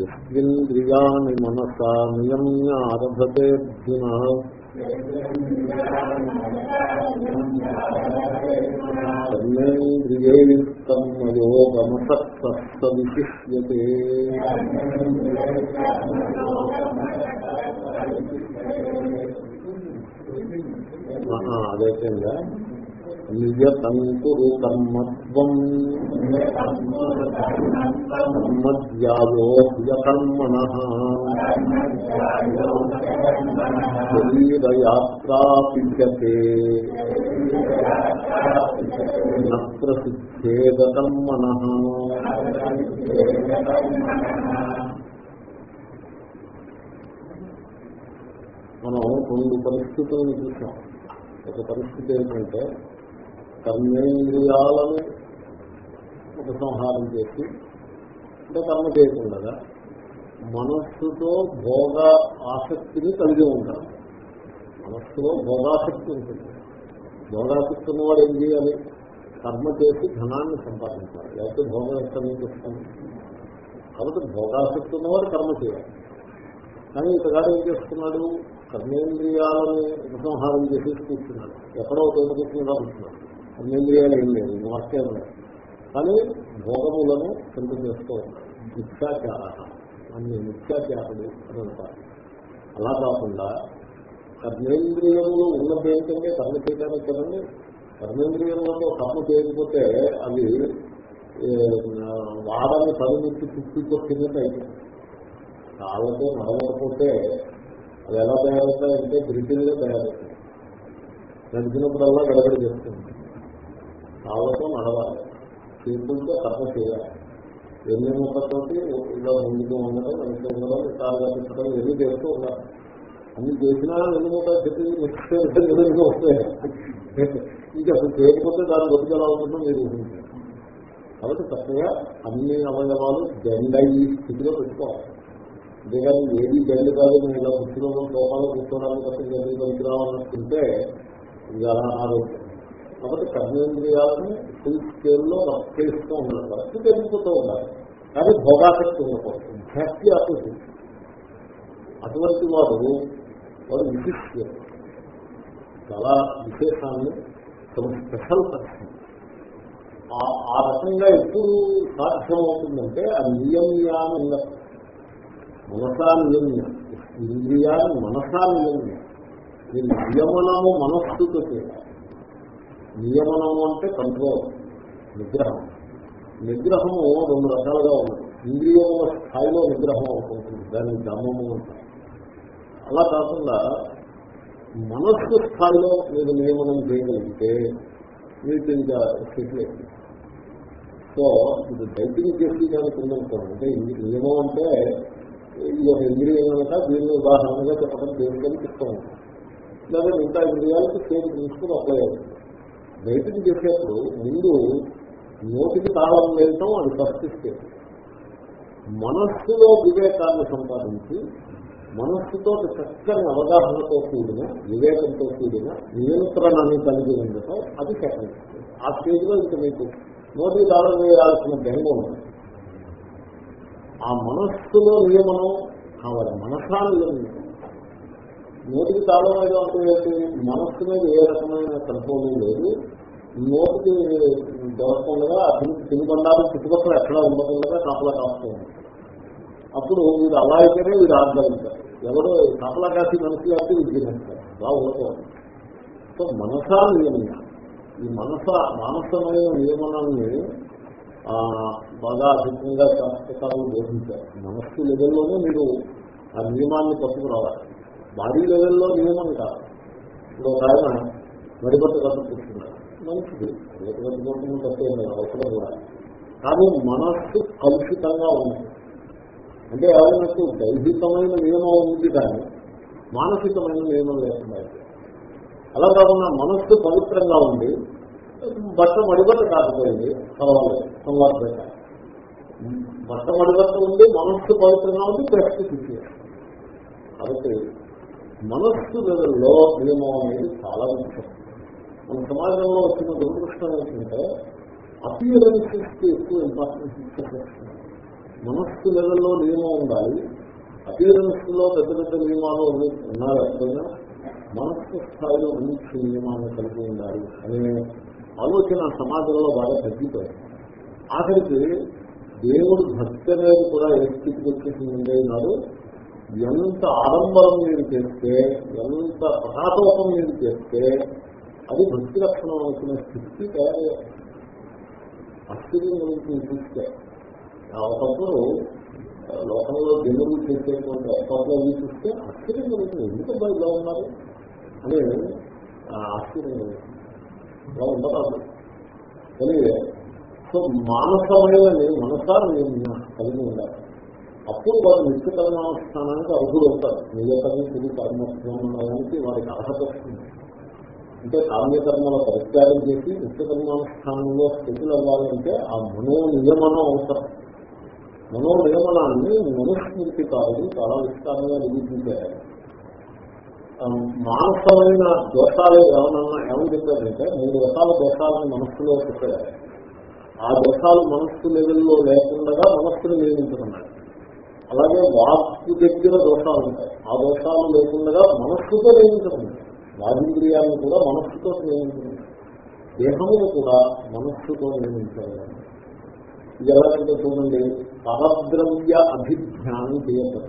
యస్ంద్రియాని మనసా నియమ్యారభతేర్జున కర్మేంద్రియైయుక్తం యోగమసత్త విశిష్యతే అదే నియతంకురు కర్మత్వం కర్మజ్యాయో హ్యకర్మణ శరీరయాత్రాపిజతే మనం రెండు పరిస్థితులను చూసాం. ఒక పరిస్థితి ఏంటంటే కర్మేంద్రియాలను ఉపసంహారం చేసి అంటే కర్మ చేయకుండా మనస్సుతో భోగ ఆసక్తిని కలిగి ఉంటారు. మనస్సులో భోగాసక్తి ఉంటుంది. భోగాసక్తి ఉన్నవాడు ఏం చేయాలి? కర్మ చేసి ధనాన్ని సంపాదించాలి. లేకపోతే భోగం ఎక్కడ నుంచి వస్తుంది? కాబట్టి భోగాసక్తి ఉన్నవాడు కర్మ చేయాలి. కానీ ఇతగాడు ఏం చేస్తున్నాడు? కర్మేంద్రియాలను ఉపసంహారం చేసి కూర్చున్నాడు. ఎక్కడో తోడుకుంటున్నా కూర్చున్నాడు కర్మేంద్రియాలు ఏం లేదు వర్కే లేదు కానీ భోగములను చింత చేస్తూ ఉన్నాడు మిథ్యాచార అన్ని మిథ్యాచారుడు అని అంటారు. అలా కాకుండా కర్మేంద్రియములు ఉన్నది ఏంటంటే కర్మ చేయడానికి కదండి? కర్మేంద్రియములతో కర్మ చేయకపోతే అవి వాడని పనిముట్టి చుట్టూ కొట్టినట్టు కాళ్ళతో నడవకపోతే అది ఎలా తయారవుతాయంటే బ్రిటిల్గా తయారవుతాయి నడిచినప్పుడల్లా గడబడి చేస్తుంది కాళ్ళతో నడవాలి. చేతులతో కర్మ చేయాలి. ఎన్ని ముక్కతోటి ఇలా ముందుకు ఉండడం వెనక ఉండడం కాలుగా పెట్టడం ఎన్ని చేస్తూ ఉండాలి. అన్ని చేసినా ఎన్ని ముక్క చెప్పి నెక్స్ట్ వస్తాయి ఇంకా అసలు చేయకపోతే దాని బతుకు ఉంటుందో మీరు ఊహించారు కాబట్టి చక్కగా అన్ని అవయవాలు జెండయి స్థితిలో పెట్టుకోవాలి. అంతేగాని ఏది జల్లి కాదు నేను ఇలా కూర్చున్నాను లోపాలు కూర్చోడానికి తప్ప జల్లి పనికిరావాలనుకుంటే ఇది అలా ఆరోగ్యం కాబట్టి కర్మేంద్రియాలని ఫుల్ స్కేల్లో వర్క్ చేస్తూ ఉండాలి. వర్క్ పెరిగిపోతూ ఉండాలి. కానీ భోగాసక్తి ఉండకూడదు భక్తి అపోజిట్ అటువంటి వాడు వాడు విశిష్యం చాలా విశేషాన్ని చాలా స్పెషల్ పర్సన్ ఆ రకంగా ఎప్పుడు సాధ్యం అవుతుందంటే ఆ నియమ్యాన్ని మనసా నియమ్య. ఇంద్రియాన్ని మనసా నియమ్య. నియమనము మనస్సుతో చేయాలి. నియమనము అంటే కంట్రోల్ నిగ్రహం. నిగ్రహము రెండు రకాలుగా ఉన్నది ఇంద్రియముల స్థాయిలో నిగ్రహం అవుతుంటుంది దానికి ధర్మము అంటారు. అలా కాకుండా మనస్సు స్థాయిలో మీరు నియమనం చేయగలిగితే మీకు ఇంకా స్థితి సో ఇది డైటింగ్ చేసి దానికి ఉందనుకోండి అంటే నియమం అంటే ఇది ఒక ఇంద్రియం కనుక దీన్ని ఉదాహరణగా చెప్పడం దేనికని చెప్తూ ఉంటాం లేదా మిగతా ఇంద్రియాలకి సేపు తీసుకుని అప్లై అవుతుంది. బయటికి చెప్పేప్పుడు ముందు నోటికి తాళం వేయటం అది ఫస్ట్ మనస్సులో వివేకాన్ని సంపాదించి మనస్సుతో చక్కని అవగాహనతో కూడిన వివేకంతో కూడిన నియంత్రణని కలిగి ఉండటం అది సెకండ్ ఆ స్టేజ్లో ఇంకా మీకు నోటికి తాళం వేయాల్సిన బెంగ ఉంది ఆ మనస్సులో నియమనం కావాలి మనసా నోటికి తాళం వేయడం అంటే మనస్సు మీద ఏ రకమైన కంట్రోల్ లేదు. నోటికి దొరకకుండా అభివృద్ధి తినబండాలు చుట్టుపక్కల ఎక్కడా ఉండకుండా కాపలా కాస్తూ అప్పుడు వీడు అలా అయితేనే వీడు ఆగ్రహించారు. ఎవరు కాపలా కాసి మనసు కాబట్టి వీడు తినేస్తారు అలా ఉండకూడదు. సో మనసా నియమన ఈ మనస మానసమైన నియమనాన్ని బాగా అధికంగా శాస్త్రకారులు బోధించారు. మనస్సు లెవెల్లోనే మీరు ఆ నియమాన్ని పట్టుకురావాలి. బాడీ లెవెల్లో నియమం కాదు. ఇప్పుడు ఒక ఆయన మడిపట్టు కథ కూర్చున్నారు మంచిది రేటు కట్టుకోవడం తప్పేం అవసరం కూడా. కానీ మనస్సు కలుషితంగా ఉంది. అంటే ఎవరినట్టు దైహికమైన నియమం ఉంది కానీ మానసికమైన నియమం లేకుండా అలా కాకుండా మనస్సు పవిత్రంగా ఉంది బట్ట మడిబట్ట కాకపోయింది పర్వాలేదు సంవాద బట్ట. మడిబట్ట ఉంది మనస్సు పవిత్రంగా ఉంది బెస్ట్ కాబట్టి మనస్సు లో నియమం అనేది చాలా ముఖ్యం. మన సమాజంలో వచ్చిన దురదృష్టం ఏంటంటే అపియరెన్సెస్కి ఎక్కువ ఇంపార్టెన్స్ ఇచ్చేసేస్తుంది మనస్సు లెవెల్లో నియమం ఉండాలి. అపియరెన్స్లో పెద్ద పెద్ద నియమాలు ఉన్నారు ఎప్పుడైనా మనస్సు స్థాయిలో మంచి నియమాలను కలిగి ఉండాలి అనే ఆలోచన సమాజంలో బాగా తగ్గిపోయింది. ఆఖరికి దేవుడు భక్తి అనేది కూడా ఏ స్థితికి వచ్చేసింది నాడు ఎంత ఆడంబరం మీరు చేస్తే ఎంత పటాటోపం మీరు చేస్తే అది భక్తి లక్షణం అనుకునే స్థితికి తయారయ్యారు ఆశ్చర్యం గురించి చూస్తే ఒకప్పుడు లోకంలో జనులు చేసేటువంటి ఏర్పాట్లు అవి చూస్తే ఆశ్చర్యం కలుగుతుంది ఎందుకు ఇలా ఉన్నారు? అని ఆశ్చర్యం. కలుగుతుంది ఇలా ఉండరాదు. కానీ సో మానసమైన మనసారి నేను కలిగి ఉండాలి. అప్పుడు వారు నిత్య కర్మానుష్ఠానానికి అర్హులు అవుతారు నిజకర్మ తిరిగి కర్మస్నానానికి వారికి అర్హత వస్తుంది. అంటే కామ్యకర్మల పరిత్యాగం చేసి నిత్యకర్మానుష్ఠానంలో స్థితులు అవ్వాలంటే ఆ మనో నియమనం అవసరం. మనో నియమనాన్ని మనుస్మృతి కాదు చాలా విస్తారంగా నిరూపించారు. మానసమైన దోషాలు ఏమన్నా ఏమని చెప్పారంటే మూడు రకాల దోషాలను మనస్సులో చెప్పారు. ఆ దోషాలు మనస్సు లెవెల్లో లేకుండా మనస్సును నియమించుకున్నాడు అలాగే వాక్కు దగ్గర దోషాలు ఉంటాయి. ఆ దోషాలు లేకుండా మనస్సుతో నియమించుకున్నాడు వాదింద్రియాలను కూడా మనస్సుతో నియమించండి దేహమును కూడా మనస్సుతో నియమించాలి ఇది ఎలాగంటే చూడండి పరద్రవ్య అభిజ్ఞానం చేయటం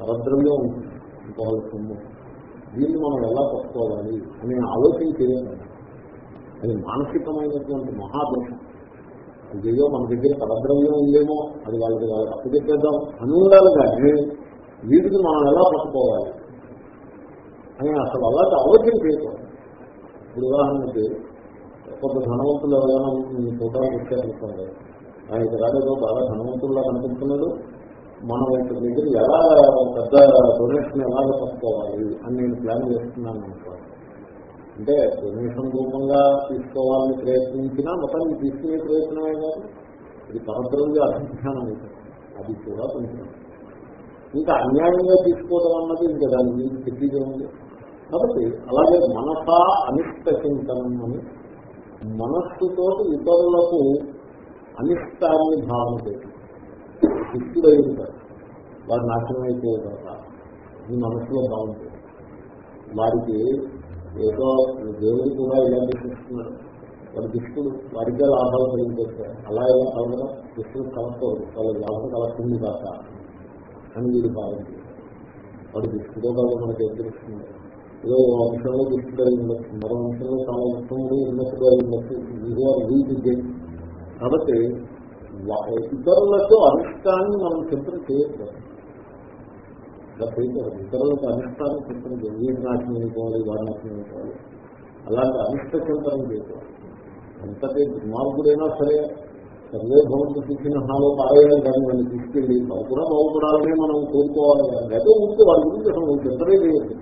పరద్రవ్యం ఉంటుంది ఇంకొక దీన్ని మనం ఎలా పట్టుకోవాలి అని ఆలోచన చేయాలి అది మానసికమైనటువంటి మహాదోషం. అయ్యో మన దగ్గర పరద్రవ్యం ఉందేమో అది వాళ్ళకి వాళ్ళకి అప్పచెప్పేద్దాం. అని ఉండాలి కానీ వీటికి మనం ఎలా పట్టుకోవాలి అని అసలు అలాంటి ఆలోచన చేయకూడదు ఇప్పుడు ఉదాహరణకి కొంత ధనవంతులు ఎవరైనా మీ ఫోటోలు వచ్చారనుకోండి ఆయన రాలేదో బాగా ధనవంతుల్లా కనిపిస్తున్నాడు మనం ఇక్కడ దగ్గర ఎలా పెద్ద డొనేషన్ ఎలాగ పట్టుకోవాలి అని నేను ప్లాన్ చేస్తున్నాను అనుకోండి. అంటే డొనేషన్ రూపంగా తీసుకోవాలని ప్రయత్నించినా మొత్తానికి తీసుకునే ప్రయత్నమే కాదు. ఇది పరద్రవ్య అభిజ్ఞానం అది కూడా కొంచెం. ఇంకా అన్యాయంగా తీసుకోవడం అన్నది ఇంకా దాని గురించి తెలియజేయండి కాబట్టి అలాగే మనసా అనిష్ట చింతనం అని మనస్సుతో ఇతరులకు అనిష్టాన్ని భావన చేసి శిష్యుడై ఉంటారు వారు నాశనం అయిపోతారు ఈ మనసులో బాగుంటుంది వారికి ఏదో దేవుడు కూడా ఇలా చూపిస్తున్నాడు వారి దుష్టుడు. వారికే లాభాలు కలిగిపోతాయి? అలా ఎలా కలగడం దుష్టుడు కలగకూడదు వాళ్ళ లాభం కలగకుండా కాక అని వీడు భావించారు వాడు దుష్టుడో కాదు మనకి తెలుస్తుంది? ఏదో వంశంలో దుష్టుడు ఉండొచ్చు మరో అంశంలో చాలా ఉత్తముడు ఉన్నట్టుగా ఉండొచ్చు ఇది వారు వీటి కాబట్టి ఇతరులతో అనిష్టాన్ని మనం చింతన చేయకూడదు. ఇలా చేయకూడదు. ఇతరులకు అనిష్టాన్ని చింతన చేయాలి వీడి నాశనం అయిపోవాలి వాడి నాశనం అయిపోవాలి. అలాంటి అనిష్ట చింతనం చేయకూడదు. ఎంతటి దుర్మార్గుడైనా సరే సర్వే భవంతు శిక్షణ హాలో పారేయాలి కానీ వాళ్ళు తీసుకెళ్ళి వాళ్ళు కూడా బాగుపడాలని మనం కోరుకోవాలి. లేకపోతే ఉంటే వాడి గురించి అసలు చింతనే చేయదు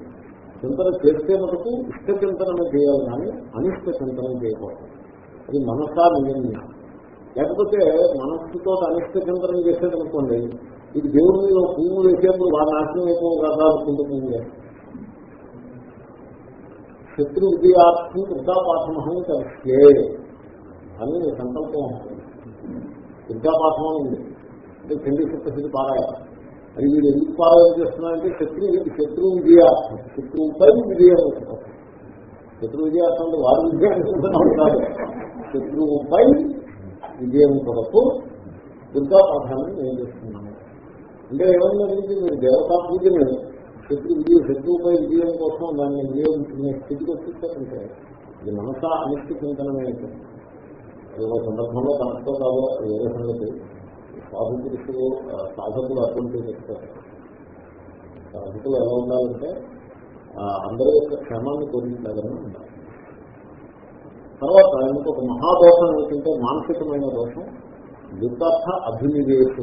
చింతన చేస్తే మనకు ఇష్ట చింతనమే చేయాలి కానీ అనిష్ట చింతనం చేయకూడదు. అది మనసా నియమం. లేకపోతే మనస్సుతో అనిష్ట చింతనం చేసేదనుకోండి ఇది దేవుడి మీద పువ్వు వేసేప్పుడు వాళ్ళ నాశనం అయిపో కదా అనుకుంటుంది. శత్రు విజయాత్మ వృద్ధాపాఠమహం కలిస్తే అని సంకల్పం ఉంటుంది. వృద్ధాపాఠం ఉంది. అంటే చండీ సప్తశతి పారాయణ అది వీడు ఎందుకు పారాయణ చేస్తున్నారంటే శత్రు శత్రువు విజయార్థం శత్రువుపై విజయం శత్రు విజయార్థం అంటే వారి విజయాన్ని కాదు. శత్రువుపై విజయం కొరకు దుర్గాపాఠాన్ని నేను చేస్తున్నాను. అంటే ఏమైందంటే మీరు దేవతా పూజని శత్రు విజయం శత్రువుపై విజయం కోసం దాన్ని వినియోగించుకునే స్థితికి వచ్చేసారంటే ఇది మనసా అనిష్టి చింతనమే. సందర్భంలో తనతో కాదో వేరే సంగతి. సాధకులు సాధకులు అటువంటి చెప్తారు సాధకులు ఎలా ఉండాలంటే అందరి యొక్క క్షమాన్ని కోరించగలని ఉండాలి. తర్వాత ఇంకొక మహాదోషం ఏంటంటే మానసికమైన దోషం వితథ అభినివేశ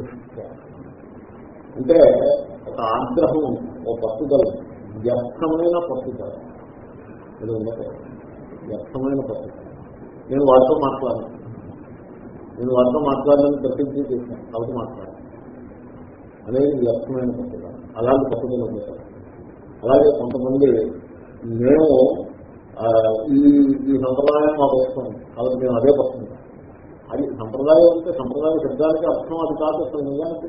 అంటే ఒక ఆగ్రహం ఒక పట్టుదల వ్యర్థమైన పట్టుదల. ఇది వ్యర్థమైన పట్టుదల. నేను వాడితో మాట్లాడాను. నేను వారితో మాట్లాడాలని ప్రతిజ్ఞ చేశాను. కాబట్టి మాట్లాడాను. అనేది వ్యర్థమైన పట్టుదల అలాంటి పట్టుదల ఉంటారు అలాగే కొంతమంది మేము ఈ ఈ సంప్రదాయం మాకు వస్తాం కాబట్టి మేము అదే పట్టుకుంటాం అది సంప్రదాయం అంటే సంప్రదాయ శబ్దానికి అర్థం అది కాదు అసలు నిజానికి.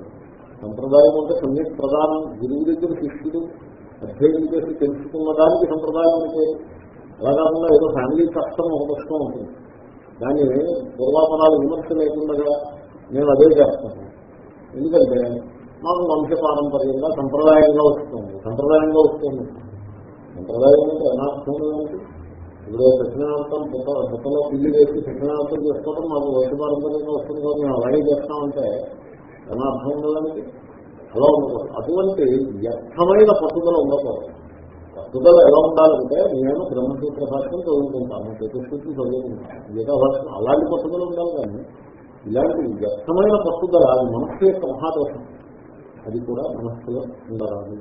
సంప్రదాయం అంటే సంగీత ప్రధానం. గురువు దగ్గర శిష్యుడు అధ్యయనం చేసి తెలుసుకున్న దానికి సంప్రదాయం అంటే. అలా కాకుండా ఏదో ఫ్యామిలీ కష్టం ఒక పుస్తకం ఉంటుంది. దాన్ని పూర్వాపరాలు విమర్శ లేకుండా నేను అదే చేస్తాను. ఎందుకంటే మాకు వంశ పారంపర్యంగా సంప్రదాయంగా వస్తుంది. సంప్రదాయంగా వస్తుంది. సంప్రదాయం అంటే అనార్థం ఏంటి ఇప్పుడు దక్షిణార్థం బుట్టలో పిల్లి వేసి దక్షిణార్థం చేసుకోవడం మాకు వంశ పారంపర్యంగా వస్తుంది కాబట్టి మేము అలాగే చేస్తామంటే అనార్థం ఉండదండి అలా ఉండకూడదు. అటువంటి వ్యర్థమైన పట్టుదల ఉండకూడదు. పట్టుదల ఎలా ఉండాలంటే నేను బ్రహ్మసూత్ర భాషను చదువుకుంటాను చతుర్శుద్ధి చదువుకుంటాను. గీతా భాషను అలాంటి పుస్తకాలు ఉండాలి కానీ ఇలాంటి వ్యర్థమైన పట్టుదల అది మనస్సు యొక్క మహాదోషం. అది కూడా మనస్సులో ఉండాలి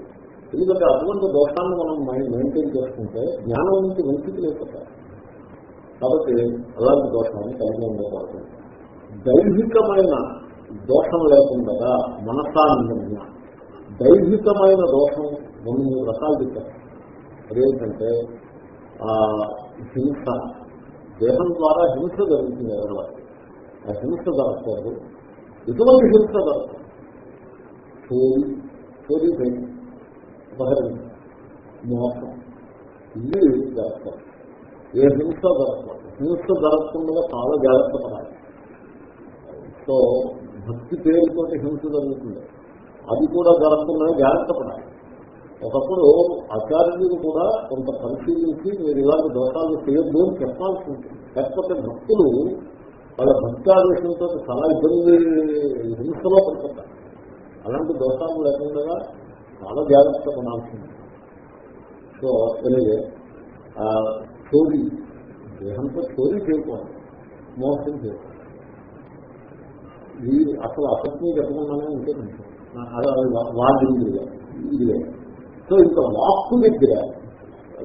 ఎందుకంటే అటువంటి దోషాన్ని మనం మెయింటైన్ చేసుకుంటే జ్ఞానం నుంచి వెంటికి లేకపోతారు కాబట్టి అలాంటి దోషాన్ని కలిగి ఉండకూడదు. దైహికమైన దోషం లేకుండా మనసాన్ని దైహికమైన దోషం రెండు మూడు రకాలు చెప్పారు. అదేంటంటే ఆ హింస. దేహం ద్వారా హింస జరుగుతుంది ఎవరి ఆ హింస జరగకూడదు ఎటువంటి హింస జరగదు చోరీ చోరీ చేయడం ఉపహరణ మోసం ఇల్లు జరగకూడదు. ఏ హింస జరగకూడదు హింస జరగకుండా చాలా జాగ్రత్త పడాలి. సో భక్తి పేరుతోటి హింస జరుగుతుంది. అది కూడా జరగకుండా జాగ్రత్త పడాలి. ఒకప్పుడు ఆచార్యులు కూడా కొంత పరిశీలించి మీరు ఇలాంటి దోషాలు చేయొద్దు అని చెప్పాల్సి ఉంటుంది. లేకపోతే భక్తులు వాళ్ళ భక్తావేశంతో చాలా ఇబ్బంది హింసలో పడుతుంటారు. అలాంటి దోషాలు లేకుండా చాలా జాగ్రత్త పడాల్సింది సో తెలియదే చోరీ దేహంతో చోరీ చేయకూడదు. మోసం చేయకూడదు. అసలు అసత్యం చెప్పకుండానే ఉంటే అది అది ఇది లేదు సో ఇంకా వాక్కు దగ్గర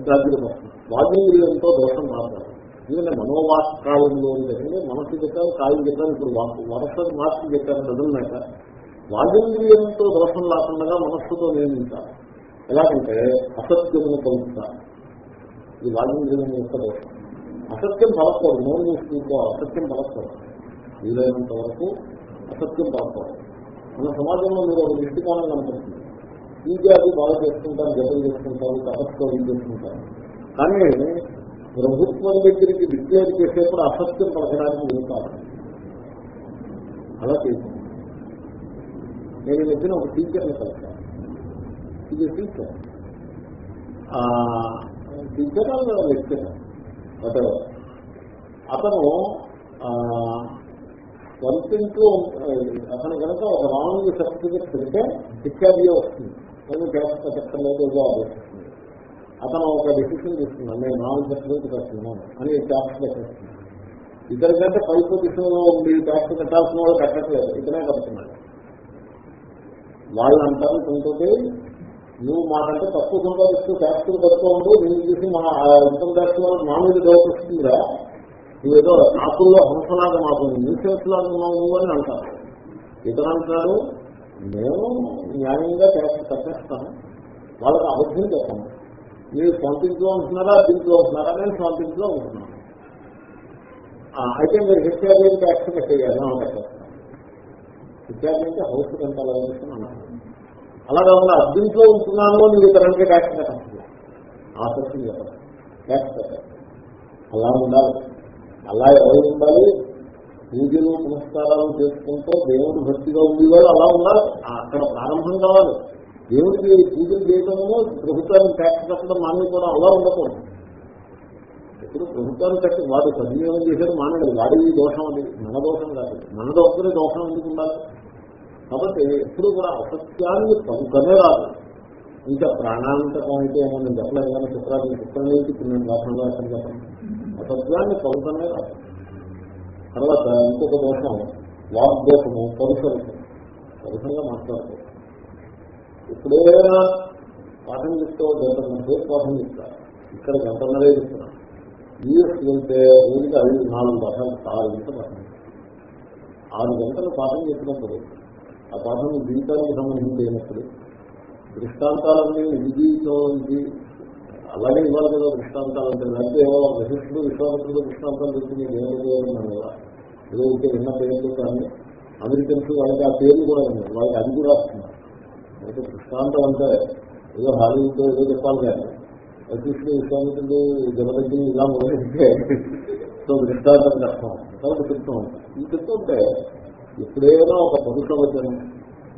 జాగ్రత్త వస్తుంది వాగింద్రియంతో దోషం మాట్లాడాలి ఎందుకంటే మనోవాక్కాలంలో కాలంలో మనసు చెప్పాను కాయం చెప్పాను ఇప్పుడు వాక్కు వరస మార్పు చెప్పాను చదువునాక వాగింద్రియంతో దోషం లేకుండా మనస్సుతో నియమించాలి. ఎలాగంటే అసత్యమును పొందుతాను ఈ వాగింద్రియం యొక్క దోషం. అసత్యం పలకూడదు. నోన్ మూసుకుంటూ అసత్యం పలకూడదు. వీలైనంత వరకు అసత్యం పలకూడదు. మన సమాజంలో మీరు ఒక దృష్టికోణం కనపడుతుంది. పూజ అది బాగా చేసుకుంటారు జపం చేసుకుంటారు తపస్వం అది చేసుకుంటారు. కానీ ప్రభుత్వం దగ్గరికి డిక్లేర్ చేసేప్పుడు అసత్యం పలకడానికి వెళ్తారు అలా చేసింది నేను చెప్పిన ఒక టీచర్ని కలిసాను ఇది టీచర్ టీచర్ లెక్చర్ అతను అతను వంటింట్లో అతను కనుక ఒక రాంగ్ సర్టిఫికెట్ పెడితే డిశ్చార్జ్ వస్తుంది. నేను చేస్తా చెప్తలేదు ఆలోచిస్తుంది. అతను ఒక డిసిషన్ తీసుకున్నాను నేను నాలుగు సర్టిఫికెట్ పెడుతున్నాను అని ట్యాక్స్ పెట్టేస్తున్నాను ఇద్దరికంటే పై పొజిషన్లో ఉండి ట్యాక్స్ కట్టాల్సిన వాళ్ళు కట్టట్లేదు ఇతనే కడుతున్నాడు. వాళ్ళు అంటారు కొంతటి నువ్వు మాకంటే తక్కువ సంపాదిస్తూ ట్యాక్సులు కడుతూ ఉండు. నేను చూసి మా ఇన్కమ్ ట్యాక్స్ వాళ్ళు మా మీద డౌట్ నువ్వేదో ఆకుల్లో హంసలాగా మాకు న్యూస్ లాగా ఉన్నావు నువ్వు అని అంటారు. ఇతను అంటారు నేను న్యాయంగా ట్యాక్స్ వాళ్ళకి అబద్ధం చెప్పాను. మీరు సొంత ఇంట్లో ఉంటున్నారా దీంట్లో ఉంటున్నారా నేను సొంత ఇంట్లో ఉంటున్నాను అయితే మీరు హెచ్ఆర్ఏ ట్యాక్స్ కట్టేయాలి అని హౌస్ రెంటల్ అలవెన్స్ అన్నారు అలా. కాకుండా అద్దెంట్లో ఉంటున్నాను నీకు ఇతరులకి ట్యాక్స్ కట్టాలి ఆసక్తి చెప్పాలి ట్యాక్స్ కట్టాలి అలా ఉండాలి. అలా ఎవరు ఉండాలి? పూజలు పునస్కారాలు చేసుకుంటూ దేవుడు భక్తిగా ఉండేవాడు అలా ఉండాలి అక్కడ ప్రారంభం కావాలి దేవుడికి పూజలు చేయటము ప్రభుత్వానికి ట్యాక్స్ కట్టడం మానే కూడా అలా ఉండకూడదు. ఇప్పుడు ప్రభుత్వాన్ని కట్టి వాడు సద్వినియోగం చేశారు మానడు వాడి దోషం అది మన దోషం కాదు. మన దోషమే దోషం ఎందుకు ఉండాలి? కాబట్టి ఎప్పుడు కూడా అసత్యాన్ని పలుకనే రాదు. ఇంకా ప్రాణాంతకం అయితే ఏమో చెప్పలేదు కానీ చిత్రాలు చిత్రం నుంచి నేను రాష్ట్రంలో అసలు చెప్పండి అసత్యాన్ని పలుకనే రాదు. తర్వాత ఇంకొక దోషం వాగ్దోషము పరుషము పరుషంగా మాట్లాడుతుంది ఎప్పుడైనా పాఠం చెప్తే గంటన్నర సేపు పాఠం చెప్తారు? ఇక్కడ గంటన్నరే చెప్తున్నా. యూఎస్ వెళ్తే ఊరికి ఐదు నాలుగు పాఠాలు ఆరు గంటలు పాఠం ఆరు గంటలు పాఠం చెప్పినప్పుడు ఆ పాఠం జీవితానికి సంబంధించినప్పుడు దృష్టాంతాలన్నీ విజీవితం ఇది అలాగే ఇవ్వాలి కదా దృష్టాంతాలు అంటే లేకపోతే ఏవో వశిష్ఠుడు విశ్వామిత్రుడు దృష్టాంతాలు చెప్పింది ఏమో కదా. ఏదో ఉంటే విన్న పేర్లు కానీ అమెరికన్స్ వాళ్ళకి ఆ పేర్లు కూడా ఉన్నాయి వాళ్ళకి అది కూడా వస్తున్నారు అయితే దృష్టాంతం అంటే ఏదో హాలీవుడ్ ఏదో చెప్పాలి కానీ వశిష్ఠుడు విశ్వామిత్రుడు జగదగ్ని ఇలా మొదలైతే సో దృష్టాంతం కష్టం. కాబట్టి చెప్తూ ఉంటాం ఇది చెప్తుంటే ఎప్పుడైనా ఒక పరుషవచనం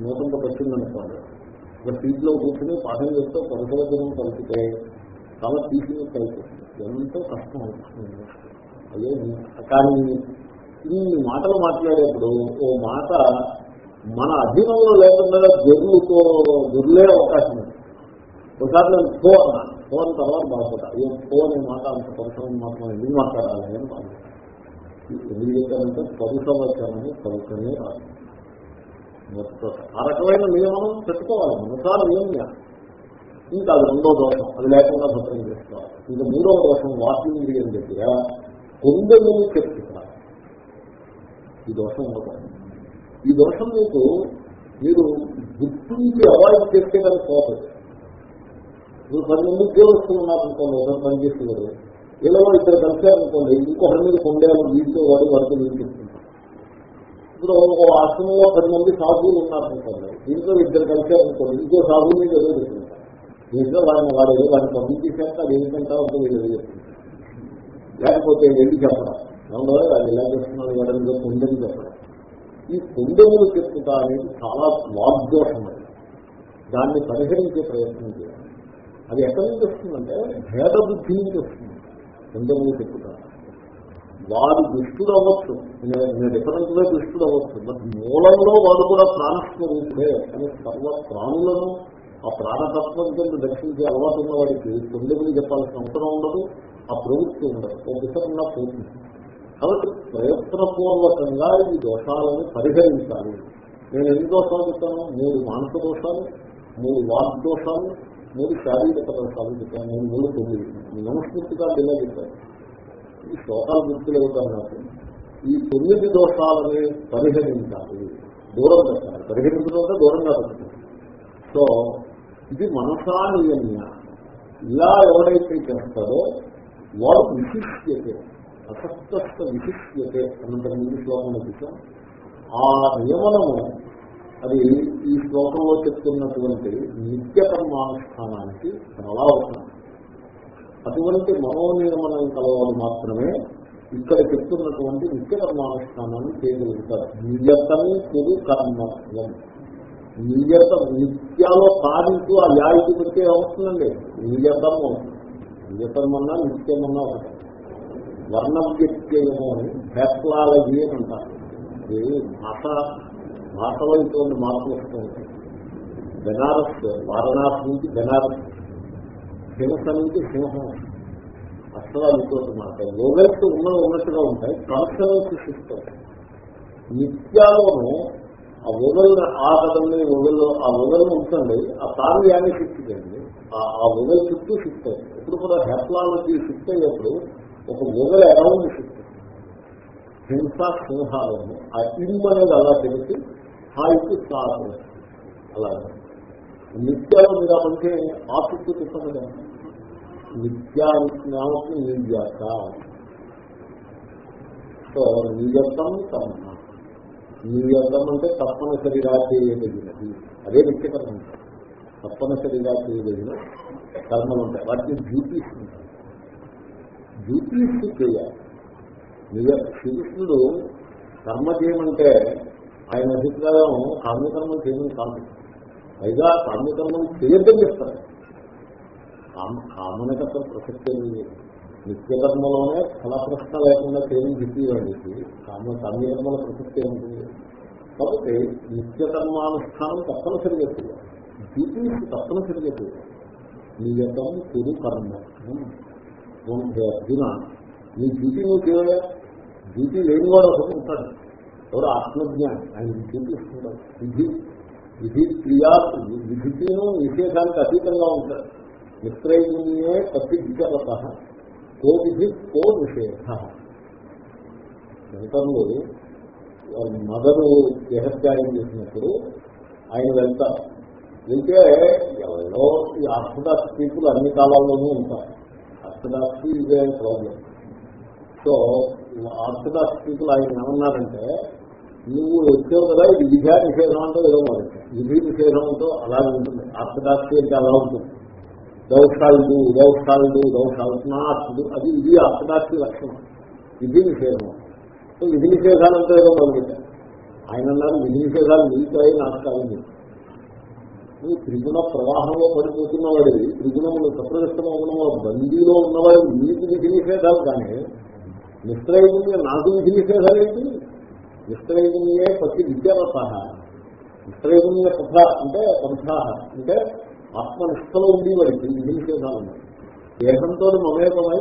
నూతన వచ్చిందనుకోండి ఒక సీట్లో కూర్చొని పాఠం చేస్తూ పరుషవచనం కలిపితే చాలా తీసిన అయిపోతుంది ఎంతో కష్టం అవుతుంది అదే కానీ ఇన్ని మాటలు మాట్లాడేప్పుడు ఓ మాట మన అధీనంలో లేకుండా గొర్రెలతో గొర్రెలే అవకాశం ఉంది. ఒకసారి నేను ఫో అన్నా. ఫోన్ తర్వాత బాధపడ్డా అయ్యో ఫో అనే మాట అంత పరిశ్రమ మాత్రం మనం ఎందుకు మాట్లాడాలి అని బాధ ఎందుకు చెప్పారంటే పరుషవచనము పలుకనే రాదు. ఆ రకమైన నియమనం పెట్టుకోవాలి. మనసార నియమ్య ఇంకా అది రెండో దోషం. అది లేకుండా భద్రం చేసుకోవాలి. ఇంకా మూడవ దోషం వాకింగ్ వాకింద్రియం దగ్గర కొందరు చెప్తున్నారు ఈ దోషం ఒకటి ఈ దోషం మీకు మీరు గుర్తించి అవాయిడ్ చేస్తే కనుక పోతుంది. మీరు పది మంది ఉద్యోగస్తులు ఉన్నారనుకోండి ఎవరు పనిచేసేవారు ఏదో ఇద్దరు కలిసారనుకోండి ఇంకొకరి మీద కొండేవాళ్ళు వీటితో వాడు వరకు వీళ్ళు చెప్తుంటారు ఇప్పుడు ఒక ఆశ్రమంలో పది మంది సాధువులు ఉన్నారనుకోండి దీంట్లో ఇద్దరు కలిసారనుకోండి ఇంకో సాధువు మీద ఎదురు దీంట్లో వాడిని వాడు ఏదో వాడిని పంపించేసేస్తే అది ఏంటంటే ఒక వీళ్ళు ఏదో లేకపోతే వెళ్ళి చెప్పడం. ఏమన్నా అది ఎలా చేస్తున్నాడు వాడని పొందని చెప్పడం. ఈ పొందములు చెప్తుతా అనేది చాలా వాగ్దోషం అది. దాన్ని పరిహరించే ప్రయత్నం చేయాలి. అది ఎక్కడి నుంచి వస్తుందంటే భేద బుద్ధి నుంచి వస్తుంది. పొందములు చెప్తుతా వాడు దుష్టుడు అవ్వచ్చు నేను డిఫరెంట్గా దుష్టుడు అవ్వచ్చు బట్ మూలంలో వాడు కూడా ప్రాణస్వరూపుడే. అని సర్వ ప్రాణులను ఆ ప్రాణతత్వం కింద దర్శించే అలవాటు ఉన్న వాడికి తొమ్మిది చెప్పాల్సిన అవసరం ఉండదు ఆ ప్రవృత్తి ఉండదు. ఒక విషయంగా పోతుంది కాబట్టి ప్రయత్నపూర్వకంగా ఈ దోషాలను పరిహరించాలి. నేను ఎన్ని దోషాలు చెప్తాను మూడు మానస దోషాలు మూడు వాగ్దోషాలు మూడు శారీరక దోషాలు చెప్పాను. నేను మూడు తొమ్మిది. మనస్ఫూర్తిగా ఇలా చెప్పాను. ఈ శ్లోకాలు గుర్తులు అవుతాను నాకు? ఈ తొమ్మిది దోషాలని పరిహరించాలి. దూరం పెట్టాలి పరిహరించడం అంటే దూరంగా పెట్టాలి సో ఇది మనసానియమ్య ఇలా ఎవరైతే చేస్తారో వాడు విశిష్యతే అసక్త విశిష్యతే అనంతరం ముందు శ్లోకంలో చూసాం ఆ నియమనము అది ఈ శ్లోకంలో చెప్తున్నటువంటి నిత్య కర్మానుష్ఠానానికి చాలా అవసరం. అటువంటి మనోనియమనం కలవాలి మాత్రమే ఇక్కడ చెప్తున్నటువంటి నిత్య కర్మానుష్ఠానాన్ని చేయగలుగుతారు. నియతం కురు కర్మత్వం. నియత నిత్యాలో సాధించు ఆ యాయికి పెడితే ఏమవుతుందండి నియతం నియతం అన్నా నిత్యం అన్నా ఒకటి. వర్ణ వ్యక్తయము అని ఫెస్లాలజీ అని అంటారు. ఇది భాష భాషలో ఇటువంటి మార్పులు వస్తూ ఉంటాయి. బెనారస్ వారణాసి నుంచి బెనారస్ హింస నుంచి సింహం. అసలు ఇటువంటి మాట. లోగల్స్ ఉన్న ఉన్నట్టుగా ఉంటాయి. కనెక్షన్స్ సిస్టమ్ నిత్యాలోనూ ఆ ఒగల్ని ఆ కదండి ఒగల్లో ఆ ఒగల్ని ఉంటుంది ఆ తాన్యాన్ని షిఫ్ట్ చేయండి ఆ ఒగల్ చుట్టూ షిఫ్ట్ అయింది ఇప్పుడు కూడా హెప్లాలజీ షిఫ్ట్ అయ్యేప్పుడు ఒక ఒగల్ అరౌండ్ షిఫ్ట్ హింస సింహాలను ఆ ఇల్లు అనేది అలా తెలిసి హాయికి సాధన అలాగే. నిత్యాలు మీరు అంటే ఆసక్తి చుట్టూ చెప్పండి నిత్యానికి నిర్యాత సో నియతం కర్మ నియతం అంటే తప్పనిసరిగా చేయదగినది అదే వ్యక్తికరణ తప్పనిసరిగా చేయదగిన కర్మలు ఉంటాయి వాటిని డ్యూటీస్ ఉంటాయి డ్యూటీస్ చేయాలి. నిజ శ్రీకృష్ణుడు కర్మ చేయమంటే ఆయన అభిప్రాయం కామ్యకర్మం చేయడం కాదు. పైగా కామ్యకర్మం చేయొద్దని చెప్తారు. కామనకర్త ప్రసక్తి నిత్యకర్మలోనే ఫలప్రశ్న లేకుండా చేయడం చెప్పేవాడికి కామ కామ్యకర్మల ప్రసక్తి ఏముంటుంది? కాబట్టి నిత్యకర్మానుష్ఠానం తప్పనిసరిగా చేయాలి. డ్యూటీస్ తప్పనిసరిగా చేయాలి. నియతం కురు కర్మ. అర్జున నీ డ్యూటీ నువ్వు చేయాలి డ్యూటీ లేని వాడు ఒకటి ఉంటాడు. ఎవరు ఆత్మజ్ఞానం? ఆయన డ్యూటీ ఇస్తున్నాడు విధి విధి క్రియా విధిను విశేషానికి అతీతంగా ఉంటాడు. నిత్రైగుణ్యే ప్రసిద్ధత కో విధి కో నిషేధ శంకరులు మదరు దేహత్యాగం చేసినప్పుడు ఆయన వెళ్తారు వెళ్తే ఎవరో ఈ ఆర్థడాక్స్ పీపుల్ అన్ని కాలాల్లోనూ ఉంటారు. ఆర్థడాక్సీ ఇదే ప్రాబ్లం సో ఆర్థడాక్స్ పీపుల్ ఆయన ఏమన్నారంటే నువ్వు వచ్చావు కదా ఇది విధా నిషేధం అంటూ ఏదో మొదటి విధి నిషేధం అంటూ అలాగే ఉంటుంది. ఆర్థడాక్సీ అంటే అలా ఉంటుంది. దౌషాలుడు దౌషాలుడు దౌషాలు అది ఇది అర్థదాక్షి లక్షణం. విధి నిషేధం. సో విధి నిషేధాలంతా ఏదో మొదలుపెట్టారు ఆయన అన్నారు విధి నిషేధాలు మిగతాయి నాకు నువ్వు త్రిగుణ ప్రవాహంలో పడిపోతున్నవాడి త్రిగుణములు సప్రదర్శనం సప్రదష్టమవుతున్న బందీలో ఉన్నవాడు నీకు విధి నిషేధాలు కానీ నిష్ట్రయుణ్య నాకు విధి నిషేధాలు ఏంటి? నిష్ట్రయుణ్యే ప్రతి విద్యావత నిష్ట్రయుణ్య పథ అంటే పంథా అంటే ఆత్మనిష్టలో ఉండేవాడికి విధి నిషేధాలు దేహంతో మమేకమై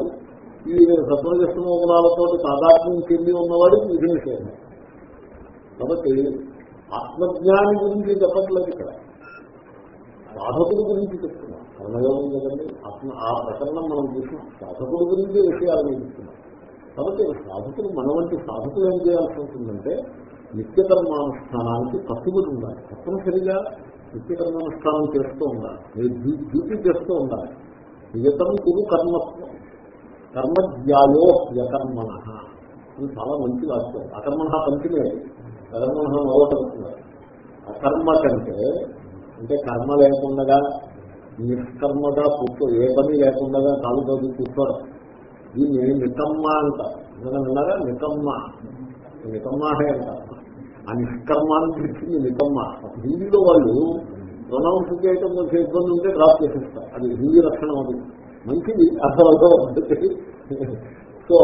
ఈ సత్వజస్తమోగుణాలతో తాదాత్మ్యం చెంది ఉన్నవాడికి విధి కాబట్టి ఆత్మజ్ఞాని గురించి చెప్పట్లేదు ఇక్కడ. సాధకుడి గురించి చెప్తున్నాం. కర్మయోగం కదండి ఆత్మ ఆ ప్రకరణం మనం చూసినాం సాధకుడి గురించి విషయాలు చూపిస్తున్నాం కాబట్టి సాధకులు మన వంటి సాధకులు ఏం చేయాల్సి ఉంటుందంటే నిత్యకర్మానుష్ఠానానికి కట్టుబడి ఉండాలి. తప్పనిసరిగా నిత్యకర్మానుష్ఠానం చేస్తూ ఉండాలి. మీరు డ్యూటీ చేస్తూ ఉండాలి. నియతం కురు కర్మత్వం కర్మజ్ఞాయో వ్యకర్మణ. ఇది చాలా మంచి వాక్యం. అకర్మణ పంచమే అకర్మణ మొదలుతున్నారు అకర్మ కంటే అంటే కర్మ లేకుండా నిష్కర్మగా కూర్చో ఏ పని లేకుండా కాలు చదువు కూర్చోడం దీన్ని నికమ్మ అంటారు. విన్నారా? నికమ్మ నికమ్మాహే అంటారు. ఆ నిష్కర్మాన్ని తెచ్చింది నికమ్మ హిందీలో వాళ్ళు ప్రొనౌన్స్ చేయటం కొంచెం ఇబ్బంది ఉంటే డ్రాప్ చేసేస్తారు. అది హిందీ లక్షణం అది. మంచిది అసలు సో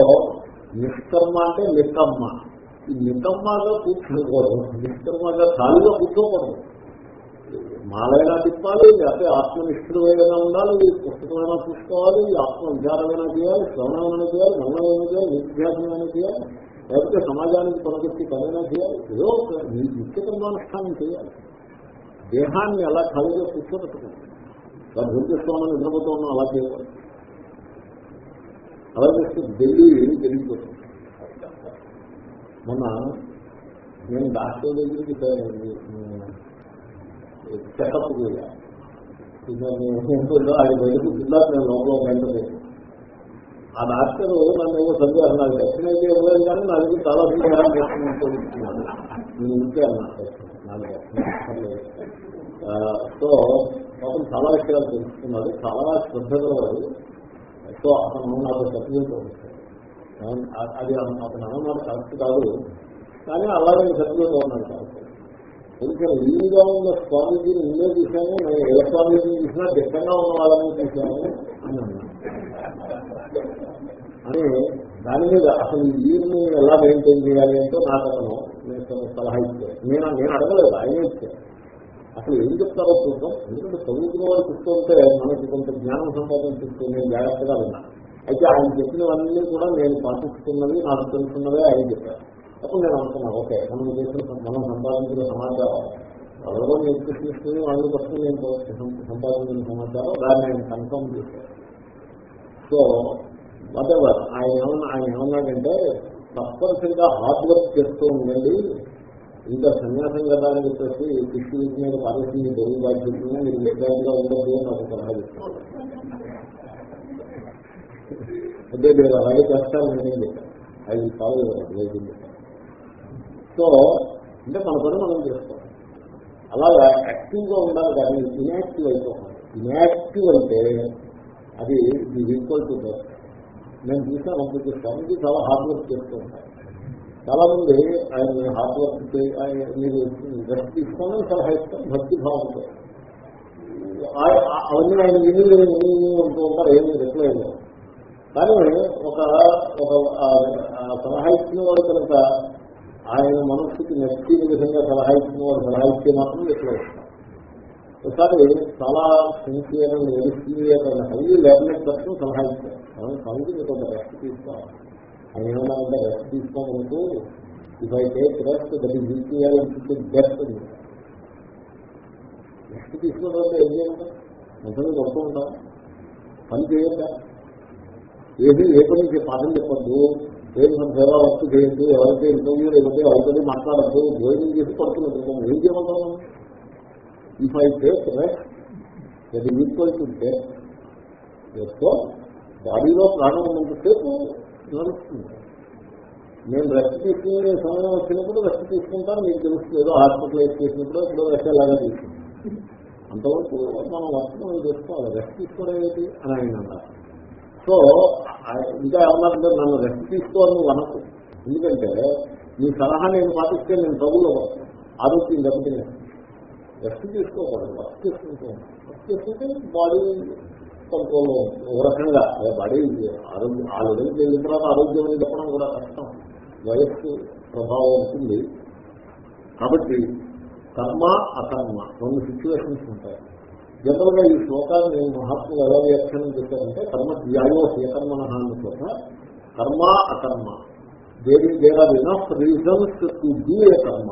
నిష్కర్మ అంటే నికమ్మ ఈ నికమ్మగా కూర్చోకూడదు నిష్కర్మగా ఖాళీగా కూర్చోకూడదు. మాలైనా తిప్పాలి లేకపోతే ఆత్మనిష్ఠుడు ఏదైనా ఉండాలి పుస్తకమైనా చూసుకోవాలి ఆత్మ విచారమైనా చేయాలి శ్రవణమైనా చేయాలి మరణమైనా చేయాలి నిత్యాసమైనా చేయాలి. లేకపోతే సమాజానికి పనికొచ్చి పనైనా చేయాలి ఏదో నిత్యకర్మానుష్ఠానం చేయాలి దేహాన్ని అలా ఖాళీగా కూర్చోబెట్టుకోండి దాన్ని గుర్తిస్తామని నిద్రపోతూ ఉన్నాం అలా చేయాలి అలా చేస్తే ఢిల్లీ జరిగిపోతుంది మొన్న నేను డాక్టర్ దగ్గరికి చెకప్ చేయాలి ఆయన బయటకు జిల్లా నేను లోపల వెంటనే ఆ డాక్టర్ నన్ను ఏదో సందేహం నాకు దర్శనం అయితే ఇవ్వలేదు కానీ నా దగ్గర చాలా సందేహాలు చేస్తున్నాను నేను ఉంటే సో పాపం చాలా విషయాలు తెలుసుకున్నాడు చాలా శ్రద్ధగా వాడు సో అతను నాకు సర్టిఫికేట్ అది అతను అన్నమాట కరెక్ట్ కాదు. కానీ అలాగే సర్టిఫికేట్ ఉన్నాడు కాబట్టి కొంచెం వీలుగా ఉన్న స్వామీజీని నిన్నే చూశాను. నేను ఏ స్వామీజీని చూసినా దిట్టంగా ఉన్న వాళ్ళని చూశాను అని అన్నాను అని దాని మీద అసలు ఈ వీరిని ఎలా మెయింటైన్ చేయాలి అంటే నాకు అతను నేను సలహా ఇచ్చే నేను నేను అడగలేదు ఆయన ఇచ్చే అసలు ఏం చెప్తారో చూద్దాం. ఎందుకంటే చదువుకున్న వాళ్ళు చూస్తుంటే మనకి కొంత జ్ఞానం సంపాదించుకుంటూ నేను జాగ్రత్తగా ఉన్నా. అయితే ఆయన చెప్పినవన్నీ కూడా నేను పాటిస్తున్నది నాకు తెలుసున్నదే ఆయన చెప్పారు. అప్పుడు నేను అనుకున్నాను ఓకే మనం చేసిన మనం సంపాదించిన సమాచారం ఎవరో నేర్పిస్తుంది వాళ్ళు పట్టుకుని నేను సంపాదించిన సమాచారం దాన్ని నేను కన్ఫర్మ్ చేశాను సో వాటెవర్ ఆయన ఏమన్నా ఆయన ఏమన్నాడంటే తప్పనిసరిగా హార్డ్ వర్క్ చేస్తూ ఉండండి. ఇంకా సన్యాసం కదా అని చెప్పేసి కృషి మీద పారేసింది బరువు బాధ్యతగా మీరు విద్యార్థిగా ఉండదు అని నాకు సలహా చెప్తాను అదే మీరు అలాగే చేస్తాను నేనేం చెప్పాను. అది ఫాలో లేదు సో అంటే మన పని మనం చేస్తాం అలాగా యాక్టివ్గా ఉండాలి కానీ ఇన్యాక్టివ్ అయిపోతుంది ఇన్యాక్టివ్ అంటే అది ఈక్వల్ టు బెస్ట్ నేను చూసాను అప్పుడు స్వామికి చాలా హార్డ్ వర్క్ చేస్తూ ఉంటాను చాలా మంది ఆయన హార్డ్ వర్క్ మీరు రెస్ట్ తీసుకోమని సలహా ఇస్తాం భక్తి భావంతో. అవన్నీ ఆయన విని విని ఉంటూ ఉంటారు ఏమి రిప్లై లేదు. కానీ ఒక ఒక సలహా ఇచ్చిన వాడు కనుక ఆయన మనస్సుకి నచ్చిన విధంగా సలహా ఇచ్చిన వాడు సలహా ఇచ్చే మాత్రం రిప్లై ఇస్తాం. ఒకసారి చాలా sincere and very senior and highly learned person సలహా ఇచ్చారు. మనం స్వామికి మీకు ఒక రెస్ట్ తీసుకోవాలి. ఆయన ఏమన్నా అంటే rest తీసుకోమంటూ if I take rest that is equal best rest తీసుకోవడం అంటే ఏం చేయాలి? ఎంతలో కొడుతూ ఉంటాం. పని చేయొద్దా? ఏది ఏ పని పాఠం చెప్పద్దు. ఏది మన సేవ వర్క్ చేయొద్దు. ఎవరైతే ఇంటర్వ్యూ లేకపోతే ఎవరితో మాట్లాడద్దు. భోజనం చేసి పడుతున్నట్టు ఏం చేయమంటాం if I take rest that is equal to death బాడీలో ప్రాణం ఉన్నంతసేపు నడుస్తుంది నేను రెస్ట్ తీసుకునే సమయం వచ్చినప్పుడు రెస్ట్ తీసుకుంటాను మీకు తెలుస్తుంది ఏదో హాస్పిటలైజ్ చేసినప్పుడు ఇప్పుడు రెస్ట్ ఎలాగా తీసుకుంటాను అంతవరకు మనం వర్షం చేసుకోవాలి. రెస్ట్ తీసుకోవడం ఏంటి అని ఆయన అన్నారు సో ఇంకా ఏమన్నారంటే నన్ను రెస్ట్ తీసుకోవాలని వనకు. ఎందుకంటే మీ సలహా నేను పాటిస్తే నేను ట్రబుల్ ఆరోగ్యం దెబ్బతినే రెస్ట్ తీసుకోకూడదు. వర్క్ చేసుకుంటూ వర్క్ చేసుకుంటే బాడీ కంట్రోల్ ఒక రకంగా బాడీ ఆరోగ్యం ఆ లెవెల్కి వెళ్ళిన తర్వాత ఆరోగ్యం అని చెప్పడం కూడా కష్టం. వయస్సు ప్రభావం ఉంటుంది. కాబట్టి కర్మ అకర్మ రెండు సిచ్యువేషన్స్ ఉంటాయి. జనరల్గా ఈ శ్లోకాన్ని నేను మహాత్ములు ఎలా వ్యాఖ్యానం చేశారంటే కర్మ ధ్యాయో స్వీకర్మణ అన్న చోట కర్మ అకర్మ. There there are enough reasons to do a karma.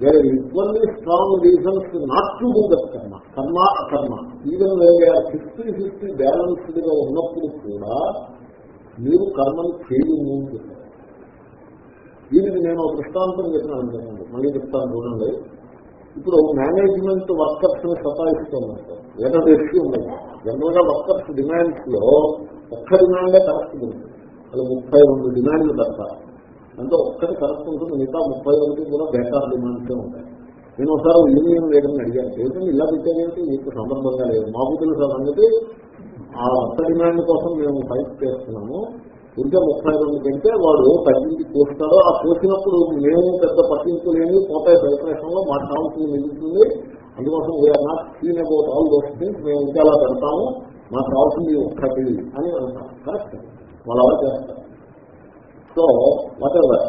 There are equally strong reasons not to do that karma కర్మ అకర్మ ఈవెన్ ఫిఫ్టీ ఫిఫ్టీ బ్యాలెన్స్డ్గా ఉన్నప్పుడు కూడా మీరు కర్మను చేయము అని చెప్పారు దీనికి నేను ఒక దృష్టాంతం చెప్పినాను మళ్ళీ చెప్తాను చూడండి. ఇప్పుడు మేనేజ్మెంట్ వర్కర్స్ని సతాయిస్తున్నారు ఏదో తెలిసి ఉన్నాయి జనరల్గా వర్కర్స్ డిమాండ్స్లో ఒక్క డిమాండే కరెక్ట్ ఉంది. అది ముప్పై రెండు డిమాండ్లు తప్ప అంటే ఒక్కటి కరెక్ట్ ఉంటుంది మిగతా ముప్పై ఒకటి కూడా బేకార్ డిమాండ్సే ఉంటాయి. నేను ఒకసారి యూనియన్ లేదని అడిగాను ఏంటంటే ఇలా పెట్టేది మీకు సందర్భంగా లేదు. మాకు తెలుసు సంగతి ఆ ఒక్క డిమాండ్ కోసం మేము ఫైట్ చేస్తున్నాము. ఇంకా ముప్పై రెండు కంటే వాడు తగ్గించి పోస్తాడో. ఆ పోసినప్పుడు మేము పెద్ద పట్టించులేని పోతాయి ప్రయత్నంలో మా కావాల్సింది మిగులుతుంది అందుకోసం we are not clean about all those things మేము ఇంకా అలా పెడతాము. మాకు కావాల్సింది ఒక్కటి అని అంటాం కరెక్ట్ వాళ్ళు అలా చేస్తారు. సో వాట్ ఎవర్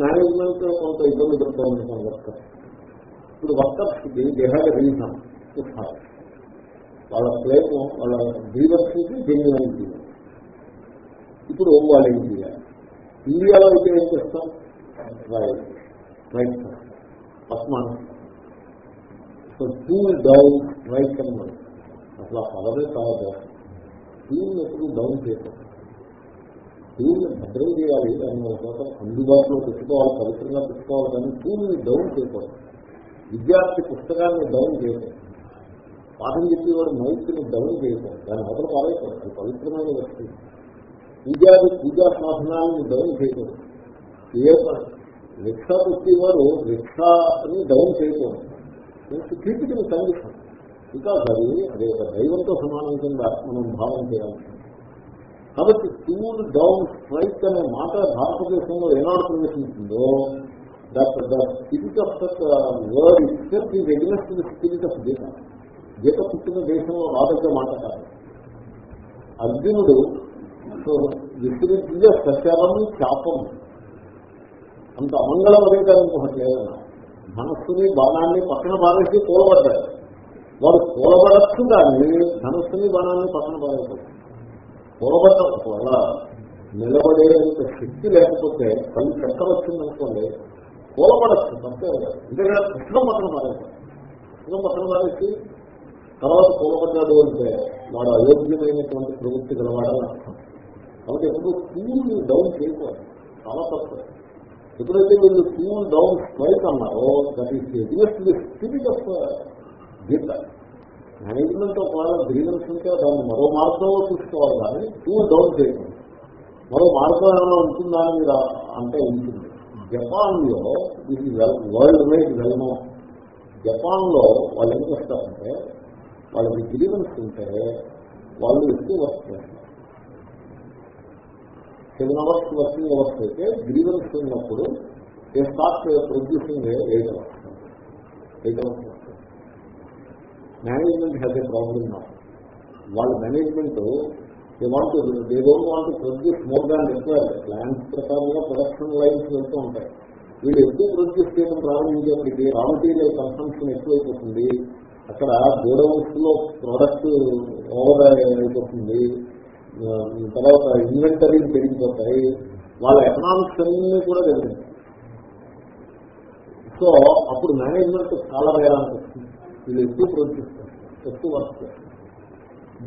మేనేజ్మెంట్ కొంత ఇబ్బంది పెడుతుంది వర్కర్స్ ఇప్పుడు వర్కర్స్కి దే హ్యావ్ రీజన్ వాళ్ళ ప్లేట్ వాళ్ళ డీలర్స్ జెన్యున్ డీలర్ ఇప్పుడు వాళ్ళు ఏం చేయాలి? ఇండియాలో అయితే ఏం చేస్తాం? రైట్ రైట్ అస్మాన్ సో టూల్ డౌన్ రైట్ అని మనం అసలు ఆ పదవే కాదు. టూల్ ఎప్పుడు డౌన్ చేస్తాం టూల్ని భద్రం చేయాలి దాన్ని ఒక చోట అందుబాటులో పెట్టుకోవాలి పవిత్రంగా పెట్టుకోవాలి కానీ టూల్ని డౌన్ చేయకూడదు. విద్యార్థి పుస్తకాన్ని డౌన్ చేయకూడదు. పాఠం చెప్పేవాడు మైత్రిని డౌన్ చేయకూడదు. దాని అవతల పాలైపోతుంది అది పవిత్రమైన వస్తువు పూజాది పూజా సాధనాలను డౌన్ చేయకూడదు. ఏ రిక్షా పెట్టేవారు రిక్షాని డౌన్ చేయకూడదు. కీర్తికి సందేశం ఇంకా అది అది ఒక దైవంతో సమానం కింద మనం భావన చేయాల్సింది కాబట్టి కూల్ డౌన్ స్ట్రైక్ అనే మాట భారతదేశంలో ఏనాడు ప్రవేశించిందో spirit of that word itself is against the spirit of Gita Gita పుట్టిన దేశంలో రాదగ్గ మాట కాదు. అర్జునుడు సో విస్తృతిగా శాపం అంత అమంగళం అదే కాదు ఇంకొకటి లేదన్నా ధనస్సుని బాణాన్ని పక్కన బాధేసి కూలబడ్డాడు. వాడు కూలబడచ్చు కానీ ధనస్సుని బాణాన్ని పక్కన బాధేశాడు కూలబడ్డం వల్ల నిలబడేంత శక్తి లేకపోతే కళ్ళు చక్కర వచ్చిందనుకోండి కూలబడచ్చు తప్పే ఎందుకంటే పుస్తకం పక్కన బాధేశాడు పుస్తకం పక్కన మారేసి తర్వాత కూలబడ్డాడు అంటే వాడు అయోగ్యమైనటువంటి ప్రవృత్తి గలవాడని అర్థం. కాబట్టి ఎప్పుడు టూల్ డౌన్ చేయకూడదు. చాలా తప్పు. ఎప్పుడైతే వీళ్ళు టూల్ డౌన్ స్ట్రైక్ అన్నారో that is the spirit of Gita management ఒకవేళ గ్రీవెన్స్ ఉంటే దాన్ని మరో మార్గంలో చూసుకోవాలి కానీ టూ డౌన్ చేయకూడదు మరో మార్గం ఏమైనా ఉంటుందా అని మీరు అంటే ఉంటుంది. జపాన్లో ఇది వరల్డ్ వైడ్ వెల్నో జపాన్లో వాళ్ళు ఏం చేస్తారంటే వాళ్ళకి గ్రీవెన్స్ ఉంటే వాళ్ళు ఎక్కువ వర్క్ చేస్తారు. సెవెన్ అవర్స్ వర్కింగ్ అవర్స్ అయితే గ్రీవెన్స్ ఉన్నప్పుడు a start producing eight hours eight hours management has a problem నా వాళ్ళ management they want they don't want produce more than require plans ప్రకారంగా ప్రొడక్షన్ లైన్స్ వెళ్తూ ఉంటాయి. వీళ్ళు ఎక్కువ ప్రొడ్యూస్ చేయడం ప్రారంభించేప్పటికి రా మెటీరియల్ కన్సంప్షన్ ఎక్కువైపోతుంది. అక్కడ గోడౌన్స్లో ప్రోడక్ట్ ఓవర్ అయిపోతుంది. తర్వాత ఇన్వెంటరీ పెరిగిపోతాయి. వాళ్ళ ఎకనామిక్స్ అన్ని కూడా పెరిగింది సో అప్పుడు మేనేజ్మెంట్ చాలా వేయాలని వస్తుంది వీళ్ళు ఎక్కువ ప్రవర్తిస్తారు ఎక్కువ వర్క్ చేస్తారు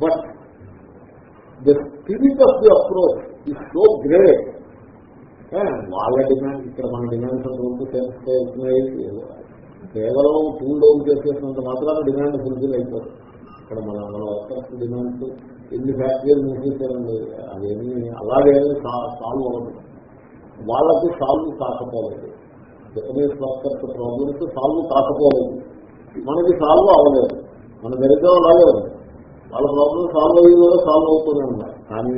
but the spirit of the approach is so great వాళ్ళ డిమాండ్ ఇక్కడ మన డిమాండ్స్ అంతవరకు చేస్తే కేవలం టూల్ డౌన్ చేసేసినంత మాత్రాన డిమాండ్ ఫుల్ఫిల్ అయిపోతుంది ఇక్కడ మన మన వర్కర్స్ డిమాండ్స్ ఎన్ని ఫ్యాక్టరీలు మూసేసారండి అదేమి అలాగేమి సాల్వ్ అవ్వదు. వాళ్ళకి సాల్వ్ కాకపోలేదు. జపనీస్ వర్కర్స్ ప్రాబ్లమ్స్ సాల్వ్ కాకపోలేదు. మనకి సాల్వ్ అవ్వలేదు. మన దరిద్రం అలాగే ఉంది. వాళ్ళ ప్రాబ్లం సాల్వ్ అయ్యేదో సాల్వ్ అవుతూనే ఉన్నారు కానీ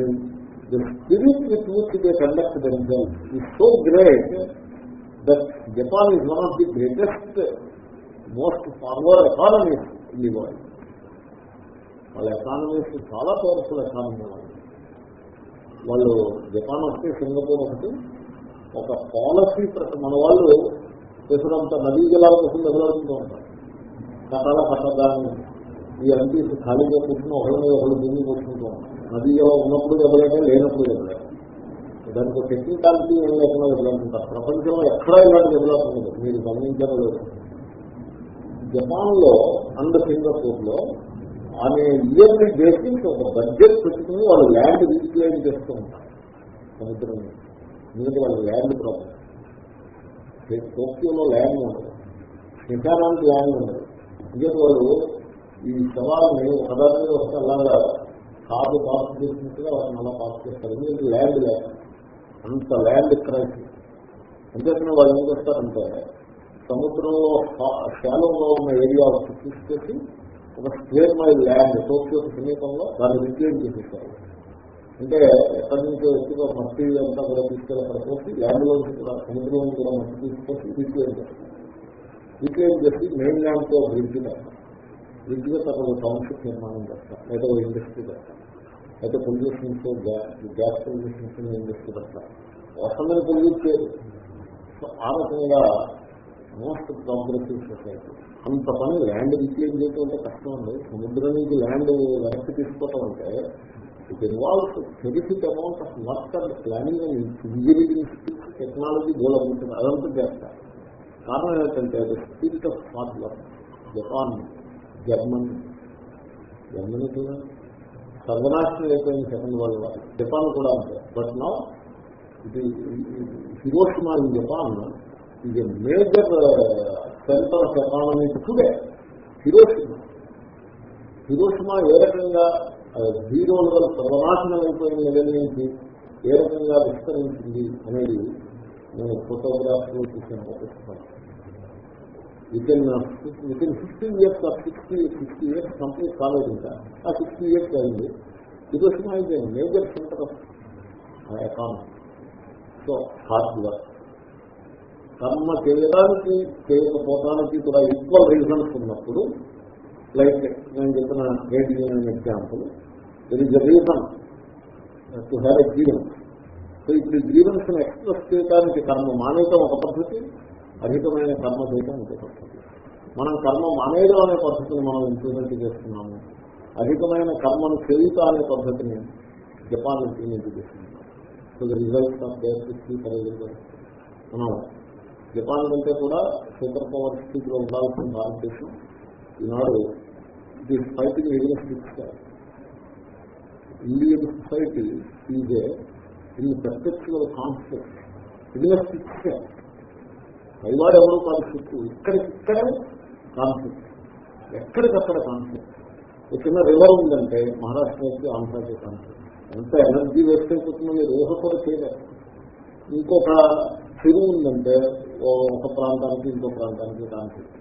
the spirit with with they conduct themselves is so great that Japan is one of the greatest most forward economies in the world వాళ్ళ ఎకానమీస్ చాలా పవర్ఫుల్ ఎకానమీ వాళ్ళు. వాళ్ళు జపాన్ వస్తే సింగపూర్ ఒకటి ఒక పాలసీ మన వాళ్ళు చేసినంత నదీ జలాల కోసం ఎదురవుతూ ఉంటారు. కట్టాల కట్టదాన్ని ఈ ఎంపీస్ ఖాళీగా కూర్చుని ఒకరి మీద ఒకరు దిగి కూర్చుంటూ ఉంటారు నదీ ఉన్నప్పుడు ఎవరైనా లేనప్పుడు ఎవరైనా. దానికి టెక్నికాలిటీ ఏం లేకుండా ఎదురవుతుంటారు ప్రపంచంలో ఎక్కడా ఇలాంటి ఎదురవుతుంది మీరు గమనించడం లేదు జపాన్లో అండ్ సింగపూర్లో ఆమె ఇయర్లీ బేసిస్ ఒక బడ్జెట్ పెట్టుకుని వాళ్ళు ల్యాండ్ రీక్లెయిమ్ చేస్తూ ఉంటారు. సముద్రం ఎందుకంటే వాళ్ళ ల్యాండ్ ప్రాబ్లం టోక్యోలో ల్యాండ్ ఉండదు. నిజానానికి ల్యాండ్ ఉండదు. ఎందుకంటే వాళ్ళు ఈ శవాలని ఒకదాని వస్తే అలాగా కాదు పాస్ చేసినట్టుగా వాళ్ళని అలా పాస్ చేస్తారు. ఎందుకంటే ల్యాండ్ అంత ల్యాండ్ క్రైసిస్ ఎందుకంటే వాళ్ళు ఏం చేస్తారంటే సముద్రంలో శాలంలో ఉన్న ఏరియా తీసుకొచ్చి ఒక స్క్వేర్ మైల్ ల్యాండ్ టోక్యో సమీపంలో దాన్ని రిక్లెయిమ్ చేసేస్తారు. అంటే ఎక్కడి నుంచో ఎక్కువ మట్టి అంతా కూడా తీసుకెళ్ళి అక్కడ పోసి ల్యాండ్లో కూడా సముద్రంలో కూడా మట్టి తీసుకొచ్చి రిక్లెయిమ్ చేస్తారు. రిక్లెయిమ్ చేసి మెయిన్ ల్యాండ్తో బ్రిడ్జ్ చేస్తారు బ్రిడ్జ్ చేస్తే అక్కడ టౌన్షిప్ నిర్మాణం చేస్తారు లేదా ఒక ఇండస్ట్రీ చేస్తారు అయితే పొల్యూషన్స్ గ్యాస్ పొల్యూషన్స్ ఇండస్ట్రీ పెడతారు వర్షంలో పొల్యూట్ చేయదు. ఆ రకంగా మోస్ట్ ప్రోగ్రెసివ్ సొసైటీ అంత పని ల్యాండ్ రిక్లెయిమ్ చేయటం అంటే కష్టం ఉంది సముద్రం నుంచి ల్యాండ్ వెనక్కి తీసుకోవటం అంటే it involves terrific amount of work and planning and engineering skills technology goal ఉంటుంది అదంతా చేస్తారు. కారణం ఏంటంటే spirit of hard Japan Germany Germany కూడా సర్వనాశనం అయిపోయింది సెకండ్ వరల్డ్ వార్ జపాన్ కూడా అంతే. బట్ నా ఇది హిరోషిమా ఇన్ జపాన్ ఇది major centre of economy today Hiroshima Hiroshima ఏ రకంగా uh, జీరో లెవెల్ సర్వనాశనం అయిపోయిన లెవెల్ నుంచి ఏ రకంగా విస్తరించింది అనేది నేను ఫోటోగ్రాఫ్ చూసిన పుస్తకం within within fifty years of sixty sixty years complete కాలేదు ఇంకా ఆ సిక్స్టీ ఇయర్స్ అయింది. ఇది వచ్చిన ఇది major centre of economy so hard work కర్మ చేయడానికి చేయకపోవడానికి కూడా ఈక్వల్ రీజన్స్ ఉన్నప్పుడు లైక్ నేను చెప్పిన trade union example there is a reason to have a grievance so ఇప్పుడు గ్రీవెన్స్ ఎక్స్ప్రెస్ చేయడానికి కర్మ మానేయటం ఒక పద్ధతి. అధికమైన కర్మ చేయటం ఒక పద్ధతి మనం కర్మ మానేయడం అనే పద్ధతిని మనం ఇంప్లిమెంట్ చేస్తున్నాము. అధికమైన కర్మను చేయుట అనే పద్ధతిని జపాన్ ఇంప్లిమెంట్ చేస్తున్నాం సో ద రిజల్ట్స్ ఆఫ్ మనం జపాన్ కంటే కూడా సూపర్ పవర్ స్థితిలో ఉండాల్సిన భారతదేశం ఈనాడు the fighting against Indian society is in perpetual concept against ఇచ్చారు పైవాడు ఎవరు కాన్ఫ్లిక్ట్ ఇక్కడికిక్కడే కాన్ఫ్లిక్ట్. ఎక్కడికక్కడ కాన్ఫ్లిక్ట్. ఒక చిన్న రివర్ ఉందంటే మహారాష్ట్రకి ఆంధ్రాకి కాన్ఫ్లిక్ట్. ఎంత ఎనర్జీ వేస్ట్ అయిపోతుందో మీరు ఊహ కూడా చేయలేదు ఇంకొక చెరువు ఉందంటే ఒక ప్రాంతానికి ఇంకో ప్రాంతానికి కాన్ఫ్లిక్ట్.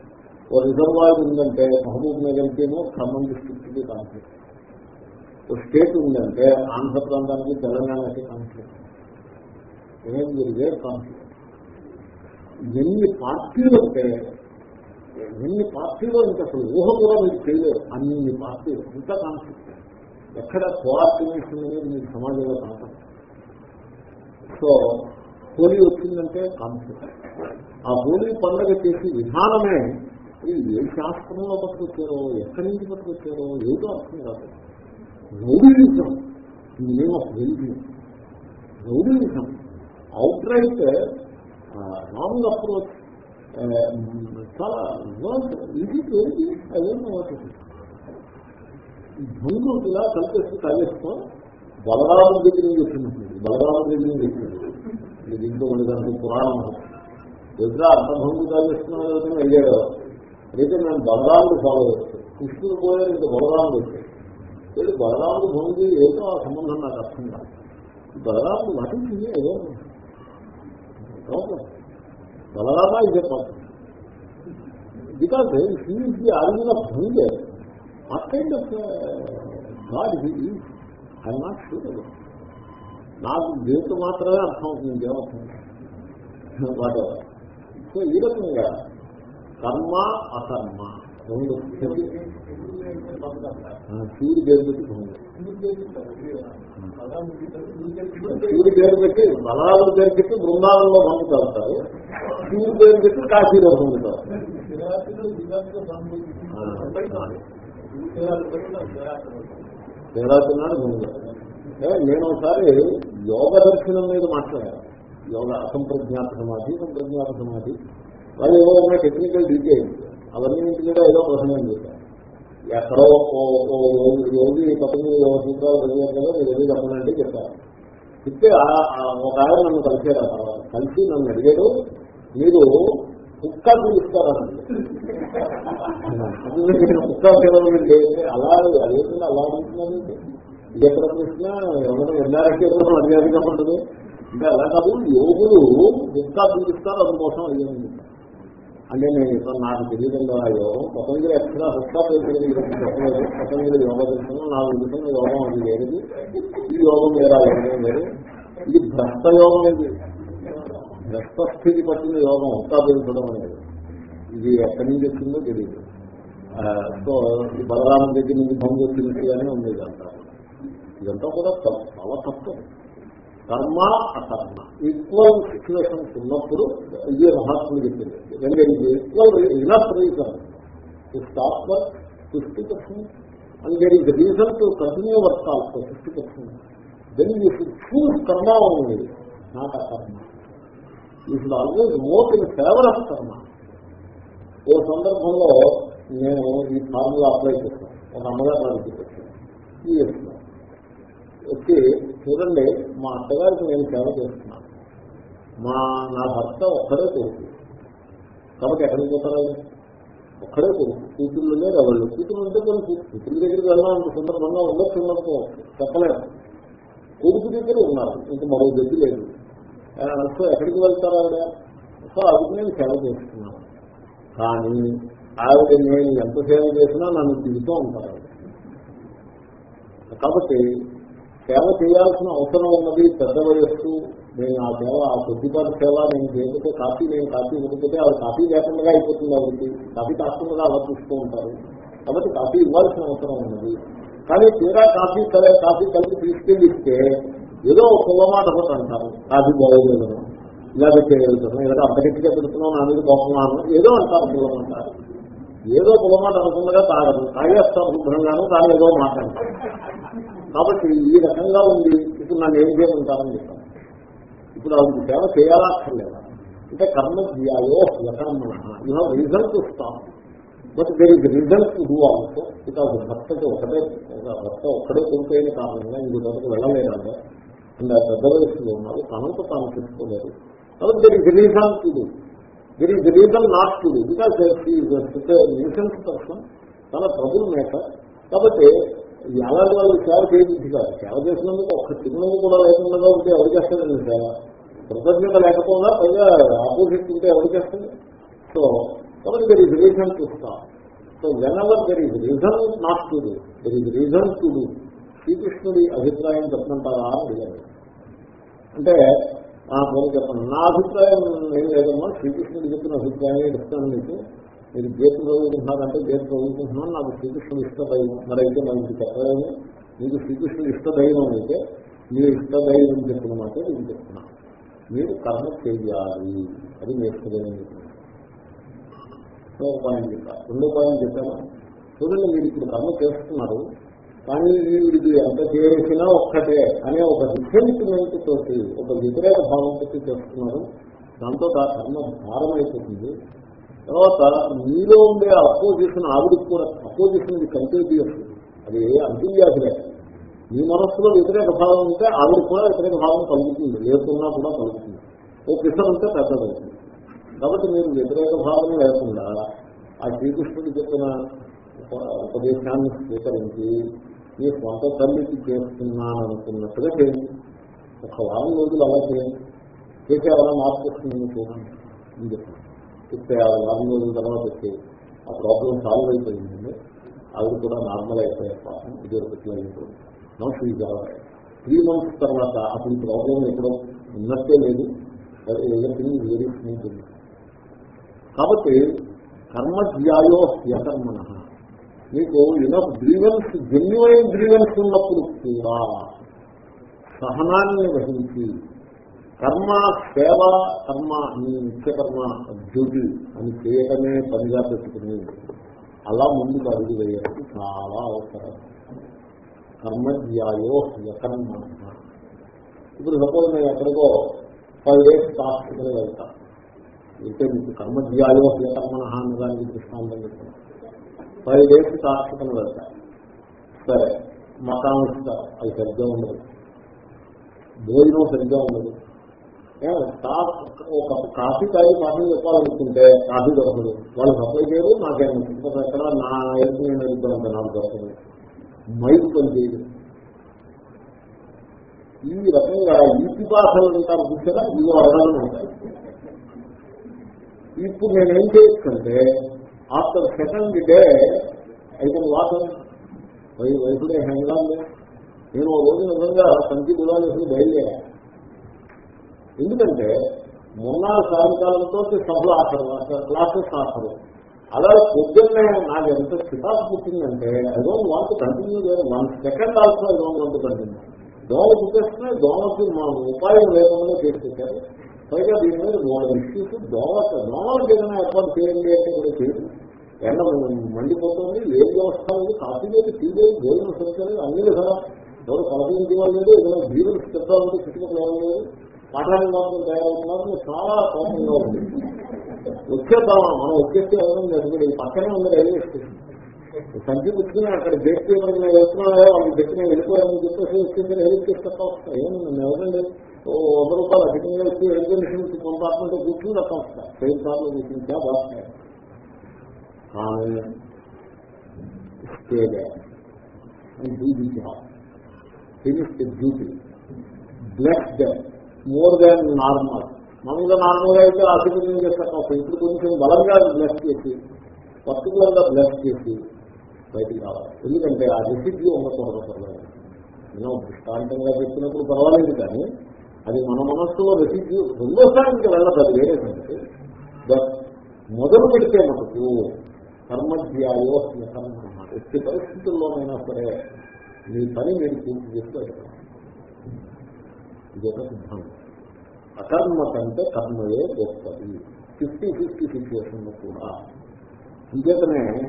ఓ రిజర్వాయర్ ఉందంటే మహబూబ్ నగర్కేమో ఖమ్మం డిస్ట్రిక్ట్కి కాన్ఫ్లిక్ట్. ఓ స్టేట్ ఉందంటే ఆంధ్ర ప్రాంతానికి తెలంగాణకి కాన్ఫ్లిక్ట్. ఏం జరిగే కాన్ఫ్లిక్ట్? ఎన్ని పార్టీలు అంటే ఎన్ని పార్టీలు ఇంకా అసలు ఊహ కూడా మీరు చేయలేరు అన్ని పార్టీలు ఇంత కాన్ఫ్లిక్ట్ ఎక్కడ కోఆర్డినేషన్ అనేది మీకు సమాజంలో కనపడదు. సో హోలీ వచ్చిందంటే కాన్ఫ్లిక్ట్ ఆ హోలీ పండుగ చేసి విధానమే ఏ శాస్త్రంలో పట్టుకొచ్చారో ఎక్కడి నుంచి పట్టుకొచ్చారో ఏదో అర్థం కాదు. Rowdyism name of religion rowdyism outright wrong approach చాలా ఇది ఏంటి అదేమో భంగు ఇలా కలిపేసి తాగేస్తాం బలరాముడి దగ్గర నుంచి వచ్చినట్టు బలరాముడి దగ్గర నుంచి వచ్చినట్టు ఇది దీంట్లో కొన్ని పురాణం ఎదురా అర్థభంగు భంగు అయ్యాడు అయితే నేను బలరాముడు ఫాలో చేస్తాను. కృష్ణుడు పోయారు ఇంకా బలరాముడు వచ్చాడు. బలరాముడు భంగి ఏదో ఆ సంబంధం నాకు అర్థం కాదు. బలరాముడు నటించింది ఏదో బలరామా ఇది చెప్పాలి because he is the origin of హింజర్ what kind of God he I not sure నాకు దేవుడు మాత్రమే అర్థం అవుతుంది దేవర్థం వాట్ సో ఈ రకంగా కర్మ అకర్మ రెండు. శివుడి పేరు పెట్టి భంగి శివుడి పేరు పెట్టి బలరాముడి పేరు పెట్టి బృందావనంలో భంగు తాగుతారు పేరు పెట్టి కాశీలో భంగుతారు నాడు భంగు నేను ఒకసారి యోగ దర్శనం మీద మాట్లాడాను. యోగ అసంప్రజ్ఞాత సమాధి సంప్రజ్ఞాత సమాధి. వాళ్ళు ఏవో ఉన్న టెక్నికల్ డీటెయిల్స్. అవన్నీ కూడా ఏదో ప్రసంగం చేశారు ఎక్కడో యోగి పక్కన సూత్రాలు చదివారు కదా మీరు ఏది చెప్పనంటే చెప్పారు. చెప్తే ఒక ఆయన నన్ను కలిసారు కలిసి నన్ను అడిగాడు మీరు కుక్క పిలుస్తారని కుక్క పిలవండి అలా అదేంటంటే అలా అడుగుతున్నాను ఇది ఎక్కడ ప్రశ్న ఎవరైనా వెళ్ళారంటే ఎవరైనా అడిగారు కాబట్టి అంటే అలా కాదు యోగులు కుక్క పిలుస్తారు? అందుకోసం అడిగాను అంటే నేను ఇప్పుడు నాకు తెలియదు ఆ యోగం పతంజలి ఎక్కడ హస్తా చెప్పలేదు. పతంజలి యోగ దర్శనం నాకు విధంగా యోగం అది లేదు ఈ యోగం వేరా యోగం వేరు ఇది భ్రష్ట యోగం ఇది. భ్రష్ట స్థితి పట్టిన యోగం హస్తా అనేది ఇది ఎక్కడి నుంచి వచ్చిందో తెలియదు. సో ఈ బలరామ దగ్గర నుంచి భంగి వచ్చినట్టుగానే ఉంది ఇదంతా ఇదంతా కూడా చాలా తప్పు. కర్మ అకర్మ. ఈక్వల్ సిచ్యువేషన్స్ ఉన్నప్పుడు ఇదే మహాత్ములు చెప్పింది. ఎందుకంటే ఇది equal enough reason to stop work fifty percent and there is reason to continue work also fifty percent then you should choose karma ఉంది not akarma you should always vote in favour of karma ఓ సందర్భంలో నేను ఈ formula apply చేస్తాను ఒక అమ్మగారు నాకు చెప్పాను వచ్చి చూడండి మా అత్తగారికి నేను సేవ చేస్తున్నాను. మా నా భర్త ఒక్కడే కొడుకు. కాబట్టి ఎక్కడికి పోతారా ఒక్కడే కొడుకు. కూతుళ్ళు లేదు ఎవరు కూతురు ఉంటే కొడుకు. కూతురు దగ్గరికి వెళ్ళాలంటే సందర్భంగా ఉండొచ్చు ఉండకపో చెప్పలేదు కొడుకు దగ్గర ఉన్నారు. ఇంకా మరో గతి లేదు. సో ఎక్కడికి వెళ్తారా ఆవిడ? సో అది నేను సేవ చేస్తున్నాను. కానీ ఆవిడ నేను ఎంత సేవ చేసినా నన్ను తిరుగుతూ ఉంటారు కాబట్టి సేవ చేయాల్సిన అవసరం ఉన్నది పెద్ద వయస్సు నేను ఆ సేవ ఆ కొద్దిపాటి సేవ నేను చేయకపోతే కాఫీ నేను కాఫీ ఇవ్వకపోతే అది కాఫీ లేకుండా అయిపోతుంది అవుతుంది కాఫీ కాకుండా అలా చూస్తూ ఉంటారు. కాబట్టి కాఫీ ఇవ్వాల్సిన అవసరం ఉన్నది. కానీ తీరా కాఫీ సరే కాఫీ కలిపి తీసుకెళ్ళిస్తే ఏదో ఒక కులమాట ఒకటి అంటారు. కాఫీ బాగోలేదు ఇలా పెట్టేయగలుగుతున్నాం ఏదో అర్థగట్టిగా పెడుతున్నాం నా మీద కోపమాను ఏదో అంటారు కులమంటారు ఏదో కులమాట అనుకుండగా తాగదు తాగేస్తాను శుభ్రంగాను కానీ ఏదో మాట్లాడతారు కాబట్టి ఈ రకంగా ఉంది. ఇప్పుడు నన్ను ఏం చేయమంటారని చెప్పాను. ఇప్పుడు ఆవిడ సేవ చేయాలా అక్కర్లేదా అంటే కర్మ ధ్యాయో యకర్మ you have reason to stop but there is reason to do also because భర్తకి ఒకటే భర్త ఒక్కడే కోల్పోయిన కారణంగా ఇంకొకరికి దగ్గరకు వెళ్ళలేదంటే. అండ్ ఆ పెద్ద వయసులో ఉన్నారు తనకు తాను తెలుసుకోలేదు కాబట్టి there is reason to do there is reason not to do because reasons person తన ట్రబుల్ మేకర్ కాబట్టి అలాంటి వాళ్ళు సేవ చేయబుద్ధి కాదు. సేవ చేసినందుకు ఒక్క చిరునవ్వు కూడా లేకుండా ఉంటే ఎవరు చేస్తారండి సేవ? కృతజ్ఞత లేకపోయినా పైగా ఆపోజిట్ ఉంటే ఎవరు చేస్తుంది సో కాబట్టి దర్ ఇస్ రీజన్ చూస్తాం so whenever there is reason not to do there is reason to do శ్రీకృష్ణుడి అభిప్రాయం చెప్పమంటారా అడిగారు. అంటే ఫోన్ చెప్పండి నా అభిప్రాయం ఏం లేదమ్మా. శ్రీకృష్ణుడు చెప్పిన అభిప్రాయం చెప్తాను మీకు. మీరు గీత చదువుకుంటున్నారంటే గీత చదువుకుంటున్నాను నాకు శ్రీకృష్ణుడు ఇష్టదైవం. మరైతే మనకి చెప్పలేము. మీకు శ్రీకృష్ణుడు ఇష్టదైవం అయితే మీరు ఇష్టదైవం చెప్పిన మాట నేను చెప్తున్నా. మీరు కర్మ చేయాలి. అది మీ ఇష్టదైవం చెప్తున్నాను పాయింట్ చెప్పారు రెండో పాయింట్ చెప్పాను. చూడండి మీరు ఇప్పుడు కర్మ చేస్తున్నారు కానీ వీడికి ఎంత చేసినా ఒక్కటే అనే ఒక రిసెంట్మెంట్ తోటి ఒక వ్యతిరేక భావం తోటి చేస్తున్నారు. దాంతో ఆ కర్మ భారం అయిపోతుంది తర్వాత మీలో ఉండే అపోజిషన్ ఆవిడకి కూడా అపోజిషన్ కంటిన్యూస్ అది అంతర్యాధిలే మీ మనస్సులో వ్యతిరేక భావం ఉంటే ఆవిడకి కూడా వ్యతిరేక భావం కలుగుతుంది. లేకున్నా కూడా కలుగుతుంది. ఓ కిషన్ ఉంటే పెద్దదవుతుంది కాబట్టి మీరు వ్యతిరేక భావన లేకుండా ఆ శ్రీకృష్ణుడు చెప్పిన ఉప- ఉపదేశాన్ని స్వీకరించి మీ స్వంత తల్లికి చేస్తున్నాను అనుకున్నట్టుగా చేయండి. ఒక వారం రోజులు అలా చేయండి. చేసే అలా మార్పు వస్తుందని చూడండి. అని చెప్పాను చెప్తే ఆ వారం రోజుల తర్వాత వచ్చి ఆ ప్రాబ్లం సాల్వ్ అయిపోయింది అవి కూడా నార్మల్ అయిపోయే పాపం ఇది ఒకటి అయిపోయింది నో ఫీజ్ త్రీ మంత్స్ తర్వాత అప్పుడు ప్రాబ్లం ఎప్పుడో ఉన్నట్టే లేదు. ఎవరిథింగ్ వెరీ స్మూత్ ఉంది కాబట్టి కర్మధ్యాయో హ్యకర్మణ మీకు ఇనఫ్ గ్రీవెన్స్ జెన్యువైన్ గ్రీవెన్స్ ఉన్నప్పుడు కూడా సహనాన్ని వహించి కర్మ సేవ కర్మ నీ నిత్య కర్మ డ్యూటీ అని చేయడమే పనిగా పెట్టుకుని అలా ముందుకు అడుగు వేయడానికి చాలా అవసరం. కర్మధ్యాయో హ్యకర్మ ఇప్పుడు సపోజ్ నేను ఎక్కడికో ఫైవ్ డేస్ హాస్పిటల్ వెళ్తాను అయితే మీకు కర్మధ్యాయో యకర్మణ అన్న దానికి దృష్టాంతం చెప్తాను ఫైవ్ డేస్ హాస్పిటల్ వెళ్తా. సరే మకాం ఇస్తారు అది సరిగ్గా ఉండదు. భోజనం సరిగ్గా ఉండదు. ఒక కాఫీ తాగి పాఠం చెప్పాలనుకుంటే కాఫీ దొరకదు. వాళ్ళు సప్లై చేయరు నాకేం ఎక్కడ నా ఎదురు నేను అడుగుతాను నాకు దొరకదు. మైక్ పనిచేయదు ఈ రకంగా ఈతి భాషలు అంటారు చూసారా? ఇవి అడగాలని ఉంటాయి. ఇప్పుడు నేనేం చేయొచ్చంటే ఆఫ్టర్ సెకండ్ డే అయితే వాటర్ వై వైపుడే హ్యాంగ్ నేను ఓ రోజు నిజంగా సంచి గులాలు బయలుదేరా. ఎందుకంటే మొన్న సాయంకాలంతో సభలు ఆఫరు క్లాసెస్ ఆఫరు అలా పొద్దున్నే నాకు ఎంత చికాకు పుట్టిందంటే I don't want continue one second also I don't want continue. దోమ పుట్టేస్తున్నాయి దోమకి మనం ఉపాయం లేకుండా చేసేసారు పైగా దీని మీద మూడు ఇష్యూస్ దోమ దోమలకు ఏదైనా ఏర్పాటు చేయండి అంటే కూడా చేయదు ఎండ మండిపోతుంది ఏ వ్యవస్థ ఉంది. కాఫీ లేదు టీ లేదు భోజనం లేదు అన్ని విధాలా ఎవరు కలపించే వాళ్ళు లేదు ఏదైనా జీవులు చెప్పాలంటే చుట్టుపక్కల ఎవరు లేదు మాట్లాడే మాత్రం తయారవుతున్నారు చాలా కోపంగా ఉంది. వచ్చేద్దామా మనం వచ్చేస్తే అక్కడ ఈ పక్కనే ఉంది రైల్వే స్టేషన్. సంచి పుచ్చుకుని అక్కడ గేట్ ఎవరైనా వెళ్తున్నాయో వాళ్ళు గట్టిన వెళ్ళిపోయామని చెప్పేసి వచ్చింది హెల్ప్ స్టేషన్ వస్తాయి. ఏం ఎవరండి? ఓ వంద రూపాయలు అధికంగా వచ్చి రైల్వే స్టేషన్ కంపార్ట్మెంట్ కూర్చుని తప్ప వస్తాయి. ట్రైన్ కార్లో కూర్చుంటా బాగున్నాయి కానీ stay there and do the job. Finish the duty. Bless them. More than normal. మామూలుగా నార్మల్గా అయితే ఆశీర్వదం చేస్తాం ఇప్పుడు కొంచెం బలంగా బ్లెస్ చేసి పర్టికులర్గా బ్లెస్ చేసి బయటికి రావాలి. ఎందుకంటే ఆ రెసిపీ ఉండకూడదు పర్వాలేదు. నేను దృష్టాంతంగా చెప్పినప్పుడు పర్వాలేదు కానీ అది మన మనస్సులో రెసిపీ రెండోసారి ఇంకా వెళ్ళదు అది వేరే సంగతి. బట్ మొదలు పెడితే మనకు కర్మధ్యాయో కర్మ ఎట్టి పరిస్థితుల్లోనైనా సరే మీ పని మీరు పూర్తి చేసి పెడతారు ఇది ఒక సిద్ధాంతం అకర్మ కంటే కర్మయే గొప్పది. ఫిఫ్టీ ఫిఫ్టీ సిచ్యువేషన్ కూడా. అంచేతనే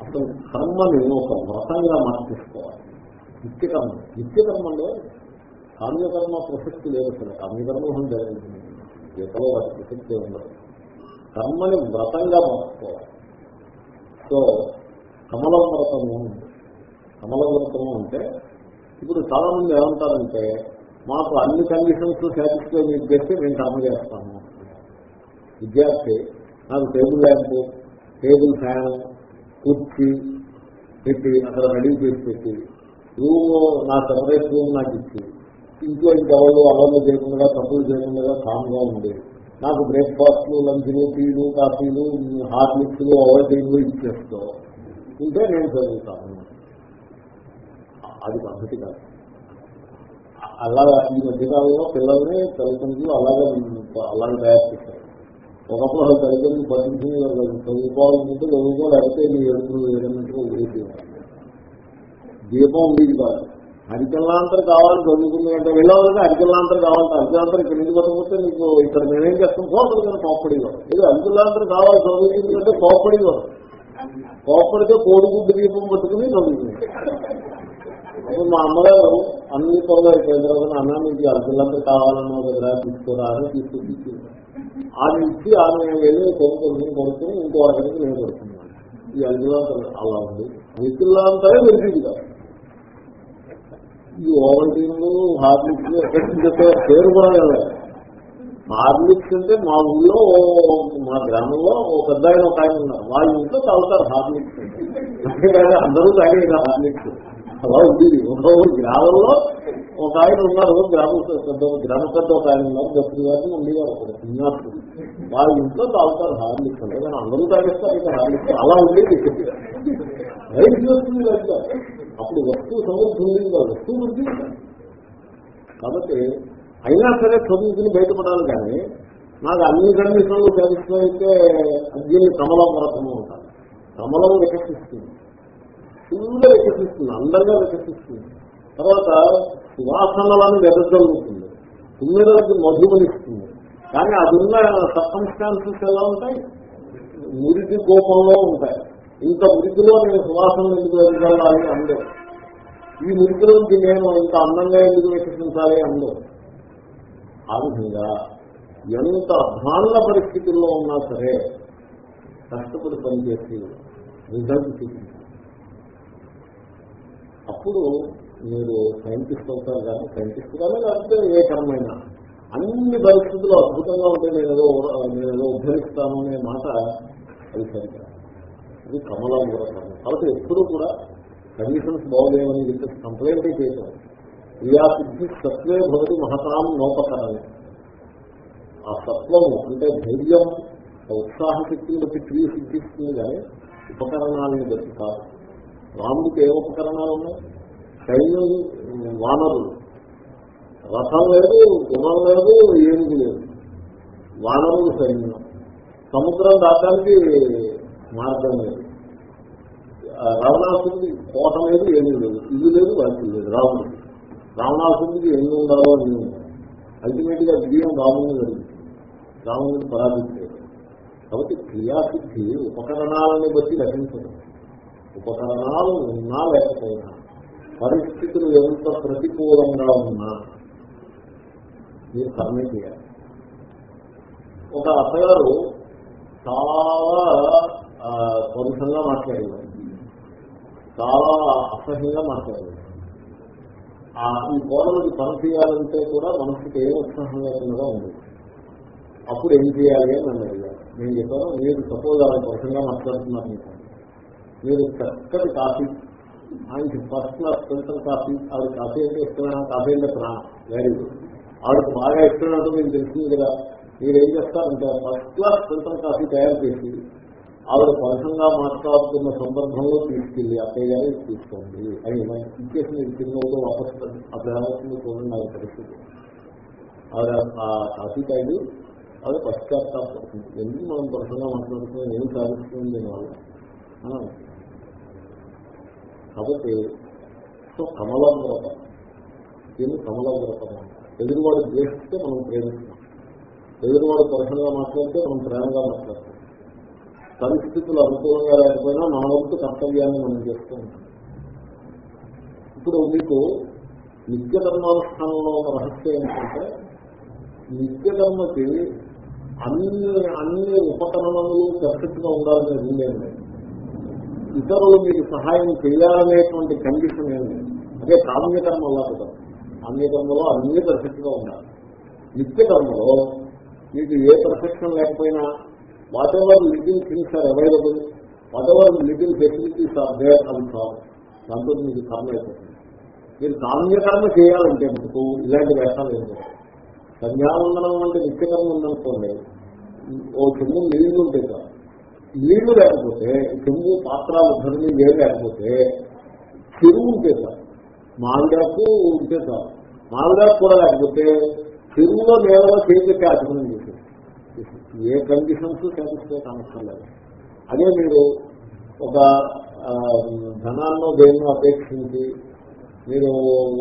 అసలు కర్మని ఒక వ్రతంగా మార్చేసుకోవాలి. నిత్యకర్మ. నిత్యకర్మలో కామ్యకర్మ ప్రసక్తి లేదు అసలు. కామ్యకర్మ జరిగింది. గీతలో వాటి ప్రసక్తి ఉండదు. కర్మని వ్రతంగా మార్చుకోవాలి. సో కమల వ్రతము కమల వ్రతము అంటే ఇప్పుడు చాలా మంది ఏమంటారంటే మాకు అన్ని కండిషన్స్ సాటిస్ఫై మీరు చేస్తే మేము కర్మ చేస్తాము విద్యార్థి నాకు టేబుల్ ల్యాంప్ టేబుల్ ఫ్యాన్ కుర్చీ పెట్టి అక్కడ రెడీ చేసి పెట్టి రూమ్ నా సెపరేట్ రూమ్ నాకు ఇచ్చి ఇంట్లో ఇంకెవరు అలర్లు చేయకుండా తప్పులు చేయకుండా కామ్గా ఉండేది నాకు బ్రేక్ఫాస్ట్లు లంచ్లు టీలు కాఫీలు హార్లిక్స్లు ఓవర్టీలు ఇచ్చేస్తూ ఉంటే నేను చదువుతాను. అది పద్ధతి కాదు. అలాగా ఈ మధ్యకాలంలో పిల్లల్ని తల్లిదండ్రులు అలాగే అలాగే తయారు చేశారు. ఒకప్పుడు అసలు తల్లిదండ్రులు పట్టించుకుని చదువుకోవాలంటే చదువుకో లేకపోతే మీ ఎడుపులు ఏదన్నట్టుగా ఊరేసేవారు. దీపం ఉండేది కాదు. అరికల్లాంతరం కావాలి చదువుకుందంటే వెళ్ళవాలంటే అరికల్లాంతరం కావాలంటే అరికల్లాంతరం ఇక్కడ నుంచి పట్టకపోతే నీకు ఇక్కడ మేమేం చేస్తాం? పోతుంది కానీ కోపడివారు ఇది అరికల్లాంతరం కావాలి చదువుకుంది అంటే కోపడివారు కోప్పడితే కోడిగుడ్డు దీపం పట్టుకుని చదువుకుంది అప్పుడు మా అమ్మగారు అన్ని పనులు అయిపోయిన తర్వాత అన్న మీకు అర్థంతా కావాలన్నా దగ్గర తీసుకోరా అని తీసుకొచ్చి ఆమె ఇచ్చి ఆమె వెళ్ళి కొనుక్కొని కొనుక్కొని ఇంకో అక్కడికి నేను కొడుతున్నాను ఈ అల్జులాంతరం అలా ఉంది. మిత్రులంతా వెళ్తుంది కాదు ఈ ఓవల్టీన్లు హార్లిక్స్ ఎక్కడి పేరు కూడా హార్లిక్స్ అంటే మా ఊళ్ళో మా గ్రామంలో ఒక పెద్ద ఆయన ఒక ఆయన ఉన్నారు. వాళ్ళ ఇంట్లో తాగుతారు హార్లిక్స్. అంతేకాదు అందరూ తాగేది హార్లిక్స్. అలా ఉండేది. ఒక ఊరు గ్రామంలో ఒక ఆయన ఉన్నారు గ్రామ పెద్ద గ్రామ పెద్ద ఒక ఆయన ఉన్నారు గప్పుడు గారిని ఉండేవారు ఒక తిన్నారు వాళ్ళ ఇంట్లో తాగుతారు హార్లిక్స్ అంటే కానీ అందరూ తాగిస్తారు ఇక హార్లిక్స్ అలా ఉండేది. రైతు చేస్తుంది కదా అప్పుడు వస్తువు సమృద్ధి ఉంది కదా వస్తువు వృద్ధి కాబట్టి అయినా సరే చదువుకుని బయటపడాలి కానీ నాకు అన్ని కండిషన్లు సాధిస్తాం అయితే దీన్ని కమలం వ్రతము ఉంటాను కమలం వికసిస్తుంది. ఫుల్గా వికసిస్తుంది అందంగా వికసిస్తుంది తర్వాత సువాసనలను వెదజల్లుతుంది. తుమ్మిదలకి మధుమనిస్తుంది కానీ అది ఉన్న సర్కమ్స్టాన్సెస్ ఎలా ఉంటాయి? మురికి కోపంలో ఉంటాయి. ఇంత మురికిలో నేను సువాసన ఎందుకు వెదజల్లాలి అందరూ ఈ మురికిలోకి నేను ఇంత అందంగా ఎందుకు వికసించాలి అందరూ ఆ విధంగా ఎంత అధ్వాన పరిస్థితుల్లో ఉన్నా సరే కష్టపడి పనిచేసి రిజల్ట్ చూపించాలి. అప్పుడు మీరు సైంటిస్ట్ అవుతారు కానీ సైంటిస్ట్ కానీ లేకపోతే ఏ కర్మైనా? అన్ని పరిస్థితులు అద్భుతంగా ఉంటే నేను ఏదో నేను ఏదో ఉద్ధరిస్తాను అనే మాట అది సరిగ్గా ఇది కమలం కూడా కాదు. కాబట్టి ఎప్పుడూ కూడా కండిషన్స్ బాగోలేవని చెప్పేసి కంప్లైంట్ చేయటం క్రియాసిద్ధి సత్వే భవతి మహతాం నోపకరణే. ఆ సత్వము అంటే ధైర్యం ఉత్సాహ శక్తిని బట్టి క్రియ సిద్ధిస్తుంది కానీ ఉపకరణాలను బట్టి కాదు. రాముడికి ఏ ఉపకరణాలు ఉన్నాయి? సైన్యం వానరులు రథం లేదు గుణం లేదు ఏనుగు లేదు. వానరులు సైన్యం సముద్రం దాటానికి మార్గం లేదు. రావణాసుడికి కోట లేదు ఏమీ లేదు. ఇది లేదు వాటి లేదు రావణుడికి రావణాసుడికి ఎన్ని ఉండాలో అన్ని అల్టిమేట్గా విజయం రాముని జరుగుతుంది రాముని పరాజించేది కాబట్టి క్రియాసిద్ధి ఉపకరణాలని బట్టి లభించదు ఉపకరణాలు ఉన్నా లేకపోయినా పరిస్థితులు ఎంత ప్రతికూలంగా ఉన్నా మీరు కర్మే చేయాలి. ఒక అత్తగారు చాలా పరుషంగా మాట్లాడేవారు. చాలా అసహ్యంగా మాట్లాడేవారు. ఈ కోడలకి పని చేయాలంటే కూడా మనసుకి ఏ ఉత్సాహం లేకుండా ఉంది. అప్పుడు ఏం చేయాలి అని నన్ను అడిగారు. నేను చెప్పాను మీరు సపోజ్ అలా పరుషంగా మాట్లాడుతున్నారు మీరు చక్కని కాఫీ. ఆయనకి ఫస్ట్ క్లాస్ ఫిల్టర్ కాఫీ. ఆవిడ కాఫీ అంటే ఇష్టమైన? కాఫీ అంటే ప్రాణం వెరీ గుడ్ ఆవిడకు బాగా ఇష్టమైనట్టు మీకు తెలిసింది కదా. మీరు ఏం చేస్తారంటే ఫస్ట్ క్లాస్ ఫిల్టర్ కాఫీ తయారు చేసి ఆవిడ పరసంగా మాట్లాడుతున్న సందర్భంలో తీసుకెళ్ళి అత్తయ్య గారు తీసుకోండి. అని ఇచ్చేసి మీరు చిన్నతో వాపస్ అప్పుడు ఏమవుతుంది చూడండి ఆవిడ పరిస్థితి. ఆవిడ ఆ కాఫీ తాగి ఆవిడ పశ్చాత్తాపడుతుంది ఎందుకు మనం పరసంగా మాట్లాడుతున్నాం ఏం సాధిస్తుంది దీనివల్ల అని కాబట్టి సో కమల వ్రతం దీన్ని కమల. వ్రతం ఎదురువాడు ద్వేషిస్తే మనం ప్రేమిస్తాం ఎదురువాడు పరుషంగా మాట్లాడితే మనం ప్రేమగా మాట్లాడతాం పరిస్థితులు అనుకూలంగా లేకపోయినా మన వంతు కర్తవ్యాన్ని మనం చేస్తూ ఉంటాం. ఇప్పుడు మీకు నిత్య ధర్మానుష్ఠానంలో ఉన్న రహస్యం ఏంటంటే నిత్య ధర్మకి అన్ని అన్ని ఉపకరణములు పర్ఫెక్ట్గా ఉండాలనే రూల్ ఇతరులు మీకు సహాయం చేయాలనేటువంటి కండిషన్ ఏమి అదే కామ్యకర్మ అలా కదా కామ్యకర్మలో అన్ని పర్ఫెక్ట్గా ఉండాలి. నిత్య కర్మలో మీకు ఏ పర్ఫెక్షన్ లేకపోయినా whatever little things are available whatever little facilities are there అని కాదు దాంతో మీకు కర్మ అయిపోతుంది. మీరు కామ్యకర్మ చేయాలంటే మీకు ఇలాంటి వేషాలు ఏమి లేదు సంధ్యావందనం వంటి నిత్యకర్మ ఉందనుకోండి ఓ చిన్న నీళ్ళు ఉంటాయి నీళ్ళు లేకపోతే చెంబు పాత్ర ఉద్ధరణ ఏం లేకపోతే చెరువు ఉంటే సార్ మామిడాకు ఉంటే సార్ మామిడాకు కూడా లేకపోతే చెరువులో నేలలో చేపెట్టి ఆచమనం చేసేది. ఏ కండిషన్స్ సాటిస్ఫై కానక్కర్లేదు అదే మీరు ఒక ఆ, ధనాన్నో దేన్నో అపేక్షించి మీరు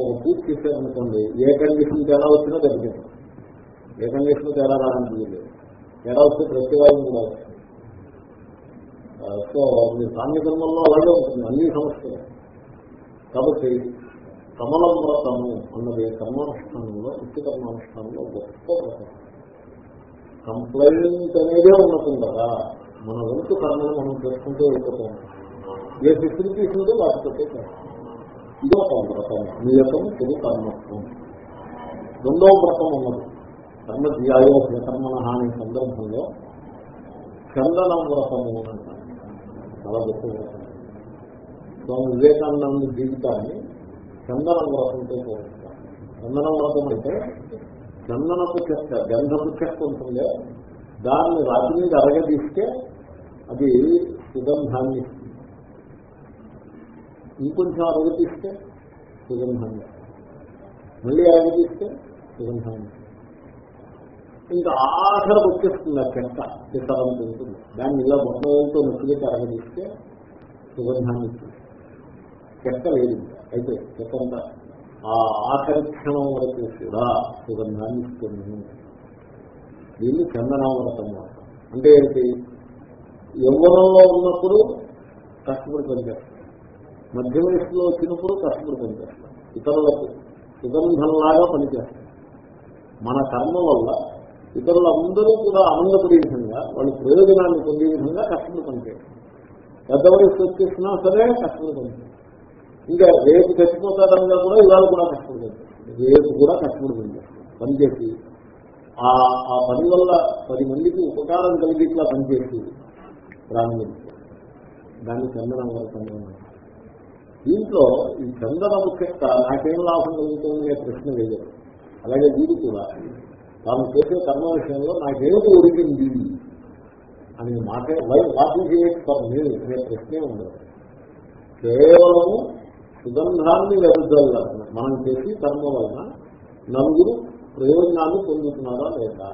ఒక పూర్తి చేశారనుకోండి ఏ కండిషన్ తేడా వచ్చినా దెబ్బతింటారు ఏ కండిషన్ తేడా రావడం లేదు తేడా వస్తే ప్రతి వాళ్ళు కూడా వస్తుంది. సో మీ సాంఘికర్మంలో అలాగే ఉంటుంది. అన్ని సమస్యలు కాబట్టి కమల వ్రతము అన్నది కర్మానుష్ఠానంలో నిత్య కర్మానుష్ఠానంలో గొప్ప వ్రతం. కంప్లైంట్ అనేదే ఉన్నది మన వంతు కర్మలు మనం చేసుకుంటూ వెళ్ళిపోతాం. ఏ ఫెసిలిటీస్ ఉందో లేకపోతే ఇది ఒక వ్రతం. నియతం తెలుగు కర్మత్వం. రెండవ వ్రతం ఉన్నది. కర్మ ధ్యాయో కర్మణ హాని సందర్భంలో చందన వ్రతము అంట చాలా గొప్ప స్వామి వివేకానంద జీవితాన్ని చందన వ్రతంతో పోలుస్తారు. చందన వ్రతం అంటే చందనపు చెక్క గంధపు చెక్క ఉంటుందే దాన్ని రాతి మీద అరగదీస్తే అది సుగంధాన్ని ఇస్తుంది. ఇంకొంచెం అరగదీస్తే సుగంధాన్ని మళ్ళీ అరగదీస్తే సుగంధాన్ని ఇస్తుంది. ఇంకా ఆఖరకు వచ్చేస్తుంది ఆ చెక్క చిత్తరం ఉంటుంది దాన్ని ఇలా బొమ్మలతో నొక్కిపెట్టి అరగదీస్తే సుగంధాన్ని ఇస్తుంది. చెక్క లేదు. అయితే చెక్క ఆ ఆఖరి క్షణం వరకు కూడా సుగంధాన్ని ఇస్తుంది. దీన్ని చందనామృతం అంటే ఏంటి? యవ్వనంలో ఉన్నప్పుడు కష్టపడి పనిచేస్తాం మధ్య వయసులో వచ్చినప్పుడు కష్టపడి పనిచేస్తాం ఇతరులకు సుగంధంలాగా పనిచేస్తాం మన కర్మ వల్ల ఇతరులందరూ కూడా ఆనందపడే విధంగా వాళ్ళు ప్రయోజనాన్ని పొందే విధంగా కష్టపడి పనిచేస్తాం పెద్ద వయసు వచ్చేసినా సరే కష్టపడి పనిచేస్తాం ఇంకా రేపు చచ్చిపోతారన్నా కూడా ఇవాళ కూడా కష్టపడి పనిచేస్తాం రేపు కూడా కష్టపడి పనిచేస్తాం పనిచేసి ఆ ఆ పని వల్ల పది మందికి ఉపకారం కలిగేట్లా పనిచేసి ప్రారంభించారు దాన్ని చందనం వరకం దీంట్లో ఈ చందనము చెక్క నాకేం లాభం కలుగుతుంది అనే ప్రశ్న లేదు. అలాగే వీరు కూడా. తాను చేసే కర్మ విషయంలో నాకేమిటి ఒరిగింది అనే మాట వై వాటి చేయకపోతే అనే ప్రశ్నే ఉండదు. కేవలము సుగంధాన్ని వెదజల్లాలి మనం చేసి కర్మ వలన నలుగురు ప్రయోజనాన్ని పొందుతున్నారా లేదా?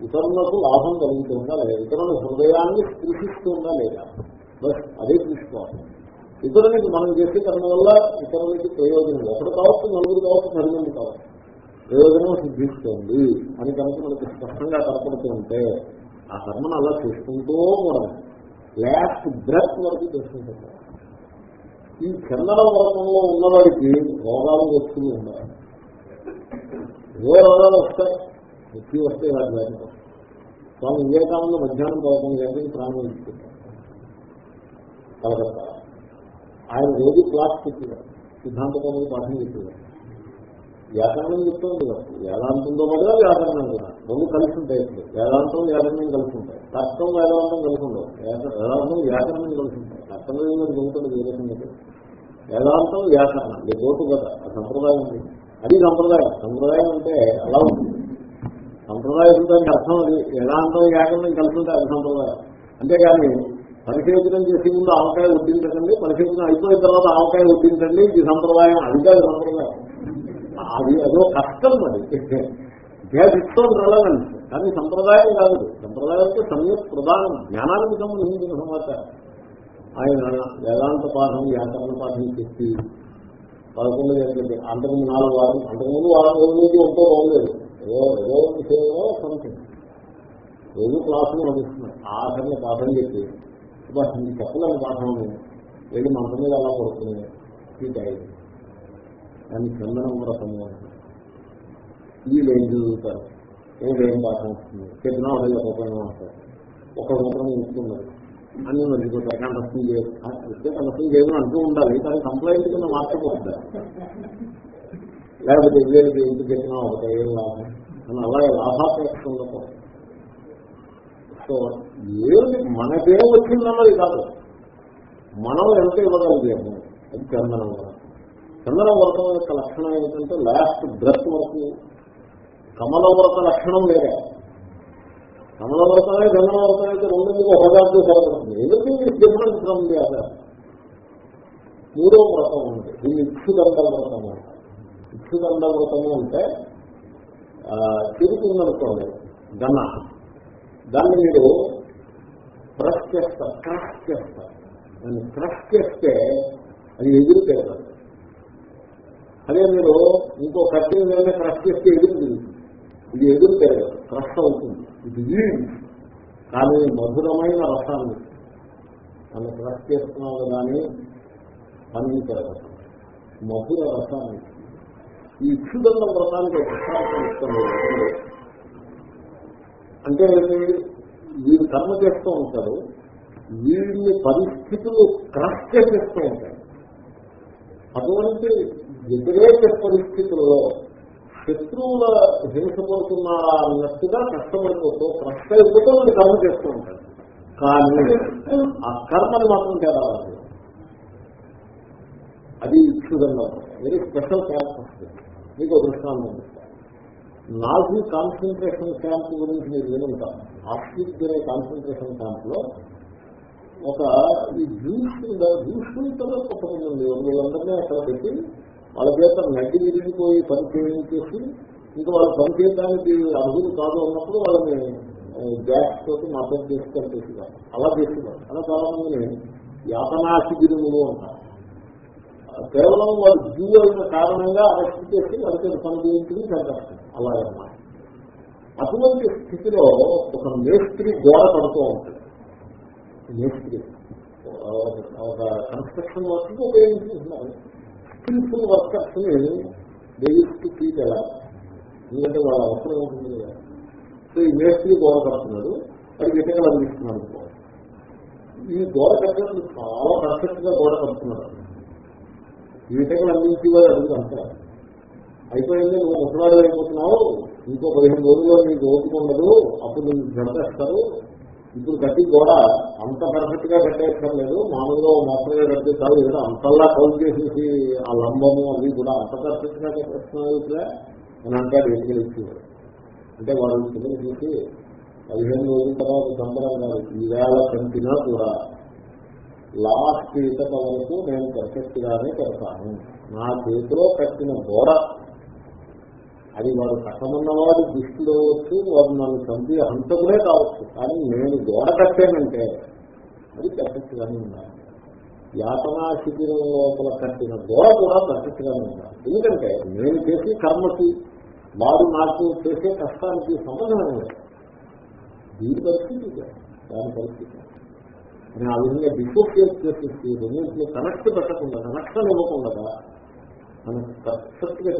ఇతరులకు లాభం కలుగుతుందా లేదా? ఇతరుల హృదయాన్ని స్పృశిస్తుందా లేదా? బస్ అదే చూసుకోవాలి ఇతరులకి మనం చేసే కర్మ వల్ల ఇతరులకి ప్రయోజనం ఒకటి కావచ్చు నలుగురు కావచ్చు పది మంది కావచ్చు. ప్రయోజనం సిద్ధిస్తోంది అని కనుక మనకి స్పష్టంగా కనపడుతూ ఉంటే ఆ కర్మను అలా చేసుకుంటూ కూడా లాస్ట్ బ్రెత్ వరకు చేసుకుంటారు ఈ చందన వర్గంలో ఉన్నవాడికి రోగాలు వస్తూ ఉండాలి ఏ రోగాలు వస్తాయి. వచ్చి వస్తే వాటి వాటికి స్వామి వివేకానంద మధ్యాహ్నం పదకొండు గంటలకు ప్రాణం ఇచ్చుకుంటారు కలకత్తా. ఆయన రోజు క్లాస్ చెప్పేవారు. సిద్ధాంతకమైన పాఠం చెప్పేవారు. వ్యాకరణం చెప్తుంది వేదాంతంతో పాటుగా వ్యాకరణం కూడా. రెండు కలిసి ఉంటాయి ఇప్పుడు. వేదాంతం వ్యాకరణం కలిసి ఉంటాయి. తర్కం వేదాంతం కలిసి ఉండవు. వేదాంతం వ్యాకరణం కలిసి ఉంటాయి. తర్కం జరుగుతుంది వేరే సంగతి. వేదాంతం వ్యాకరణం. ఇది గోటు కదా. ఆ సంప్రదాయం ఉంది. అది సంప్రదాయం. సంప్రదాయం అంటే అలా ఉంటుంది. సంప్రదాయం దానికి అర్థం అది. వేదాంతం వ్యాకరణం కలిసి ఉంటే అది సంప్రదాయం అంతేగాని పరిశోధనం చేసే ముందు ఆవకాయ వడ్డించకండి. పరిశోధన అయిపోయిన తర్వాత ఆవకాయ వడ్డించండి. ఇది సంప్రదాయం. అది కాదు సంప్రదాయం. అది అదో కష్టం అది. ఇష్టం రెలవెన్స్ కానీ సంప్రదాయం కాదు. సంప్రదాయం అంటే సమ్యక్ ప్రధానం. జ్ఞానానికి సంబంధించిన సమాచారం. ఆయన వేదాంత పాఠం వ్యాకరణ పాఠం చెప్పి పదకొండు జరిగింది అంతకుముందు నాలుగు వారం అంతకుముందు వారం రోజులకి ఎంతో బాగులేదు ఏదో ఏదో విషయంలో సంథింగ్. రోజు క్లాసులు నడుస్తున్నాయి. ఆఖరిని పాఠం చెప్పి ఇప్పుడు ఇంక చెప్పలేని పాఠం వెళ్ళి మంత్రం మీద అలా పడుతుంది సీట్ అయింది దాన్ని చందనం వ్రతము అంటారు. వీళ్ళు ఏం చదువుతారు. ఏం పాఠం వస్తుంది? చెప్పినా వాళ్ళు ఒకరిని వస్తారు ఒక మంత్రం ఇస్తున్నారు అన్ని మర్చిపోతారు కంఠస్థం చేస్తే కంఠస్థం చేయడం అంటూ ఉండాలి. కానీ కంప్లైంట్ కింద మార్చకూడదు లేకపోతే ఇవేది ఎందుకు చెప్పినా ఒకటే ఏం లాభం? అని అలాగే లాభాపేక్ష ఉండకూడదు సో ఏది మనకేం వచ్చిందన్నది కాదు. మనం ఎంత ఇవ్వగలిగాము? అది చందనం వ్రతం చందనం వ్రతం యొక్క లక్షణం ఏంటంటే లాస్ట్ బ్రెత్ వరకు కమల వ్రత లక్షణం వేరే. కమల వ్రతమే చందన వ్రతం అయితే రెండు ఒక దాంట్లో సరిపడుతుంది. Everything is different from the other మూడో వ్రతం ఉంది. దీన్ని ఇక్షుదండ వ్రతం అంటారు ఇక్షుదండ వ్రతము అంటే తిరుగుతుందనుకోండి గన్న దాన్ని మీరు క్రష్ చేస్తారు క్రష్ చేస్తారు దాన్ని క్రష్ చేస్తే అది ఎదురు పెడతారు అదే మీరు ఇంకో కత్తి మీద క్రష్ చేస్తే ఎదురు తిరుగుతుంది ఇది ఎదురు తిరగదు క్రష్ అవుతుంది. ఇది కానీ మధురమైన రసాన్ని తను క్రష్ చేస్తున్నాం కానీ పని తిరగదు మధుర రసాన్ని. ఈ ఇక్షుదండ వ్రతానికి ఒక అంటే వీడు కర్మ చేస్తూ ఉంటారు వీళ్ళని పరిస్థితులు క్రష్ చేసేస్తూ ఉంటారు అటువంటి వ్యతిరేక పరిస్థితుల్లో శత్రువుల హింసపోతున్నారా అన్నట్టుగా కష్టపడిపోతూ క్రష్ అయిపోతూ వీడు కర్మ చేస్తూ ఉంటారు. కానీ ఆ కర్మని మాత్రం తేడా అది ఇచ్చుదన్న వెరీ స్పెషల్ క్యాంప్ మీకు ఒక దృష్టాంతం నాజీ కాన్సన్ట్రేషన్ క్యాంప్ గురించి మీరు వినుంటారు. ఆస్ట్రిక్ అనే కాన్సన్ట్రేషన్ క్యాంప్లో ఒక ఈ జ్యూస్ జ్యూస్తో కొంతమంది ఉంది వీళ్ళందరినీ అక్కడ పెట్టి వాళ్ళ చేత నడ్డి విరిగిపోయి పని చేయించేసి ఇంకా వాళ్ళు పని చేయడానికి అర్హులు కాదు అన్నప్పుడు వాళ్ళని గ్యాస్ తోటి మద్దతు చేసుకొని చేసేవారు. అలా చేసేవారు. అలా చాలా మందిని యాతనా శిబిరములు అంటారు కేవలం వాడు జూ అయిన కారణంగా అరెస్ట్ చేసి వాళ్ళకి పని చేయించుకుని అలాగే అలాగన్నమాట అటువంటి స్థితిలో ఒక మేస్త్రి గోడ పడుతూ ఉంటుంది. మేస్త్రి ఒక కన్స్ట్రక్షన్ వర్క్ ఉపయోగించుకుంటున్నారు. స్కిల్ఫుల్ వర్కర్స్ని డేవిస్కి ట్రీట్ ఎందుకంటే వాళ్ళ అవసరం ఉంటుంది కదా. సో ఈ మేస్త్రి గోడ కడుతున్నాడు అది విధంగా అందిస్తున్నాడు ఈ గోడ కట్టడం చాలా పర్ఫెక్ట్గా గోడ కడుతున్నాడు ఈ విధంగా అందించి వాడు అడుగు అంటారు అయిపోయింది నువ్వు ముసలాడు అయిపోతున్నావు. ఇంకో పదిహేను రోజుల్లో నీకు ఓపిక ఉండదు. అప్పుడు నువ్వు జడతేస్తారు ఇప్పుడు కట్టి గోడ అంత పర్ఫెక్ట్గా కట్టేక్కర్లేదు మామూలుగా మొత్తంగా కడితే చాలు. ఏదో అంతల్లా కౌలు చేసేసి ఆ లంబము అవి కూడా అంత పర్ఫెక్ట్గా కట్టేస్తున్నారు అని అంటారు ఎన్నికలు అంటే వాళ్ళు పిల్లలు చూసి పదిహేను రోజుల తర్వాత సంబరంగా ఈవేళ కంటినా కూడా లాస్ట్ ఇతర వరకు నేను పర్ఫెక్ట్ గానే పెడతాను నా చేతిలో కట్టిన గోడ అది వాడు కట్టమన్నవాడు దృష్టిలో వచ్చి వాడు నన్ను చంపి హంతకులే కావచ్చు. కానీ నేను గోడ కట్టానంటే అది పర్ఫెక్ట్ ఉండాలి. యాతనా శిబిరం లోపల కట్టిన గోడ కూడా పర్ఫెక్ట్ ఉండాలి. ఎందుకంటే నేను చేసే కర్మకి వాడు నాకు చేసే కష్టానికి సంబంధం లేదు. దీని పరిస్థితి దాని పరిస్థితి నేను ఆ విధంగా డిసోసియేట్ చేసేసి రెండింటిని కనెక్ట్ పెట్టకుండా కనెక్షన్ ఇవ్వకుండా మనం పర్ఫెక్ట్గా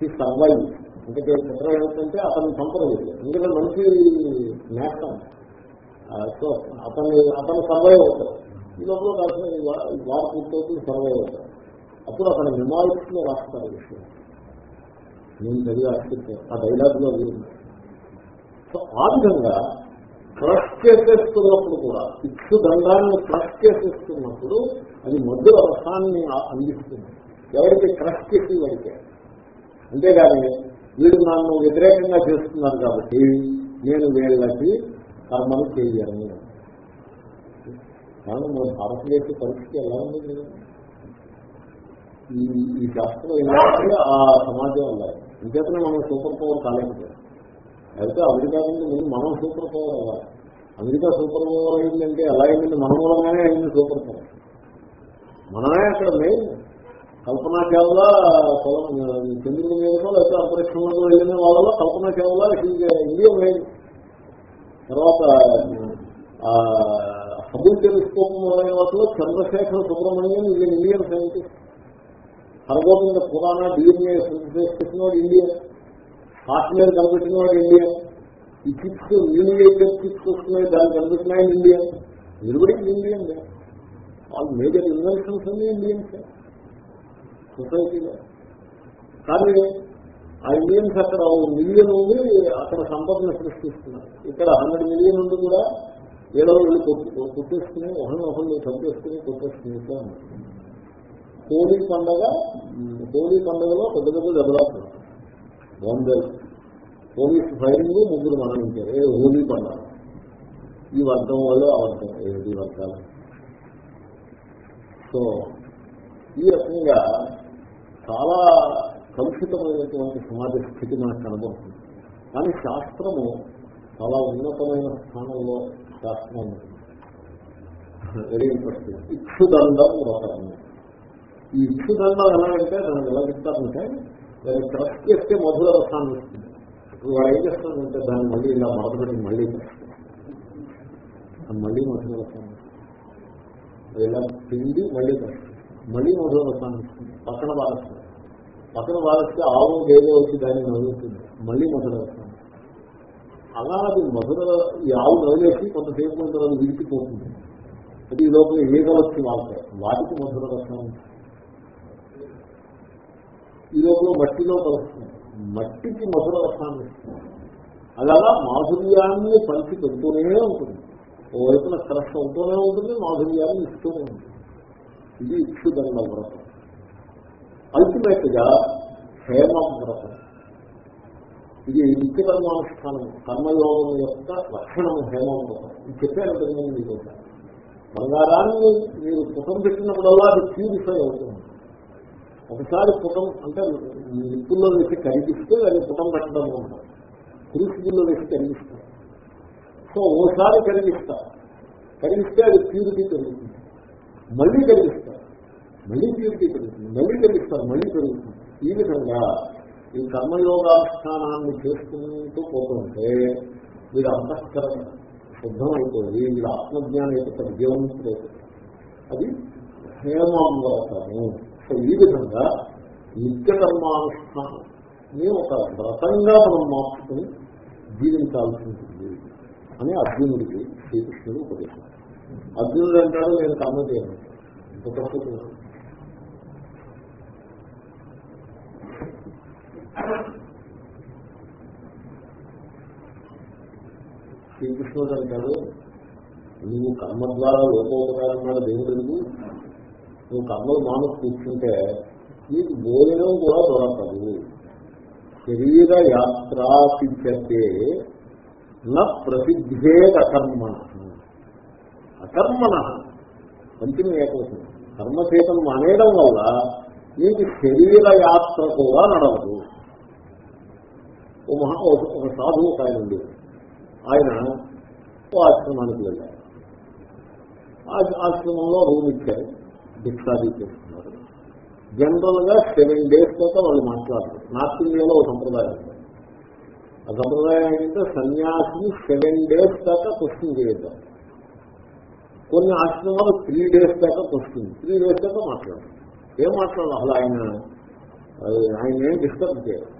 చేసుకుంటాం సర్వైవ్ అంటే చిత్రం ఏమిటంటే అతను సంప్రదించారు ఎందుకంటే మంచి నేస్తాం. సో అతన్ని అతను సర్వైవ్ అవుతాడు ఈ లోపల కాసిన వారు పూర్తవుతుంది సర్వైవ్ అవుతాడు అప్పుడు అతను మిమాయిట్స్లో రాస్తారు విషయం. నేను చదివి ఆశ్చర్యం ఆ డైలాగ్లో సో ఆ విధంగా క్రష్ చేసేస్తున్నప్పుడు కూడా ఇచ్చు దండాన్ని క్రష్ చేసేస్తున్నప్పుడు అది మధుర రసాన్ని అందిస్తుంది. ఎవరికి క్రష్ చేసి వాడికే అంతేగాని వీడు నన్ను వ్యతిరేకంగా చేస్తున్నారు కాబట్టి నేను వీళ్ళకి కర్మలు చేయను. కానీ మన భారతదేశ పరిస్థితి ఎలా ఉంది ఈ ఈ శాస్త్రం ఏంటంటే ఆ సమాజం ఉండాలి ఇంకేతనే మనం సూపర్ పవర్ కాలేకపోయాం అయితే అమెరికా నుండి ముందు మనం సూపర్ పవర్ అవ్వాలి. అమెరికా సూపర్ పవర్ అయిందంటే ఎలా అయిందంటే మన మూలంగానే అయింది సూపర్ పవర్ మనమే అక్కడ మెయిన్ కల్పనా కేవల చంద్రుడి మీదలో లేకపోతే అంతరిక్షంలో వెళ్ళిన వాళ్ళలో కల్పనా కేవల ఇండియా లేదు తర్వాత హబుల్ టెలిస్కోప్ మొదలైన వాటిలో చంద్రశేఖర సుబ్రహ్మణ్యం ఇది ఇండియన్ సైంటిస్ట్ హరగోవింద పురాణ డిఎన్ఏ చేసిన వాడు ఇండియన్ హార్ట్వేర్ కనిపెట్టిన వాడు ఇండియన్ ఈ చిప్స్ యూనివేటెడ్ చిప్స్ వస్తున్నాయి దాన్ని కనిపెట్టినాయి ఇండియన్ నిలబడి ఇండియన్ వాళ్ళు మేజర్ ఇన్వెన్షన్స్ అన్ని ఇండియన్స్ సొసైటీలో కానీ ఆ ఇండియన్స్ అక్కడ మిలియన్ ఉంది అక్కడ సంపదను సృష్టిస్తున్నారు. ఇక్కడ హండ్రెడ్ మిలియన్ ఉంది కూడా ఏదో వెళ్ళి కొట్టు కొట్టేసుకుని ఒకరిని ఒకరిని చంపేసుకుని కొట్టేసుకుని హోలీ పండగ హోలీ పండగలో పెద్ద పెద్ద దెబ్బలాడుతున్నారు బాంబే. పోలీసు ఫైరింగ్ ముగ్గురు మరణించారు. ఏ హోలీ పండగ. ఈ వర్గం వల్ల ఆ వర్గం ఏది వర్గాలు. సో ఈ రకంగా చాలా కలుషితమైనటువంటి సమాజ స్థితి మనకు కనబడుతుంది. కానీ శాస్త్రము చాలా ఉన్నతమైన స్థానంలో శాస్త్రం ఉంది వెరీ ఇంట్రెస్టింగ్ ఇచ్చుదండం వ్రతము ఈ ఇచ్చుదండం ఎలాగంటే దాన్ని ఎలా చెప్తారంటే దాన్ని క్రష్ చేస్తే మధుర రసాన్ని ఇస్తుంది. ఇప్పుడు వాడు ఏం చేస్తానంటే దాన్ని మళ్ళీ ఇలా మొదలుపెట్టి మళ్ళీ మళ్ళీ మధుర రసాన్ని ఇస్తుంది. ఇలా పిండి మళ్ళీ మళ్ళీ మధుర రసాన్ని ఇస్తుంది. పక్కన బాగా పక్కన వాళ్ళకి ఆవు గేదె వచ్చి దాన్ని నవ్వుతుంది. మళ్ళీ మధుర రసం అలా అది మధుర ఈ ఆవు నవ్వేసి కొంతసేపు కొంత విడిచిపోతుంది. అది ఈ లోపల ఏదో వచ్చి వాళ్తాయి వాటికి మధుర రసం ఈ లోపల మట్టిలో కలుస్తుంది మట్టికి మధుర రసాన్ని ఇస్తుంది అలా మాధుర్యాన్ని పంచి పెడుతూనే ఉంటుంది. ఓవైపున సరస్సు అవుతూనే ఉంటుంది మాధుర్యాన్ని ఇస్తూనే ఉంటుంది. ఇది ఇచ్చుదండ వ్రతం. అల్టిమేట్గా హేమ వ్రతం ఇది నిత్య కర్మానుష్ఠానం కర్మయోగం యొక్క లక్షణం హేమ వ్రతం ఇది చెప్పాను తెలియదు మీకు బంగారాన్ని మీరు పుటం పెట్టినప్పుడల్లా అది ప్యూరిఫై అవుతుంది. ఒకసారి పుటం అంటే నిప్పుల్లో వేసి కరిగిస్తే అది పుటం పెట్టడం ఉంటాం పురుషుల్లో వేసి కరిగిస్తారు సో ఓసారి కరిగిస్తారు కరిగిస్తే అది ప్యూరిటీ పెరుగుతుంది. మళ్ళీ కరిగిస్తారు మళ్ళీ ప్యూరిటీ పెరుగుతుంది మళ్ళీ పెరుగుతారు మళ్ళీ పెరుగుతుంది ఈ విధంగా ఈ కర్మయోగానుష్ఠానాన్ని చేసుకుంటూ పోతుంటే మీరు అంతఃకరణ శుద్ధమైపోయి మీరు ఆత్మజ్ఞానం యొక్క విజయవంతుడైపోతుంది అది హేమామృతము సో ఈ విధంగా నిత్య కర్మానుష్ఠానం ఒక వ్రతంగా మనం మార్చుకుని జీవించాల్సి ఉంటుంది అని అర్జునుడికి శ్రీకృష్ణుడు ఉపదేశం అర్జునుడు అంటాడు నేను కర్మ చేయను. ఇంత తప్పు శ్రీకృష్ణుడు అంటాడు నువ్వు కర్మ ద్వారా లోపోపకారం లోకోపకారమైన దేవుడు నువ్వు కర్మలు మాను కూర్చుంటే నీకు భోజనం కూడా దొరకదు శరీర యాత్రాపిచ్చతే నా ప్రసిద్ధేద అకర్మణ. అకర్మణ. మంచిని ఏకవచనం. కర్మచేతం మానేయడం వల్ల నీకు శరీర యాత్ర కూడా నడవదు. ఓ మహా ఒక సాధువు ఒక ఆయన ఉంది ఆయన ఓ ఆశ్రమానికి వెళ్ళారు ఆశ్రమంలో రూమ్ ఇచ్చారు భిక్షాది చేస్తున్నారు. జనరల్గా సెవెన్ డేస్ దాకా వాళ్ళు మాట్లాడతారు. నార్త్ ఇండియాలో ఒక సంప్రదాయం ఆ సంప్రదాయం ఏంటంటే సన్యాసిని సెవెన్ డేస్ దాకా క్వశ్చన్ చేయొద్దాం. కొన్ని ఆశ్రమాలు త్రీ డేస్ దాకా క్వశ్చన్ త్రీ డేస్ దాకా మాట్లాడరు. ఏం మాట్లాడాలి అసలు ఆయన ఆయన ఏం డిస్టర్బ్ చేయాలి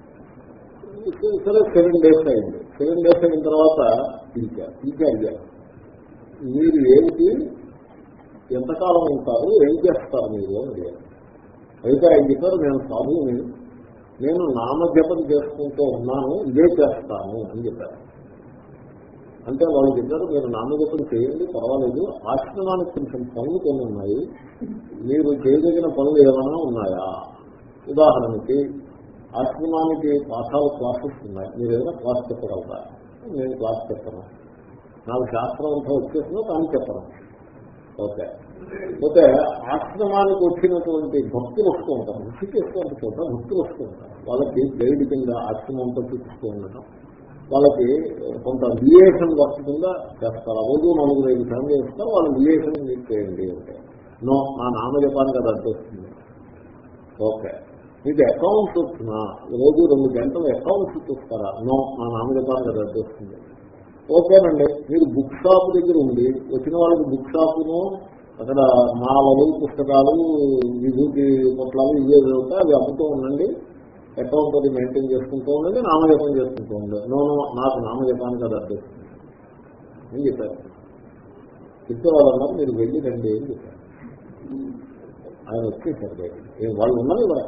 సరే సెవెన్ డేస్ అయింది. సెవెన్ డేస్ అయిన తర్వాత పిలిచారు పిలిచి అడిగారు మీరు ఏమిటి ఎంతకాలం ఉంటారు? ఏం చేస్తారు మీరు అని అడిగారు. అయితే ఆయన చెప్పారు నేను సాధువుని నేను నామజపం చేసుకుంటూ ఉన్నాను ఇదే చేస్తాను అని చెప్పారు. అంటే వాళ్ళు చెప్పారు మీరు నామజపం చేయండి పర్వాలేదు. ఆశ్రమానికి కొంచెం పనులు కొన్ని ఉన్నాయి. మీరు చేయదగిన పనులు ఏమైనా ఉన్నాయా? ఉదాహరణకి ఆశ్రమానికి పాఠాలు క్లాసెస్ ఉన్నాయి మీరు ఏదైనా క్లాస్ చెప్పగలరా నేను క్లాస్ చెప్పను. నాకు శాస్త్రం అంతా వచ్చేసిందో దాన్ని చెప్పను. ఓకే. పోతే ఆశ్రమానికి వచ్చినటువంటి భక్తులు వస్తూ ఉంటారు. ఋషికేశ్వర చోట భక్తులు వస్తూ ఉంటారు. వాళ్ళకి గైడ్ కింద ఆశ్రమంతో చూపిస్తూ ఉండటం. వాళ్ళకి కొంత రిలేషన్ వర్క్ కింద చేస్తారు. రోజు నలుగురు ఐదు ఫ్యామిలీ చేస్తారు వాళ్ళు రిలేషన్ చేయండి అంటే. నో నా నామజపానికి అది అడ్డొస్తుంది ఓకే. మీకు అకౌంట్ వచ్చినా రోజు రెండు గంటలు అకౌంట్స్ చూస్తారా? నో నా నామజపానికి రద్దు వస్తుంది ఓకేనండి మీరు బుక్ షాప్ దగ్గర ఉండి వచ్చిన వాళ్ళకి బుక్ షాప్ను అక్కడ మాలలు పుస్తకాలు విభూతి పొట్లాలు ఇవే చదివితే అవి అమ్ముతూ ఉండండి. అకౌంట్ అది మెయింటైన్ చేసుకుంటూ ఉండండి నామజపం చేసుకుంటూ ఉండండి. నో నాకు నామజపానికి అది అర్థం అని చెప్పారు? చెప్తే వాళ్ళు అన్నారు మీరు వెళ్ళి రండి అని చెప్పారు. ఆయన వచ్చేసారు వాళ్ళు ఉన్నారు ఇవ్వాలి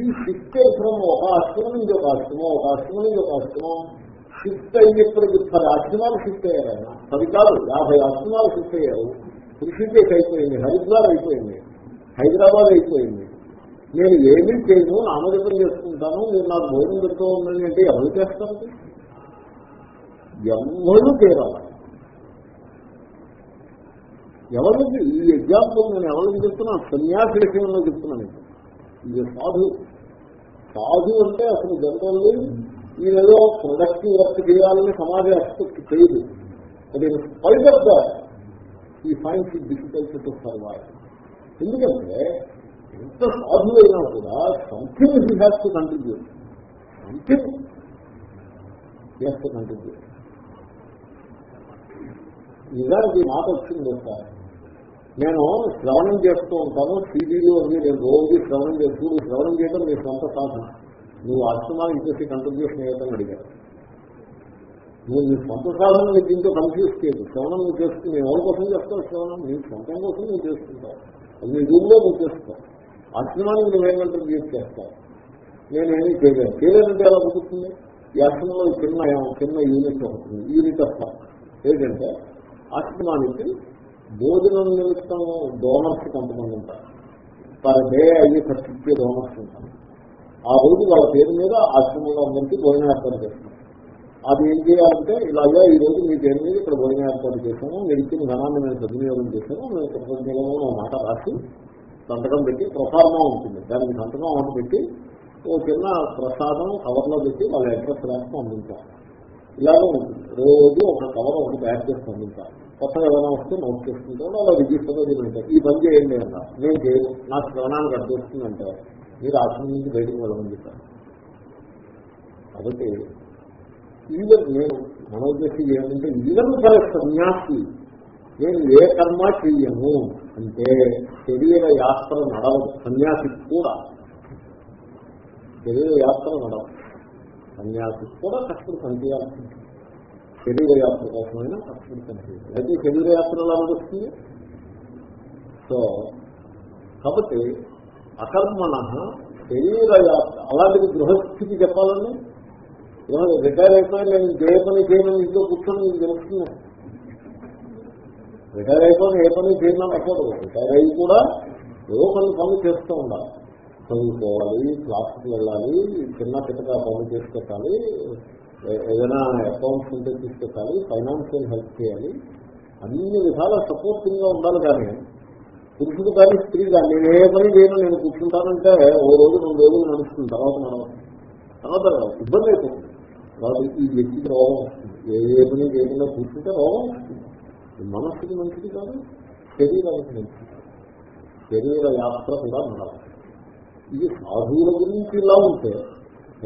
ఈ షిఫ్ట్ ఫ్రమ్ ఒక ఆశ్రమం నుంచి ఒక ఆశ్రమం ఒక ఆశ్రమం నుంచి ఒక ఆశ్రమం. షిఫ్ట్ అయ్యేప్పటికి పది ఆశ్రమాలు షిఫ్ట్ అయ్యారు ఆయన పది కాదు యాభై ఆశ్రమాలు షిఫ్ట్ అయ్యారు ఋషికేశ్ అయిపోయింది హరిద్వార్ అయిపోయింది హైదరాబాద్ అయిపోయింది. నేను ఏమీ చేయను నామజపం చేసుకుంటాను మీరు నాకు భోజనం పెడుతూ ఉండండి అంటే ఎవరు చేస్తారు? ఎవరు చేరాలి ఎవరికి ఈ ఎగ్జాంపుల్ నేను ఎవరికి చెప్తున్నా? సన్యాసి విషయంలో చెప్తున్నాను ఇది సాధు. సాధు అంటే అసలు జనరల్లీ మీరేదో ప్రొడక్టివ్ వర్క్ చేయాలని సమాజం ఎక్స్పెక్ట్ చేయదు. అది spite of that he finds difficult to survive ఎందుకంటే ఎంత సాధు అయినా కూడా something he has to contribute something has to contribute నిజానికి మాట వచ్చింది ఒకసారి. నేను శ్రవణం చేస్తూ ఉంటాను. సీడీలు అవి నేను రోజు శ్రవణం చేస్తూ శ్రవణం చేయడం మీ సొంత సాధన. నువ్వు అర్చనాలు చేసి కంట్రిబ్యూషన్ చేయటం అడిగారు. నువ్వు నీ సొంత సాధన నీకు దీంతో కన్ఫ్యూజ్ చేయదు శ్రవణం నువ్వు చేస్తుంది ఎవరి కోసం చేస్తావు శ్రవణం? నీ సొంతం కోసం నువ్వు చేసుకుంటావు అది నీ రూమ్లో నువ్వు చేస్తావు. అర్చనాన్ని నువ్వేం కంట్రిబ్యూట్ చేస్తావు? నేనేమీ చేయలేను. చేయలేదంటే ఎలా కుదురుతుంది ఈ అర్చనలో చిన్న చిన్న యూనిట్ ఉంటుంది యూనిట్ ఆఫ్ ఏంటంటే అర్చనానికి భోజనం నిమిత్తం డోనర్స్ కొంతమంది ఉంటారు. పర్ డే అయ్యి ఖర్చు ఇచ్చే డోనర్స్ ఉంటారు. ఆ రోజు వాళ్ళ పేరు మీద ఆశ్రమంలో అందరికీ భోజనం ఏర్పాటు చేస్తున్నారు అది ఏం చేయాలంటే ఇలాగా ఈ రోజు మీ పేరు మీద ఇక్కడ భోజనం ఏర్పాటు చేశాను మీరు ఇచ్చిన ధనాన్ని మేము సద్వినియోగం చేశాము మేము మాట రాసి సంతకం పెట్టి ప్రసాదం ఉంటుంది. దానికి సంతకం ఒకటి పెట్టి ఓ చిన్న ప్రసాదం కవర్లో పెట్టి వాళ్ళ అడ్రస్ రాసి పంపించాలి ఇలాగే ఉంటుంది. రోజు ఒక కవర్ ఒకటి తయారు చేసి పంపించాలి కొత్తగా ఏదైనా వస్తే నోట్ చేసుకుంటారు అలా రిజిస్టర్ తిరుగుతారు. ఈ పని చేయండి అన్న. నేను చేయను. నా శ్రవణానికి అడ్డు మీరు ఆశ్రమం నుంచి బయటకు వెళ్ళమని చెప్పాను కాబట్టి ఈవెన్ నేను మన ఉద్దేశం ఏమంటే ఈవెన్ ఫర్ సన్యాసి నేను ఏ కర్మ చెయ్యను అంటే శరీర యాత్ర నడవదు. సన్యాసి కూడా శరీర యాత్ర నడవదు. సన్యాసి కూడా కష్టం పనిచేయాల్సి శరీర యాత్ర అయితే శరీర ఎలా సో కాబట్టి అకర్మణ శరీరయాత్ర అలాంటిది గృహస్థితి చెప్పాలండి? రిటైర్ అయిపోయి నేను ఏ పని చేయను ఇంట్లో కూర్చొని మీకు తెలుస్తుంది? రిటైర్ అయిపోయి ఏ పని చేయడం అవ్వదు రిటైర్ అయ్యి కూడా ఏదో కొన్ని పనులు చేస్తూ ఉండాలి. చదువుకోవాలి క్లాసుకి వెళ్ళాలి చిన్న చిన్నగా పనులు చేసుకోవాలి ఏదైనా అకౌంట్స్ ఉంటే తీసుకెట్టాలి ఫైనాన్షియల్ హెల్ప్ చేయాలి. అన్ని విధాల సపోర్టింగ్గా ఉండాలి కానీ పురుషుడు కానీ స్త్రీ కానీ నేను ఏ పని చేయను నేను కూర్చుంటానంటే ఓ రోజు రెండు రోజులు నడుస్తుంది తర్వాత మనం తర్వాత ఇబ్బంది అయిపోతుంది. తర్వాత ఈ వ్యక్తికి రోగం వస్తుంది. ఏ ఏ పని చేయకుండా కూర్చుంటే రోగం వస్తుంది. మనస్సుకి మంచిది కాదు శరీరానికి మంచిది శరీర యాత్ర కూడా నడవాలి ఇది సాధువుల గురించి ఇలా ఉంటే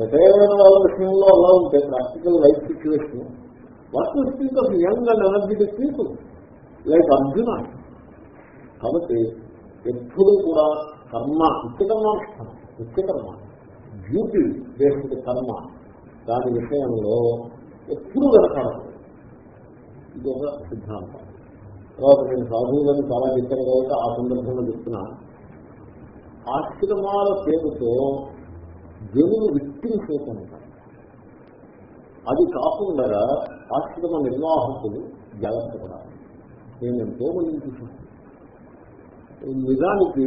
రిటైర్ అయిన వాళ్ళ విషయంలో అలా ఉంటే practical life situation what speak of young and energetic people like Arjuna కాబట్టి ఎప్పుడు కూడా కర్మ నిత్యకర్మానుష్ఠానం నిత్యకర్మ. డ్యూటీ బేస్డ్ కర్మ. దాని విషయంలో ఎప్పుడు వెనకాడదు. ఇది ఒక సిద్ధాంతం. తర్వాత నేను సాధువులను చాలా చెప్పాను కాబట్టి ఆ సందర్భంలో చెప్తున్నా. ఆశ్రమాల పేరుతో జనులు విక్టించేస్తూ ఉంటారు అది కాకుండా ఆశ్రమ నిర్వాహకులు జాగ్రత్త పడాలి నేను ఎంతో మందిని చూసాను నిజానికి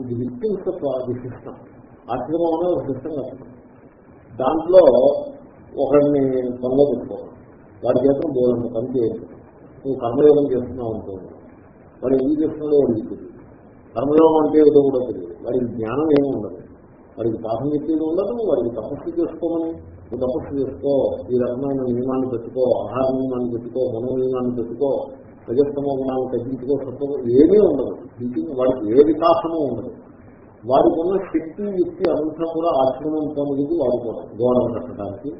ఇది విక్టిమ్స్ ది సిస్టమ్ ఆశ్రమం అనే ఒక సిస్టమ్ కట్టడం దాంట్లో ఒకరిని పనిలో పెట్టుకోవడం వాడి చేత బోధన పని చేయడం. నువ్వు కర్మయోగం చేస్తున్నావు అనుకోండి. వాడు ఏం చేస్తున్నాడో వాడికి తెలియదు. కర్మయోగం అంటే ఏదో కూడా తెలియదు. వాడికి జ్ఞానం ఏమి ఉండదు. వారికి పాఠం చెప్పేది ఉండదు వారికి తపస్సు చేసుకోమని. నువ్వు తపస్సు చేసుకో ఈ రకమైన నియమాన్ని పెట్టుకో ఆహార నియమాన్ని పెట్టుకో మన నియమాన్ని పెట్టుకో ప్రజస్తమ గుణాలు తగ్గించుకో సత్వ ఏమీ ఉండదు. థింకింగ్ వాడికి ఏ వికాసము ఉండదు. వాడికి ఉన్న శక్తి యుక్తి అంతా కూడా ఆశ్రమం పనులకి వాడుకోవడం గోడలు కట్టడానికి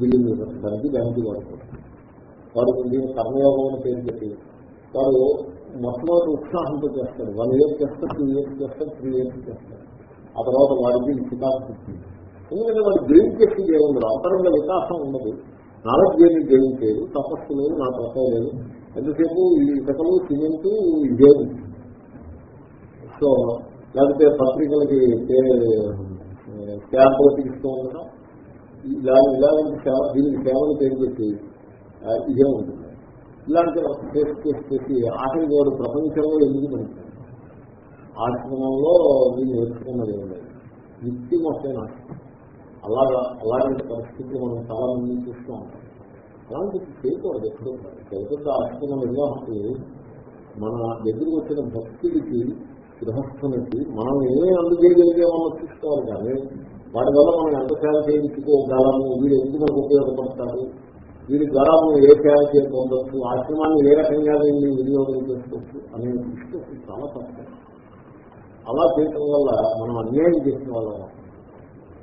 బిల్డింగ్ కట్టడానికి దానికి వాడుకోవడం. వాడు దీని కర్మయోగం అని పేరు పెట్టి వాడు మొట్టమొదటి ఉత్సాహంతో చేస్తారు వన్ ఇయర్ చేస్తారు టూ ఇయర్స్ చేస్తారు త్రీ ఇయర్స్ చేస్తారు ఆ తర్వాత వాడికి వికాసం వచ్చింది ఎందుకంటే వాడు గెయిన్ చేసేది ఏముండదు అంతరంగ వికాసం ఉండదు. నాలెడ్జ్ ఏమి గెయిన్ తపస్సు లేదు నా తప్ప లేదు. ఎంతసేపు ఈ కథలు సిమెంట్ ఇదే సో లేకపోతే పత్రికలకి స్టాంపులు తీస్తూ ఉండడం ఇలా ఇలాంటి సేవ దీనికి సేవలు పేరు పెట్టి ఇదే ఉంటుంది. ఇలాంటి చేసి చేసి చేసి వాడు ప్రపంచంలో ఎందుకు పడుతుంది ఆశ్రమంలో మీరు నేర్చుకున్నది నిత్యం వస్తే నాకు. అలాగా అలాంటి పరిస్థితులు మనం చాలా మంది చూస్తూ ఉంటాం. అలాంటి చేయకూడదు ఎప్పుడు పెద్ద ఆశ్రమ నిర్వాహకులు మన దగ్గరికి వచ్చిన భక్తుడికి గృహస్థునికి మనం ఏమే అందజేయగలిగామో చూసుకోవాలి కానీ వాటి వల్ల మనం ఎంత సేవ చేయించుకోగలము వీడు ఎందుకు మనకు ఉపయోగపడతారు వీడి ద్వారా మనం ఏ సేవ చేయకపోవచ్చు ఆశ్రమాన్ని ఏ రకంగా వినియోగం చేసుకోవచ్చు అనే దృష్టి చాలా తప్పదు అలా చేయటం వల్ల మనం అన్యాయం చేసిన వాళ్ళం.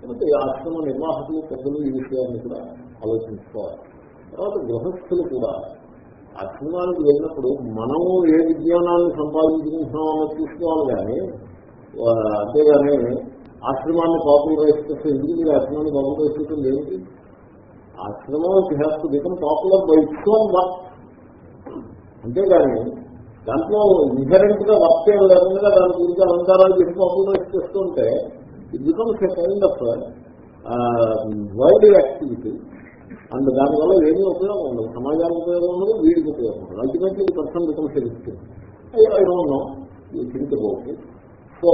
కాబట్టి ఆశ్రమ నిర్వాహకులు పెద్దలు ఈ విషయాన్ని కూడా ఆలోచించుకోవాలి. తర్వాత గృహస్థులు కూడా ఆశ్రమానికి వెళ్ళినప్పుడు మనము ఏ విజ్ఞానాన్ని సంపాదించుకుంటున్నామో చూసుకోవాలి కానీ అంతేగానే అంతేగాని ఆశ్రమాన్ని పాపులరైజ్ చేస్తే ఎందుకు మీరు ఆశ్రమాన్ని పాపులరైజ్ చేయడం లేదు ఆశ్రమం has to become popular by its own work అంతేగాని దాంట్లో ఇన్హరెంట్గా వర్క్ ఏం దాని గురించి అలంకారాలు చేసి పాపులరైజ్ చేస్తుంటే it becomes a kind of wild activity and దానివల్ల ఏమీ ఉపయోగం ఉండదు. సమాజానికి ఉపయోగం ఉండదు వీడికి ఉపయోగం ఉండదు. అల్టిమేట్లీ ఈ person becomes existing I don't so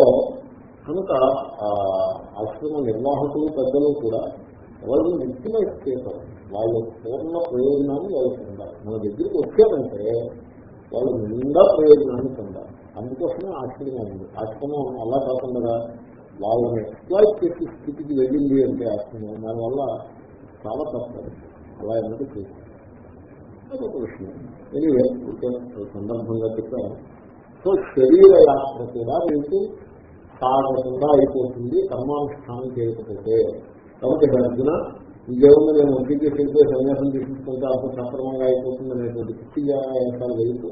కనుక ఆ, ఆశ్రమ నిర్వాహకులు పెద్దలు కూడా ఎవరిని విక్టిమైజ్ చేస్తారు? వాళ్ళ పూర్ణ ప్రయోజనాన్ని వాళ్ళకి పొందాలి మన దగ్గరికి వచ్చేదంటే వాళ్ళు నిండా ప్రయోజనాన్ని పొందాలి అందుకోసమే ఆశ్రమం ఉంది. ఆశ్రమం అలా కాకుండా వాళ్ళని ఎక్స్ప్లాయిట్ చేసే స్థితికి వెళ్ళింది అంటే ఆశ్రమం దానివల్ల చాలా తప్పదు అలా ఎందుకు చేసింది ఒక విషయం. ఎనివే సందర్భంగా చెప్పాను. సో శరీర యాత్ర కూడా మీకు సాగకుండా అయిపోతుంది. కర్మానుష్ఠానం చేయకపోతే. కాబట్టి అర్జున ఇదేముంది నేను ఒంటికి చేస్తే సన్యాసం తీసుకుంటే అప్పుడు సక్రమంగా అయిపోతుంది అనేటువంటి పిచ్చి వ్యాయాసాలు వేయకు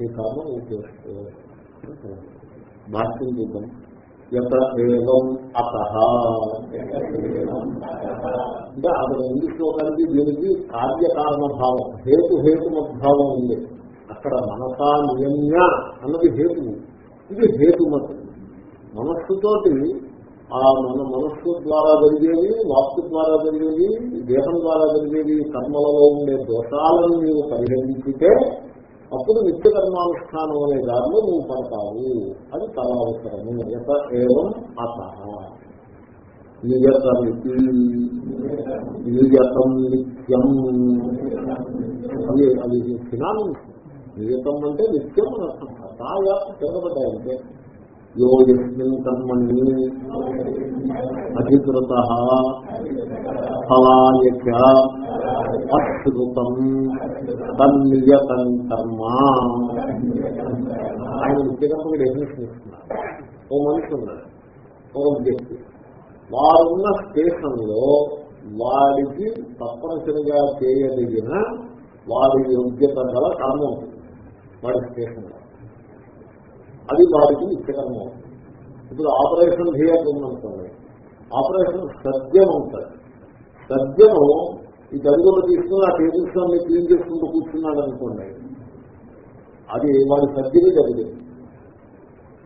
ఈ కారణం భాష్యం చూద్దాం. యత ఏవం అత. అంటే అతను ఇంగ్లీష్ శ్లోకానికి దీనికి కార్యకారణ భావం హేతు హేతుమద్భావం ఉంది. అక్కడ మనసా నియమ్య అన్నది హేతువు. ఇది హేతుమత్. మనస్సుతోటి ఆ మన మనస్సు ద్వారా జరిగేవి వాస్తు ద్వారా జరిగేవి దేహం ద్వారా జరిగేవి కర్మలలో ఉండే దోషాలను నీవు పరిహరించితే అప్పుడు నిత్య కర్మానుష్ఠానం అనే దారిలో నువ్వు పడతావు. అది చాలా అవసరము. యత ఏవం అత. నియతమితి నియతం నిత్యం. అది అది ఫినామిన్స్ నియతం అంటే నిత్యం అని అర్థం. తాయా తిరగబడ్డాయంటే. యో యస్మిన్ కర్మణి అధికృత ఫలాయ అశ్రుతం తన్నియతం కర్మ ఆయన నిత్యకర్మకి డెఫినేషన్ ఇస్తున్నారు ఓ మనిషి ఉన్నాడు ఓ వ్యక్తి. వారున్న స్టేషన్లో వారికి తప్పనిసరిగా చేయదగిన వారి యోగ్యత గల కర్మ ఉంటుంది. వాడి స్టేషన్లో అది వారికి నిత్యకర్మ. ఇప్పుడు ఆపరేషన్ థియేటర్ ఉందనుకోండి ఆపరేషన్ సద్యం ఉంటుంది సద్యము ఈ గదిలో తీసుకుని ఆ టేబుల్స్ అన్ని క్లీన్ చేసుకుంటూ కూర్చున్నాడు అనుకోండి అది వాడి సర్జరీ జరిగింది.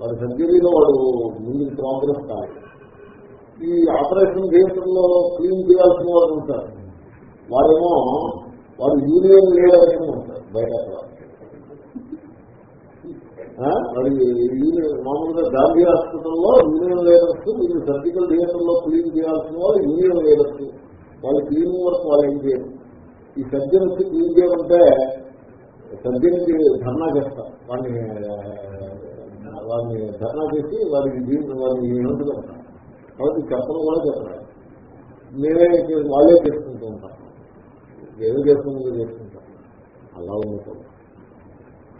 వాడి సర్జరీలో వాడు ముందు ప్రోగ్రెస్ కాదు. ఈ ఆపరేషన్ థియేటర్లో క్లీన్ చేయాల్సిన వాళ్ళు ఉంటారు. వారేమో వారు యూనియన్ లీడర్ కింద ఉంటారు బయట అక్కడ. మరి మామూలుగా గాంధీ హాస్పిటల్లో యూనియన్ లీడర్స్ వీళ్ళు సర్జికల్ థియేటర్లో క్లీన్ చేయాల్సిన వాళ్ళు యూనియన్ లీడర్స్ వాళ్ళు క్లీనింగ్ వర్క్ వాళ్ళు ఏం చేయరు. ఈ సర్జన్ వచ్చి క్లీన్ చేయమంటే సర్జన్కి ధర్నా చేస్తారు వాడిని వాడిని ధర్నా చేసి వాడికి దీన్ని వాడిని ఏమిటి పెడతారు కాబట్టి చెప్పడం కూడా చెప్పలేదు మేమే వాళ్ళే చేసుకుంటూ ఉంటాం. ఏమి చేసుకుంటూ చేసుకుంటాం. అలా ఉంటుంది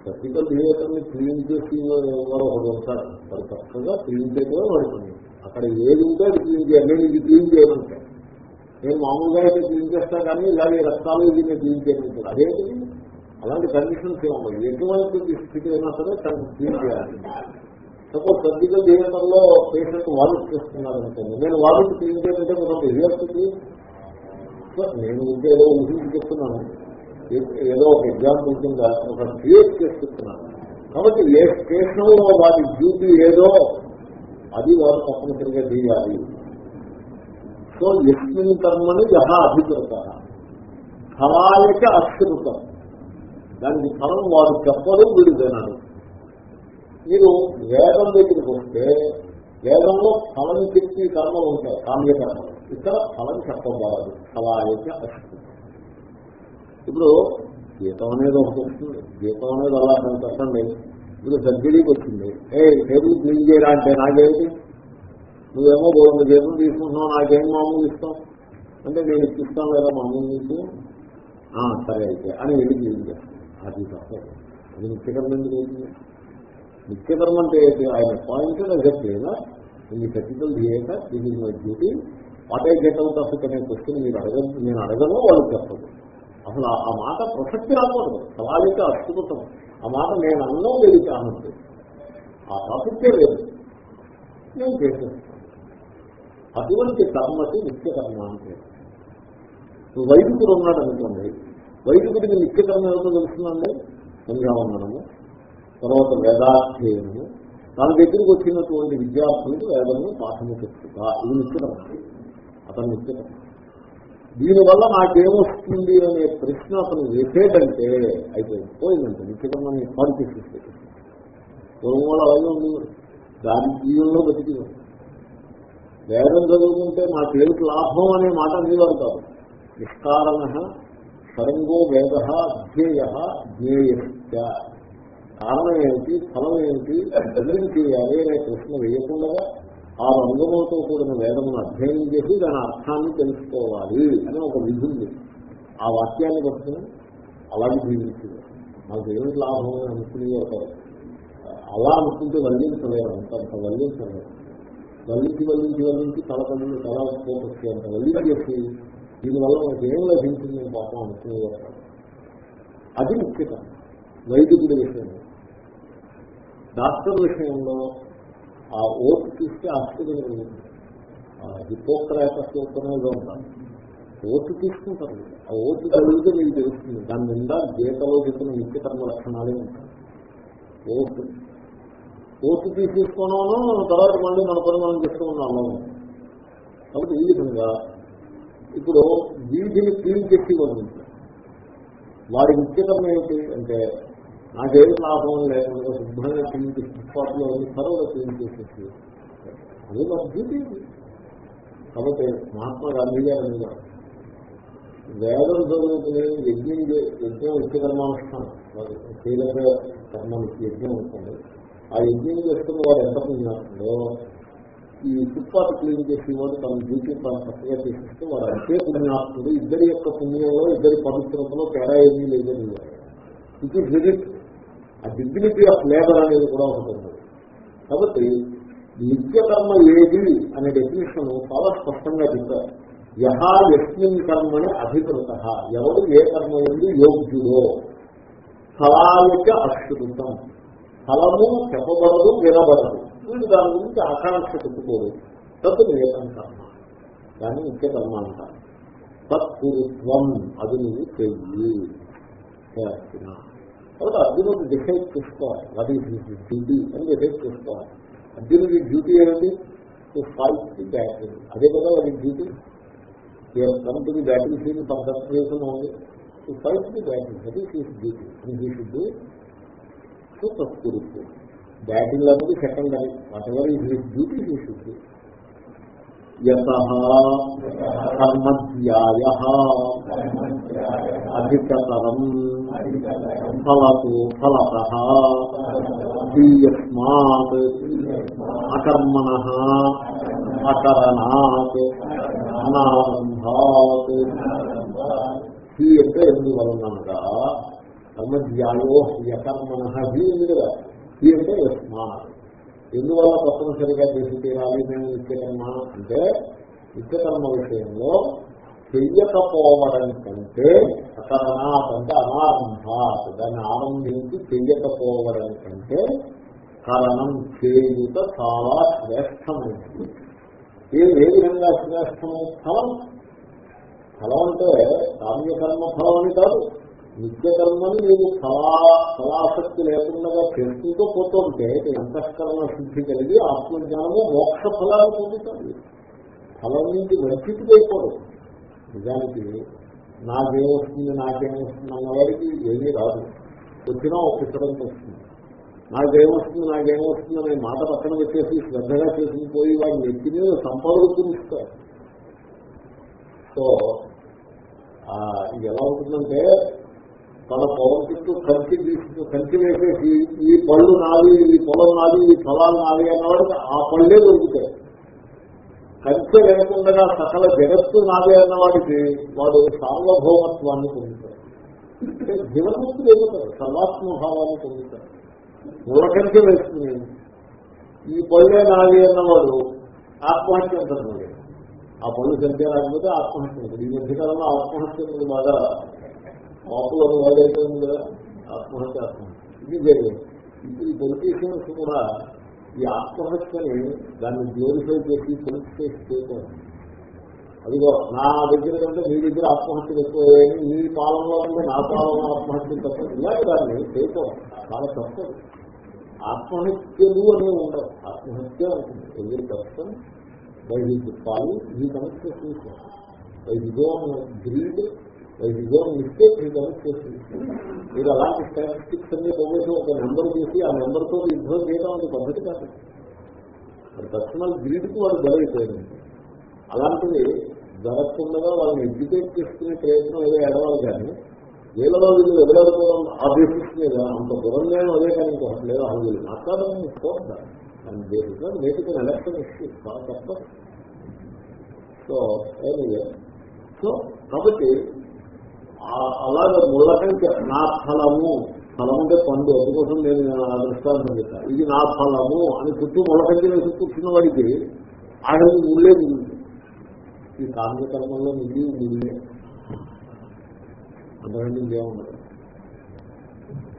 సర్జికల్ థియేటర్ని క్లీన్ చేసి వాడు ఒకడు ఉంటాడు వాడు చక్కగా క్లీన్ చేయడమే పడుతుంది అక్కడ ఏది ఉంటే అది క్లీన్ చేయాలి. నేను ఇది క్లీన్ చేయమంటే. నేను మామూలుగా అయితే క్లీన్ చేస్తా కానీ ఇలాగే రక్తాలు ఇది నేను క్లీన్ చేయమంటాడు అదేంటి? అలాంటి కండిషన్స్ ఏమన్నాయి ఎటువంటి స్థితి అయినా సరే తనకు క్లీన్ చేయాలి. సపోజ్ సర్జికల్ థియేటర్లో పేషెంట్ వామిట్ చేస్తున్నారు అనుకోండి. నేను వామిట్ క్లీన్ చేయాలంటే మనం రిజల్ట్ నేను ఉంటే ఏదో ఊహించి చెప్తున్నాను. ఏదో ఒక ఎగ్జాంపుల్ కింద ఒక క్రియేట్ చేస్తున్నాను కాబట్టి ఏ స్టేషన్లో వారి డ్యూటీ ఏదో అది వారు తప్పనిసరిగా చేయాలి. సో ఎస్మిన్ కర్మని యహ అధికృత ఫలాయక అశ్రుతం. దానికి ఫలం వాడు చెప్పడు వీడు వినడు మీరు వేదం దగ్గరికి వస్తే వేదంలో ఫలం చెప్పి కర్మలు ఉంటాయి కామ్యకర్మలు. ఇక్కడ ఫలం చెప్పబడదు. ఫలాయక అశ్రుతం. ఇప్పుడు గీతం అనేది ఒకటి వస్తుంది. గీతం అనేది అలా అని ఇప్పుడు సర్జరీకి వచ్చింది. ఏ టేబుల్ క్లీన్ చేయరా అంటే నాకేమిటి? నువ్వేమో రెండు టేబుల్ తీసుకుంటున్నావు నాకేం మామూలు ఇస్తాం అంటే నేను ఇప్పిస్తాను లేదా మామూలు నీకు? సరే అయితే అని వెళ్ళి క్లీన్ చేస్తాను అది తప్పదు అది నిత్యకర్మ ఎందుకు నిత్యకర్మ అంటే ఆయన పాయింట్ లేదా ఇది టెక్నికల్ థియేటర్ ఇది is my duty what I get out of అనే క్వశ్చన్ మీరు అడగ నేను అడగను వాళ్ళు చెప్పదు అసలు ఆ- మాట ప్రసక్తి రాకూడదు. సవాలిక అద్భుతం. ఆ మాట నేను అన్నం లేదు కానట్టు ఆ ప్రసక్తే లేదు. నేను చేసేస్తాను అటువంటి కర్మకి నిత్య కర్మ అంటే వైదికుడు ఉన్నాడు అనుకోండి. వైదికుడికి నిత్య కర్మ ఏమిటో తెలుస్తుందండి? సంధ్యావందనము తర్వాత వేదాధ్యయనము. తన దగ్గరికి వచ్చినటువంటి విద్యార్థులకు వేదము పాఠము చెప్తుగా ఇది నిత్యకర్మ. అతను నిత్యకర్మ. దీనివల్ల నాకేమొస్తుంది అనే ప్రశ్న అతను వేసేటంటే అయితే పోయిందంటే నిత్యకర్మని పాడు చేసేస్తే పూర్వం కూడా అలాగే ఉంది దాని జీవనంలో బతికి వేదం చదువుకుంటే నాకేమిటి లాభం అనే మాట అనేవారు కాదు. నిష్కారణ సరంగో వేద ధ్యేయ జ్ఞేయ కారణం ఏమిటి? ఫలం ఏమిటి? ఎవరికి చేయాలి అనే ప్రశ్న వేయకుండా ఆ రంగులతో కూడిన వేదమును అధ్యయనం చేసి దాని అర్థాన్ని తెలుసుకోవాలి అని ఒక విధి ఉంది. ఆ వాక్యాన్ని పట్టుకుని అలాగే జీవించింది మనకు ఏమిటి లాభం అని అనుకునే ఒక అలా అనుకుంటే వల్లించలేరు అంత అంత వల్లించలేరు. వల్లించి వల్లించి వల్లించి తల పనులు తల పోకొచ్చి అంత వల్లించేసి దీనివల్ల మనకు ఏం లభించింది అని పాపం అనుకునేవారు అది ముఖ్యత. వైద్యుడి విషయంలో. డాక్టర్ విషయంలో ఆ ఓటు తీస్తే ఆశ్చర్యం కలుగుతుంది హిపోక్రాటస్ ఓటునేదో ఉంటారు. ఓటు తీసుకుంటారు. ఆ ఓటు కలిగితే మీకు తెలుస్తుంది. దాని నిండా గీతలో చెప్పిన నిత్యకర్మ లక్షణాలే ఉంటాయి. ఓటు. ఓటు తీసేసుకోవడం తర్వాత మళ్ళీ మన పని మనం చేసుకున్నాము కాబట్టి ఈ విధంగా ఇప్పుడు వీధిని క్లీన్ చేసి వారి వాడి ఏమిటి అంటే నాకేం లాభం లేకుండా శుభ్రంగా క్లీన్ చేసి ఫుట్పాత్లో సర్వగా క్లీన్ చేసేసి. అది మా డ్యూటీ. కాబట్టి మహాత్మా గాంధీ గారు అనేవారు వేదం చదువుకుని యజ్ఞం యజ్ఞం యజ్ఞం కర్మానుష్ఠానం కీలక కర్మం యజ్ఞం ఉంటుంది. ఆ యజ్ఞం చేస్తున్న వారు ఎంత పుణ్యాస్తుందో ఈ ఫుట్పాత్ క్లీన్ చేసి వాడు తన డ్యూటీ తను చక్కగా చేసిస్తే వాడు అంతే పుణ్యాస్తుడు ఇద్దరి యొక్క పుణ్యంలో ఇద్దరి పవిత్రతలో తేడా ఏమీ లేదని. ఇట్ ఈస్ విజిట్ ఆ డిగ్నిటీ ఆఫ్ లేబర్ అనేది కూడా ఉంటుంది. కాబట్టి నిత్య కర్మ ఏది అనే డెఫినేషన్ చాలా స్పష్టంగా చెప్పారు. యహా యస్మిన్ కర్మని అధికృత. ఎవరు ఏ కర్మ ఉంది యోగ్యుడో? ఫలాయక అశ్రుతం. ఫలము చెప్పబడదు వినబడదు. వీడు దాని గురించి ఆకాంక్ష పెట్టుకోరు తదు నియతం కర్మ. దాన్ని నిత్య కర్మ అంటారు. తత్పురుత్వం అది నువ్వు చెయ్యి. చేస్తున్నా కాబట్టి అర్జునుడు డిసైడ్ చూసుకోవాలి. వాట్ ఈస్ డ్యూటీ అని డిసైడ్ చూసుకోవాలి. అర్జునుడి డ్యూటీ ఏమిటి? టు ఫైట్ ది బ్యాటిల్ అదే కదా వాడి డ్యూటీ? కంపెనీ బ్యాటిల్ సీన్ పద్ధతి ఉంది టు ఫైట్ ది బ్యాటిల్ అది his duty and he should do to తత్పురుత్వం battle అనేది second whatever is his duty he should do యత కర్మధ్యాయ అధికతరం ఫలతు ఫలత దీయస్మాత్ అకర్మణ అకరణాత్ అనారంభాత్ హీ అంటే ఎందువలనగా కర్మధ్యాయో యకర్మణ హీ ఉంది కదా హీ అంటే యస్మాత్ ఎందువల్ల తప్పనిసరిగా చేసి తీరాలి నేను నిత్యకర్మ అంటే నిత్యకర్మ విషయంలో చెయ్యకపోవడం కంటే అకరణాత్ అంటే అనారంభాత్ దాన్ని ఆరంభించి చెయ్యకపోవడం కంటే కారణం చేయుట చాలా శ్రేష్టమైనది. ఏ ఏ విధంగా శ్రేష్టమైన ఫలం ఫలం అంటే కార్యకర్మ ఫలం అని కాదు. నిత్యకర్మని మీరు కళా కళాసక్తి లేకుండా చేసుకుంటూ పోతుంటే అంతఃకరణ శుద్ధి కలిగి ఆత్మజ్ఞానము మోక్ష ఫలాలు పొందుతుంది ఫలం నుంచి వంచితుడైపోవడం నిజానికి నాకేం వస్తుంది నాకేమొస్తుంది నాకేమొస్తుంది అన్నవాడికి ఏమీ రాదు. వచ్చినా ఒక పుస్తకంతో వస్తుంది. నాకేమొస్తుంది నాకేమొస్తుంది అనే మాట పక్కన పెట్టేసి శ్రద్ధగా చేసుకుని వాడిని నెత్తిని సంపాదకులు ఇస్తారు. సో ఇది ఎలా ఉంటుందంటే తన పొలం చుట్టూ కంచి తీసుకు కంచి వేసేసి ఈ పళ్ళు నాది ఈ పొలం నాది ఈ ఫలాలు నాది అన్నవాడికి ఆ పళ్ళే దొరుకుతాయి. కంచె లేకుండా సకల జగత్తు నాదే అన్నవాడికి వాడు సార్వభౌమత్వాన్ని పొందుతాడు. జీవన్ముక్తులు ఎదుగుతారు సర్వాత్మభావాన్ని పొందుతారు మూలకంచె వేస్తుంది ఈ పళ్ళే నాది అన్నవాడు ఆత్మహత్య అంటారు ఆ పళ్ళు కంటే రాకపోతే ఆత్మహత్య ఉంటుంది ఈ మధ్యకాలంలో ఆత్మహత్య బాగా మాపులు అని వాడైపోయింది ఆత్మహత్య ఆత్మహత్య ఇది జరిగింది. ఇప్పుడు ఈ పొలిటీషియన్స్ కూడా ఈ ఆత్మహత్యని దాన్ని గ్లోరిఫై చేసి పొలిటిసైజ్ చేయకూడదు. అదిగో నా దగ్గర కంటే మీ దగ్గర ఆత్మహత్యలు ఎక్కువయ్యాయి మీ పాలనలో ఉంటే నా పాలన ఆత్మహత్యలు తప్పదు ఇలాగే దాన్ని చేయకూడదు. చాలా తప్పదు ఆత్మహత్యలు అనేవి ఉండవు. ఆత్మహత్య ఉంటుంది. ఎవరి పర్సన్ బై హిజ్ పాలి హీ కనెక్ట్ చేసి by his own greed by his own mistake మీరు అలాంటి స్టాటిస్టిక్స్ అన్ని పోగేసి ఒక నెంబర్ చేసి ఆ నెంబర్తో యుద్ధం చేయడం అది పద్ధతి కాదు. అది పర్సనల్ గ్రీడ్కి వాడు బలైపోయింది అలాంటిది జరగకుండా వాళ్ళని ఎడ్యుకేట్ చేసుకునే ప్రయత్నం ఏదో ఎడవాలి కానీ వీళ్ళలో వీళ్ళు ఎదురవుకోవడం ఆ బేసిస్ మీద అంత దురంగానే అదే కానీ ఇంకొకటి లేదు అసలు వీళ్ళు మాట్లాడడం చూద్దాం అండ్ బేసిస్ నేటికి ఎలక్షన్ ఇష్యూ చాలా తప్ప సో ఎనీవే సో కాబట్టి అలాగే ముళ్ళకంటే నా ఫలము ఫలం అంటే పండు అందుకోసం నేను దృష్టాంతం చెప్తాను. ఇది నా ఫలము అని చుట్టూ ముళ్ళకంటి వేసి కూర్చున్న వాడికి ఆయన ముళ్ళే మిగిలింది ఈ కార్యక్రమంలో మిగిలి ముళ్ళే అంతకంటే ఇంకేముండదు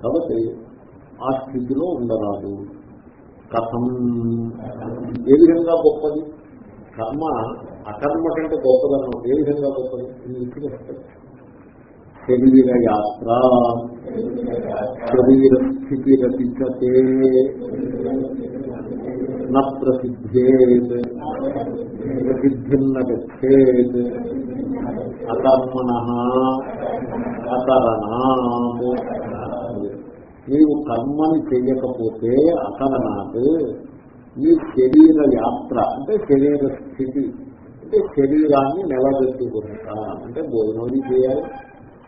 కాబట్టి ఆ స్థితిలో ఉండరాదు. కథం ఏ విధంగా గొప్పది? కర్మ అకర్మ కంటే గొప్పదనం ఏ విధంగా గొప్పది? ఇది శరీర యాత్ర శరీర స్థితి రచితే న ప్రసిద్ధేత్ ప్రసిద్ధిన్న గచ్చేత్ అకర్మణ అకరణాత్. నీవు కర్మని చేయకపోతే అకరణాత్ నీ శరీర యాత్ర అంటే శరీర స్థితి అంటే శరీరాన్ని నిలబెట్టుకుంటా అంటే భోజనం చేయాలి.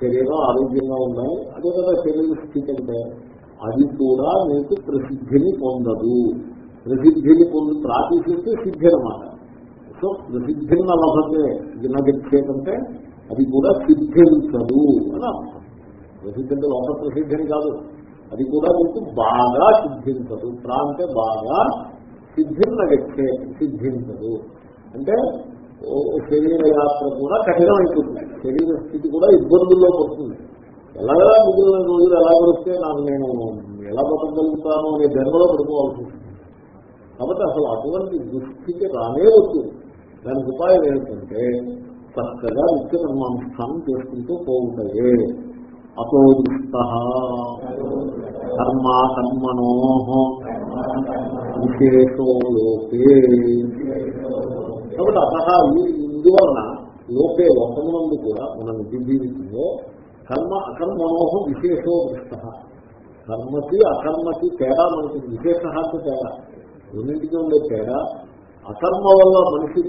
శరీరం ఆరోగ్యంగా ఉన్నాయి అదే కదా శరీర స్థితి అంటే అది కూడా మీకు ప్రసిద్ధిని పొందదు. ప్రసిద్ధిని పొంది ప్రాతిశిస్తే సిద్ధి అనమాట సో ప్రసిద్ధిని లభతే వినగచ్చేదంటే అది కూడా సిద్ధించదు అని అర్థం. ప్రసిద్ధి అంటే లోక ప్రసిద్ధిని కాదు. అది కూడా మీకు బాగా సిద్ధించదు. ప్రా అంటే బాగా సిద్ధిన్నగచ్చే సిద్ధించదు. అంటే శరీర యాత్ర కూడా కఠినమైపోతుంది శరీర స్థితి కూడా ఇబ్బందుల్లో పడుతుంది. ఎలాగా మిగిలిన రోజులు ఎలా వస్తే నాకు నేను ఎలా బతకగలుగుతాను అనే జన్మలో పడుకోవాల్సి ఉంటుంది కాబట్టి అసలు అటువంటి దుస్థితి రానే వచ్చింది దానికి ఉపాయం ఏంటంటే చక్కగా నిత్య కర్మానుష్ఠానం చేసుకుంటూ పోఉంటాయి అపోదృష్ట కర్మ కర్మణో. విశేషో లోకే. కాబట్టి అత ఇందువలన లోకే లోకమునందు కూడా మన నిజ జీవితంలో కర్మ అకర్మణోహం విశేషో దృష్ట. కర్మకి అకర్మకి తేడా మనకి విశేష తేడా. రెండింటికి ఉండే తేడా అకర్మ వల్ల మనిషి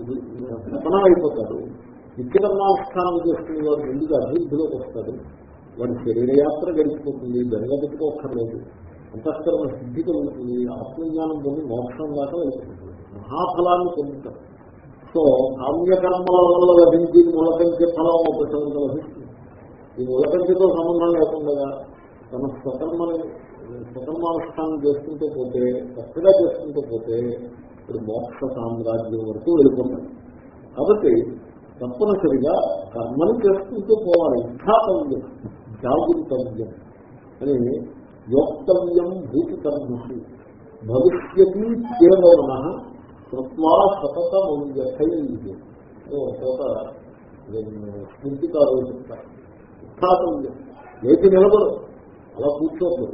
పతనం అయిపోతాడు నిత్యకర్మానుష్ఠానం చేసుకునే వాడు ఎందుకు అభివృద్ధిలోకి వస్తాడు? వాడి శరీరయాత్ర గడిచిపోతుంది బెరగబెట్టుకోక్కర్లేదు అంతఃకరణ సిద్ధి కలుగుతుంది ఆత్మజ్ఞానం పొంది మోక్షం దాకా వెళ్ళిపోతుంది మహాఫలాన్ని పొందుతారు సో కామ్యకర్మల వల్ల లభించి మూలకంకి ఫలం ఒక ఒకటి లభిస్తుంది. ఈ మూలకంకితో సంబంధం లేకుండా తన స్వకర్మని స్వకర్మానుష్ఠానం చేసుకుంటూ పోతే చక్కగా చేసుకుంటూ పోతే ఇప్పుడు మోక్ష సామ్రాజ్యం వరకు వెళ్ళిపోతాడు కాబట్టి తప్పనిసరిగా కర్మని చేసుకుంటూ పోవాలి. ఇచ్చాతవ్యం జాగృతవ్యం అని యోక్తవ్యం భూతి కర్మ భవిష్యత్ కేవలన కృత్వా సతతమయ్యై చోట స్మృతికారు చెప్తారు. ఇచ్చాతవ్యం లేచి నిలబడు. అలా కూర్చోదు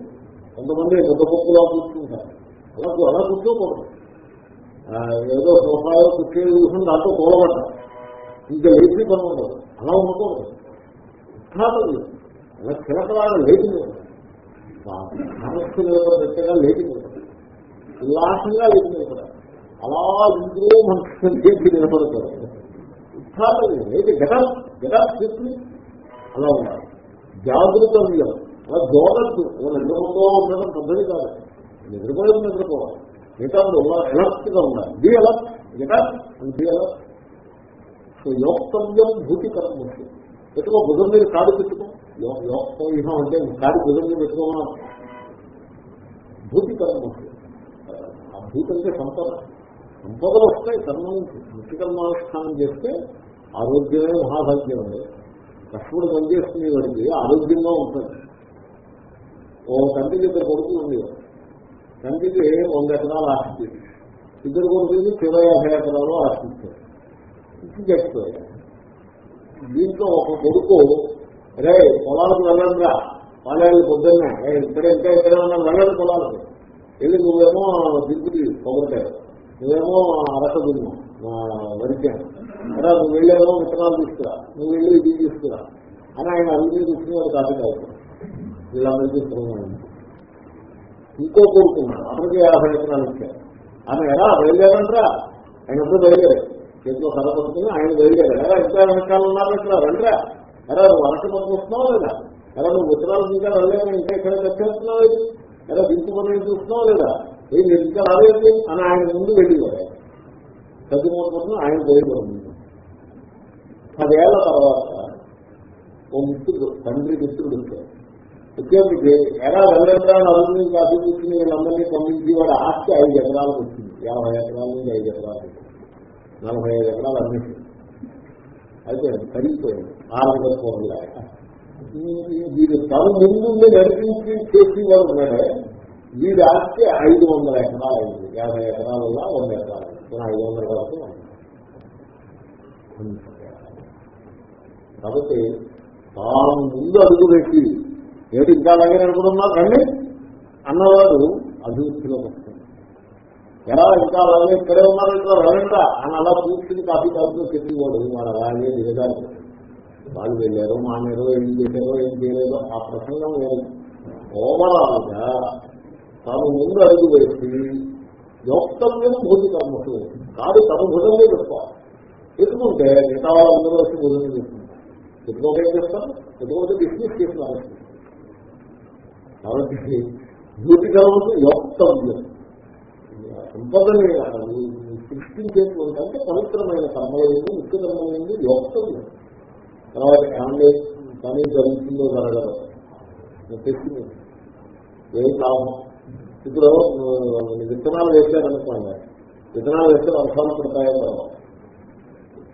కొంతమంది ముద్దపప్పులా కూర్చుంటారు. అలా అలా కూర్చోకూడదు. ఏదో సోఫాలో కుర్చీ చూసిన దాంట్లో కూలబడ్డారు. ఇంకా లేచి పని ఉండదు. అలా ఉండకూడదు. ఉత్సాహం అలా చిలకలాగా లేచి మనస్సు నిలబడినట్టుగా లేచి నిలబడదు ఉల్లాసంగా లేచి అలా ఇంద్రియ మనసు చేసి నిలబడతారు. ఉత్సాహం లేచి గటా గటా చెప్పి అలా ఉండాలి. జాగృతంగా అలా జోగద్దు నిద్రపోతూ ఉండడం పద్ధతి కాదు. నిద్రపోయేది నిద్రపోవాలి మిగతా ఎలర్ట్గా ఉండాలి. బి అలర్ట్ గటా బి అలర్ట్ సో యోక్తవ్యం భూతి కర్మ పెట్టుకో భుజం మీద కాడు పెట్టుకో. యోక్తవ్యం అంటే కాడు భుజం మీద పెట్టుకోమని భూతి కర్మ ఆ భూతి అంటే సంపద. సంపదలు వస్తాయి కర్మం కృతికర్మానుష్ఠానం చేస్తే ఆరోగ్యమే మహాభాగ్యం అండి. కష్టపడి పనిచేస్తుంది వాడికి ఆరోగ్యంగా ఉంటుంది ఓ తండ్రికి ఇద్దరు కొడుకులు ఉండేవారు. తండ్రికి వంద ఎకరాలు ఆస్తి. ఇద్దరు కొడుకులకి ఇరవై యాభై ఎకరాలు ఆస్తి. ఇచ్చారు ఇచ్చి చెప్తారు దీంట్లో ఒక కొడుకు రే పొలాలకు వెళ్ళండిరా. పాలేళ్ళు పొద్దున్నే. "ఏ, ఇక్కడ ఇంకా ఇక్కడ ఉన్నా వెళ్ళండి పొలాలకు. వెళ్ళి నువ్వేమో దిగుతుంది పొగడతారు మేమేమో అరక దున్ను వరికాను అలా నువ్వు వెళ్ళేమో విత్తనాలు తీసుకురా. నువ్వు వెళ్ళి ఇది తీసుకురా. అని ఆయన అభివృద్ధి తీసుకుని వాడు కాపీ తాగుతాడు వీళ్ళందరికీ ఇస్తున్నాను ఇంకో కోరుకున్నాడు అతనికి యాభై విత్తనాలు ఇచ్చారు. ఆయన ఎలా? బయలుదేరంట్రా ఆయన ఎప్పుడు బయలుదేరారు చేతిలో కథ పడుతుంది ఆయన బయలుదేరారు ఎలా ఇంకా వెనకాల ఉన్నారు ఇక్కడ. రండిరా. ఎలా నువ్వు అరక పట్టుకొస్తున్నావు లేదా? ఎలా నువ్వు విత్తనాలు ఇంకా వెళ్ళలేము ఇంకా ఇక్కడ తెచ్చేస్తున్నావు ఎలా దింపు దించుకొని చూస్తున్నావు లేదా? మీరు ఇంకా రాలేదు అని ఆయన ముందు వెళ్ళేవారు ప్రతి మూడు ఆయన బయలుదేరు పదేళ్ళ తర్వాత ఓ మిత్రుడు తండ్రి మిత్రుడు ఉంటాడు ఉద్యోగికి ఎలా వెళ్ళంతా నలుగురిని కాఫీ కూర్చుని వీళ్ళందరినీ పంపించి వాడు ఆస్తి ఐదు ఎకరాలకు వచ్చింది యాభై ఎకరాల నుంచి ఐదు ఎకరాలు నలభై ఐదు ఎకరాలు అన్నిటి అయితే కరిగిపోయింది ఆర్థిక పూర్వలే వీరు తను ముందు నడిపించి చేసి వాడు ఉన్నాడే వీడి ఆస్తి ఐదు వందల ఎకరాలు అయింది యాభై ఎకరాలలో వంద ఎకరాలు. ఇప్పుడు ఐదు వందల వరకు కాబట్టి తాను ముందు అడుగు పెట్టి ఏడు ఇంకా అలాగే అనుకుంటున్నా రండి అన్నవాడు అభివృద్ధిలో వస్తుంది ఎలా ఇంకా అలాగే ఇక్కడే ఉన్నారు ఇక్కడ రండా అని అలా కూర్చుని కాఫీ తాగుతూ చెప్పేవాడు వాడు అలాగే దిగజారు వాళ్ళు వెళ్ళారో మానేరో ఏం చేశారో ఏం చేయలేదో ఆ ప్రసంగం ఓవరాల్గా తాను ముందు అడుగు వేసి యోక్తవ్యం భూతి కర్మకు కాదు తన భుజంలో పెట్టుకోవాలి ఎందుకంటే మిగతా వాళ్ళందరూ వచ్చి భుజం చేస్తుంది ఎందుకంటే ఏం చేస్తాను ఎందుకంటే బిజినెస్ చేస్తున్నారు కాబట్టి భూతి కర్మకు యోక్తవ్యం. సంపదని సృష్టించేటువంటి అంటే పవిత్రమైన కర్మలైంది నిత్య కర్మలైంది యోక్తవ్యం. తర్వాత ఏమండి? పని జరుగుతుందో జరగదు? తెచ్చింది ఏం లాభం ఇప్పుడు విత్తనాలు వేసారనుకోండి. విత్తనాలు వేస్తే వర్షాలు పడతాయో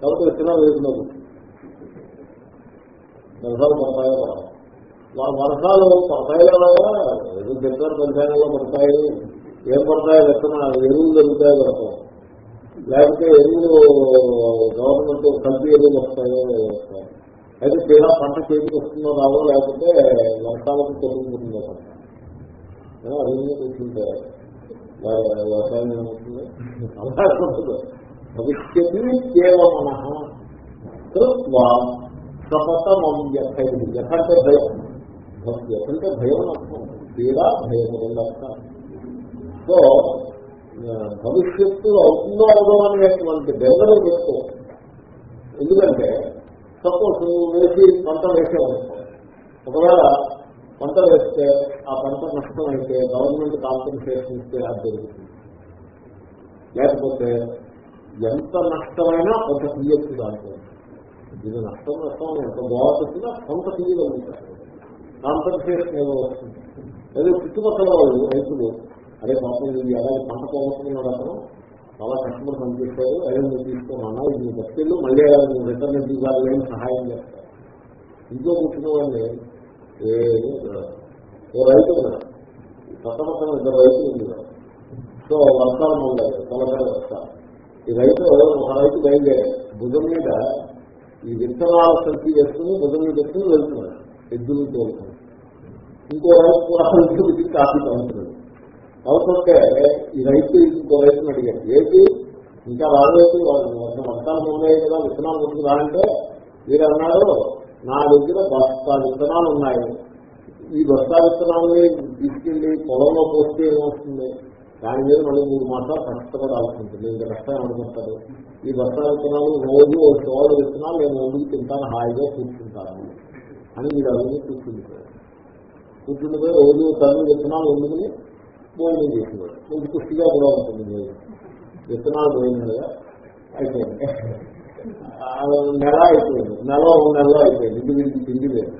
కాబట్టి విత్తనాలు వేసినారు వర్షాలు పడతాయో పడవో. వర్షాలు పడతాయో రావా? ఏదో చెప్పారు పంచాయతీలో పడతాయి. ఏం పడతాయో? విత్తనాలు ఎరువులు దొరుకుతాయో పడతాయి లేకపోతే ఎరువులు గవర్నమెంట్ కల్తీ ఎరువులు వస్తాయో వస్తాయి అయితే తీరా పంట చేతికి వస్తుందో రావో లేకపోతే వర్షాలకు తొలగిపోతుందో పంట అదే కూర్చుంటే వ్యవసాయం ఏమవుతుంది? అలా ఉంటుంది భవిష్యత్తు కేవలన కృత్వా సపతమం యథైది యథ అంటే భయం. యథ అంటే భయం అర్థం తీరా భయం రెండు అర్థం సో భవిష్యత్తు అవుతుందో అవదో అనేటువంటి బెదలు చెప్తూ ఎందుకంటే సపోజ్ నువ్వు వేసి పంట వేసేవనుకో. ఒకవేళ పంట వేస్తే ఆ పంట నష్టం అయితే గవర్నమెంట్ కాంపెన్సేషన్ ఇస్తే అది జరుగుతుంది. లేకపోతే ఎంత నష్టమైనా కొంత తీయచ్చు దాంట్లో. ఇది నష్టం నష్టం ఎంత బాగుంటుందా కొంత తీయగలుగుతారు కాంపెన్సేషన్ ఏదో వస్తుంది. ఏదో చుట్టుపక్కల వాళ్ళు రైతులు అదే పాపం ఇది ఎలా పంట పోగొట్టుకున్నాడు అతను చాలా కష్టపడి పనిచేస్తారు. అదే నువ్వు తీసుకున్నా ఇది బతికెళ్ళు మళ్ళీ రిటర్న్ ఇవ్వాలి సహాయం చేస్తారు. ఇంట్లో కూర్చున్న వాళ్ళని ఏమీ ఓ రైతు ఉన్నాడు. పక్క ఇద్దరు రైతులు ఉన్నారు. సో వర్షాలు ఉండాలి తొలగడ వర్షాలు. ఈ రైతు ఒక రైతు బయలుదేరారు భుజం మీద ఈ విత్తనాలు సర్చి చేసుకుని భుజం మీద వేసుకుని వెళ్తున్నాడు. ఎద్దులు తోలుకుని. ఇంకో రైతు కూడా ఎద్దులు కాఫీ తాగుతున్నాడు. అవుతుంటే ఈ రైతు ఇంకో రైతుని అడిగాడు. ఏంటి? ఇంకా రాలేదు. వాళ్ళు వర్షాలు ఉన్నాయి కదా. విత్తనాలు ముందుకు రాలంటే మీరు అన్నారు నా దగ్గర బస్తా విత్తనాలు ఉన్నాయి. ఈ బస్తా విత్తనాలని తీసుకెళ్ళి పొలంలో పోస్తే ఏమవుతుంది దాని మీద మళ్ళీ మూడు మాసాలు కష్టపడాల్సి ఉంటుంది. ఇంకా కష్టం అనుకుంటారు ఈ బస్తా విత్తనాలు రోజు ఒక చోడ విత్తనాలు నేను ముందుకు తింటాను హాయిగా కూర్చుంటాను అని మీరు అడిగి కూర్చుంటారు కూర్చుండిపోయి రోజు తల్లి విత్తనాలు వండుకుని భోజనం చేసేవాడు కొంచెం పుష్టిగా కూడా ఉంటుంది. విత్తనాలు భోజనాలుగా అయిపోయింది. నెల అయిపోయింది. నెల రెండు నెలలో అయిపోయింది. ఇంటి వీరికి తిండి లేదు.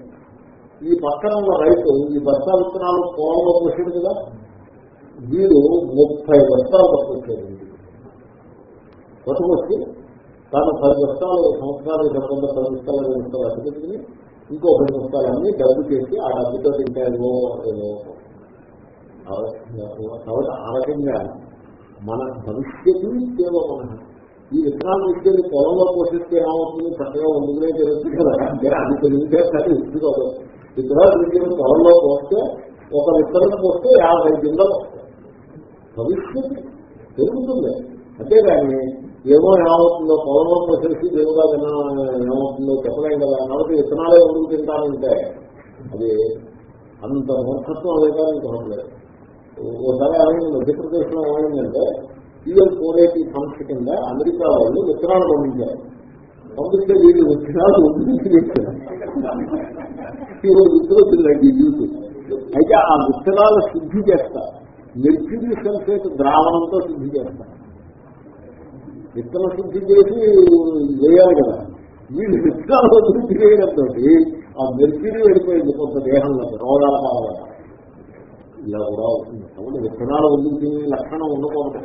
ఈ పక్కన ఉన్న రైతు ఈ బస్తా విత్తనాలు పొలంలో పోసాడు కదా? వీడు ముప్పై బస్తాలు పట్టుకొచ్చాడు పట్టుకొచ్చి తాను పది బస్తాలు సంవత్సరాలు జరగకుండా పది బస్తాలు ఇరవై బస్తాలు అడ్డుపెట్టుకుని ఇంకో పది బస్తాలన్నీ డబ్బు చేసి ఆ డబ్బుతో తింటాయో కాబట్టి ఆ రకంగా మన భవిష్యత్తు కేవలం ఈ విత్తనాలు ఇచ్చేది పొలంలో పోషిస్తే ఏమవుతుంది? చక్కగా ఉండుకునే తెలుసు కదా. అంటే అది తెలివితే ఇది కాదు. విత్తనాలు ఇచ్చేది పొలంలో పోస్తే ఒక విత్తనం పోస్తే యాభై గింజలు వస్తాయి. భవిష్యత్తు పెరుగుతుంది. అంతేగాని ఏమో ఏమవుతుందో పొలంలో పోసేసి దేవుగా ఏమవుతుందో చెప్పలేం కదా. కాబట్టి విత్తనాలే ఉండుకు తింటానంటే అది అంత మూర్ఖత్వం అదే కానీ ఇంకొకట్లేదు ఒకసారి ఏమైంది? మధ్యప్రదేశ్లో ఏమైందంటే పిఎల్ ఫోర్ ఎయిటీ సంస్థ కింద అమెరికా వాళ్ళు విత్తనాలు పంపించారు పంపిస్తే వీళ్ళు విత్తనాలు వచ్చిందండి యూత్ అయితే ఆ విత్తనాలు శుద్ధి చేస్తారు మెర్క్యూరీ సల్ఫేట్ ద్రావణంతో శుద్ధి చేస్తారు విత్తన శుద్ధి చేసి వేయాలి కదా. వీళ్ళు విత్తనాలు శుద్ధి చేయడంతో ఆ మెర్క్యూరీ వెళ్ళిపోయింది కొంత దేహంలో రోగాల కావాలి ఇలా కూడా అవుతుంది. కాబట్టి విత్తనాలు వదిలించే లక్షణం ఉండకూడదు.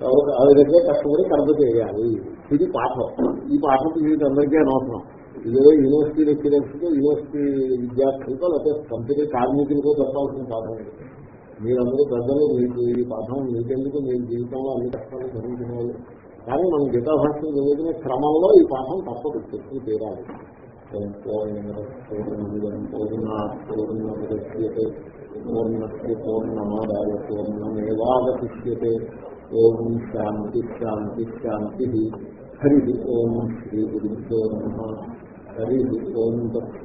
కాబట్టి ఆ విధంగా కష్టపడి కర్మ చేయాలి. ఇది పాఠం. ఈ పాఠం మీకు అందరికీ అనవసరం. ఇదే యూనివర్సిటీ లెక్చరర్స్కి యూనివర్సిటీ విద్యార్థులకో లేకపోతే కంపెనీ కార్మికులకో చెప్పాల్సిన పాఠం ఇది. మీరందరూ పెద్దలు మీకు ఈ పాఠం మీకెందుకు? మీ జీవితంలో అన్ని కష్టాలు జరుగుతున్న వాళ్ళు కానీ మనం గీతా భాషను చదువుకునే క్రమంలో ఈ పాఠం తప్పదు. చెప్పి తీరాలి. పూర్ణముద్యతే పూర్ణస్య పూర్ణమాదాయ పూర్ణమేవాగతిష్యతే ఓం శాంతి శాంతి శాంతి హరి ఓం శ్రీ గురుభ్యో నమ హరి ఓం దక్ష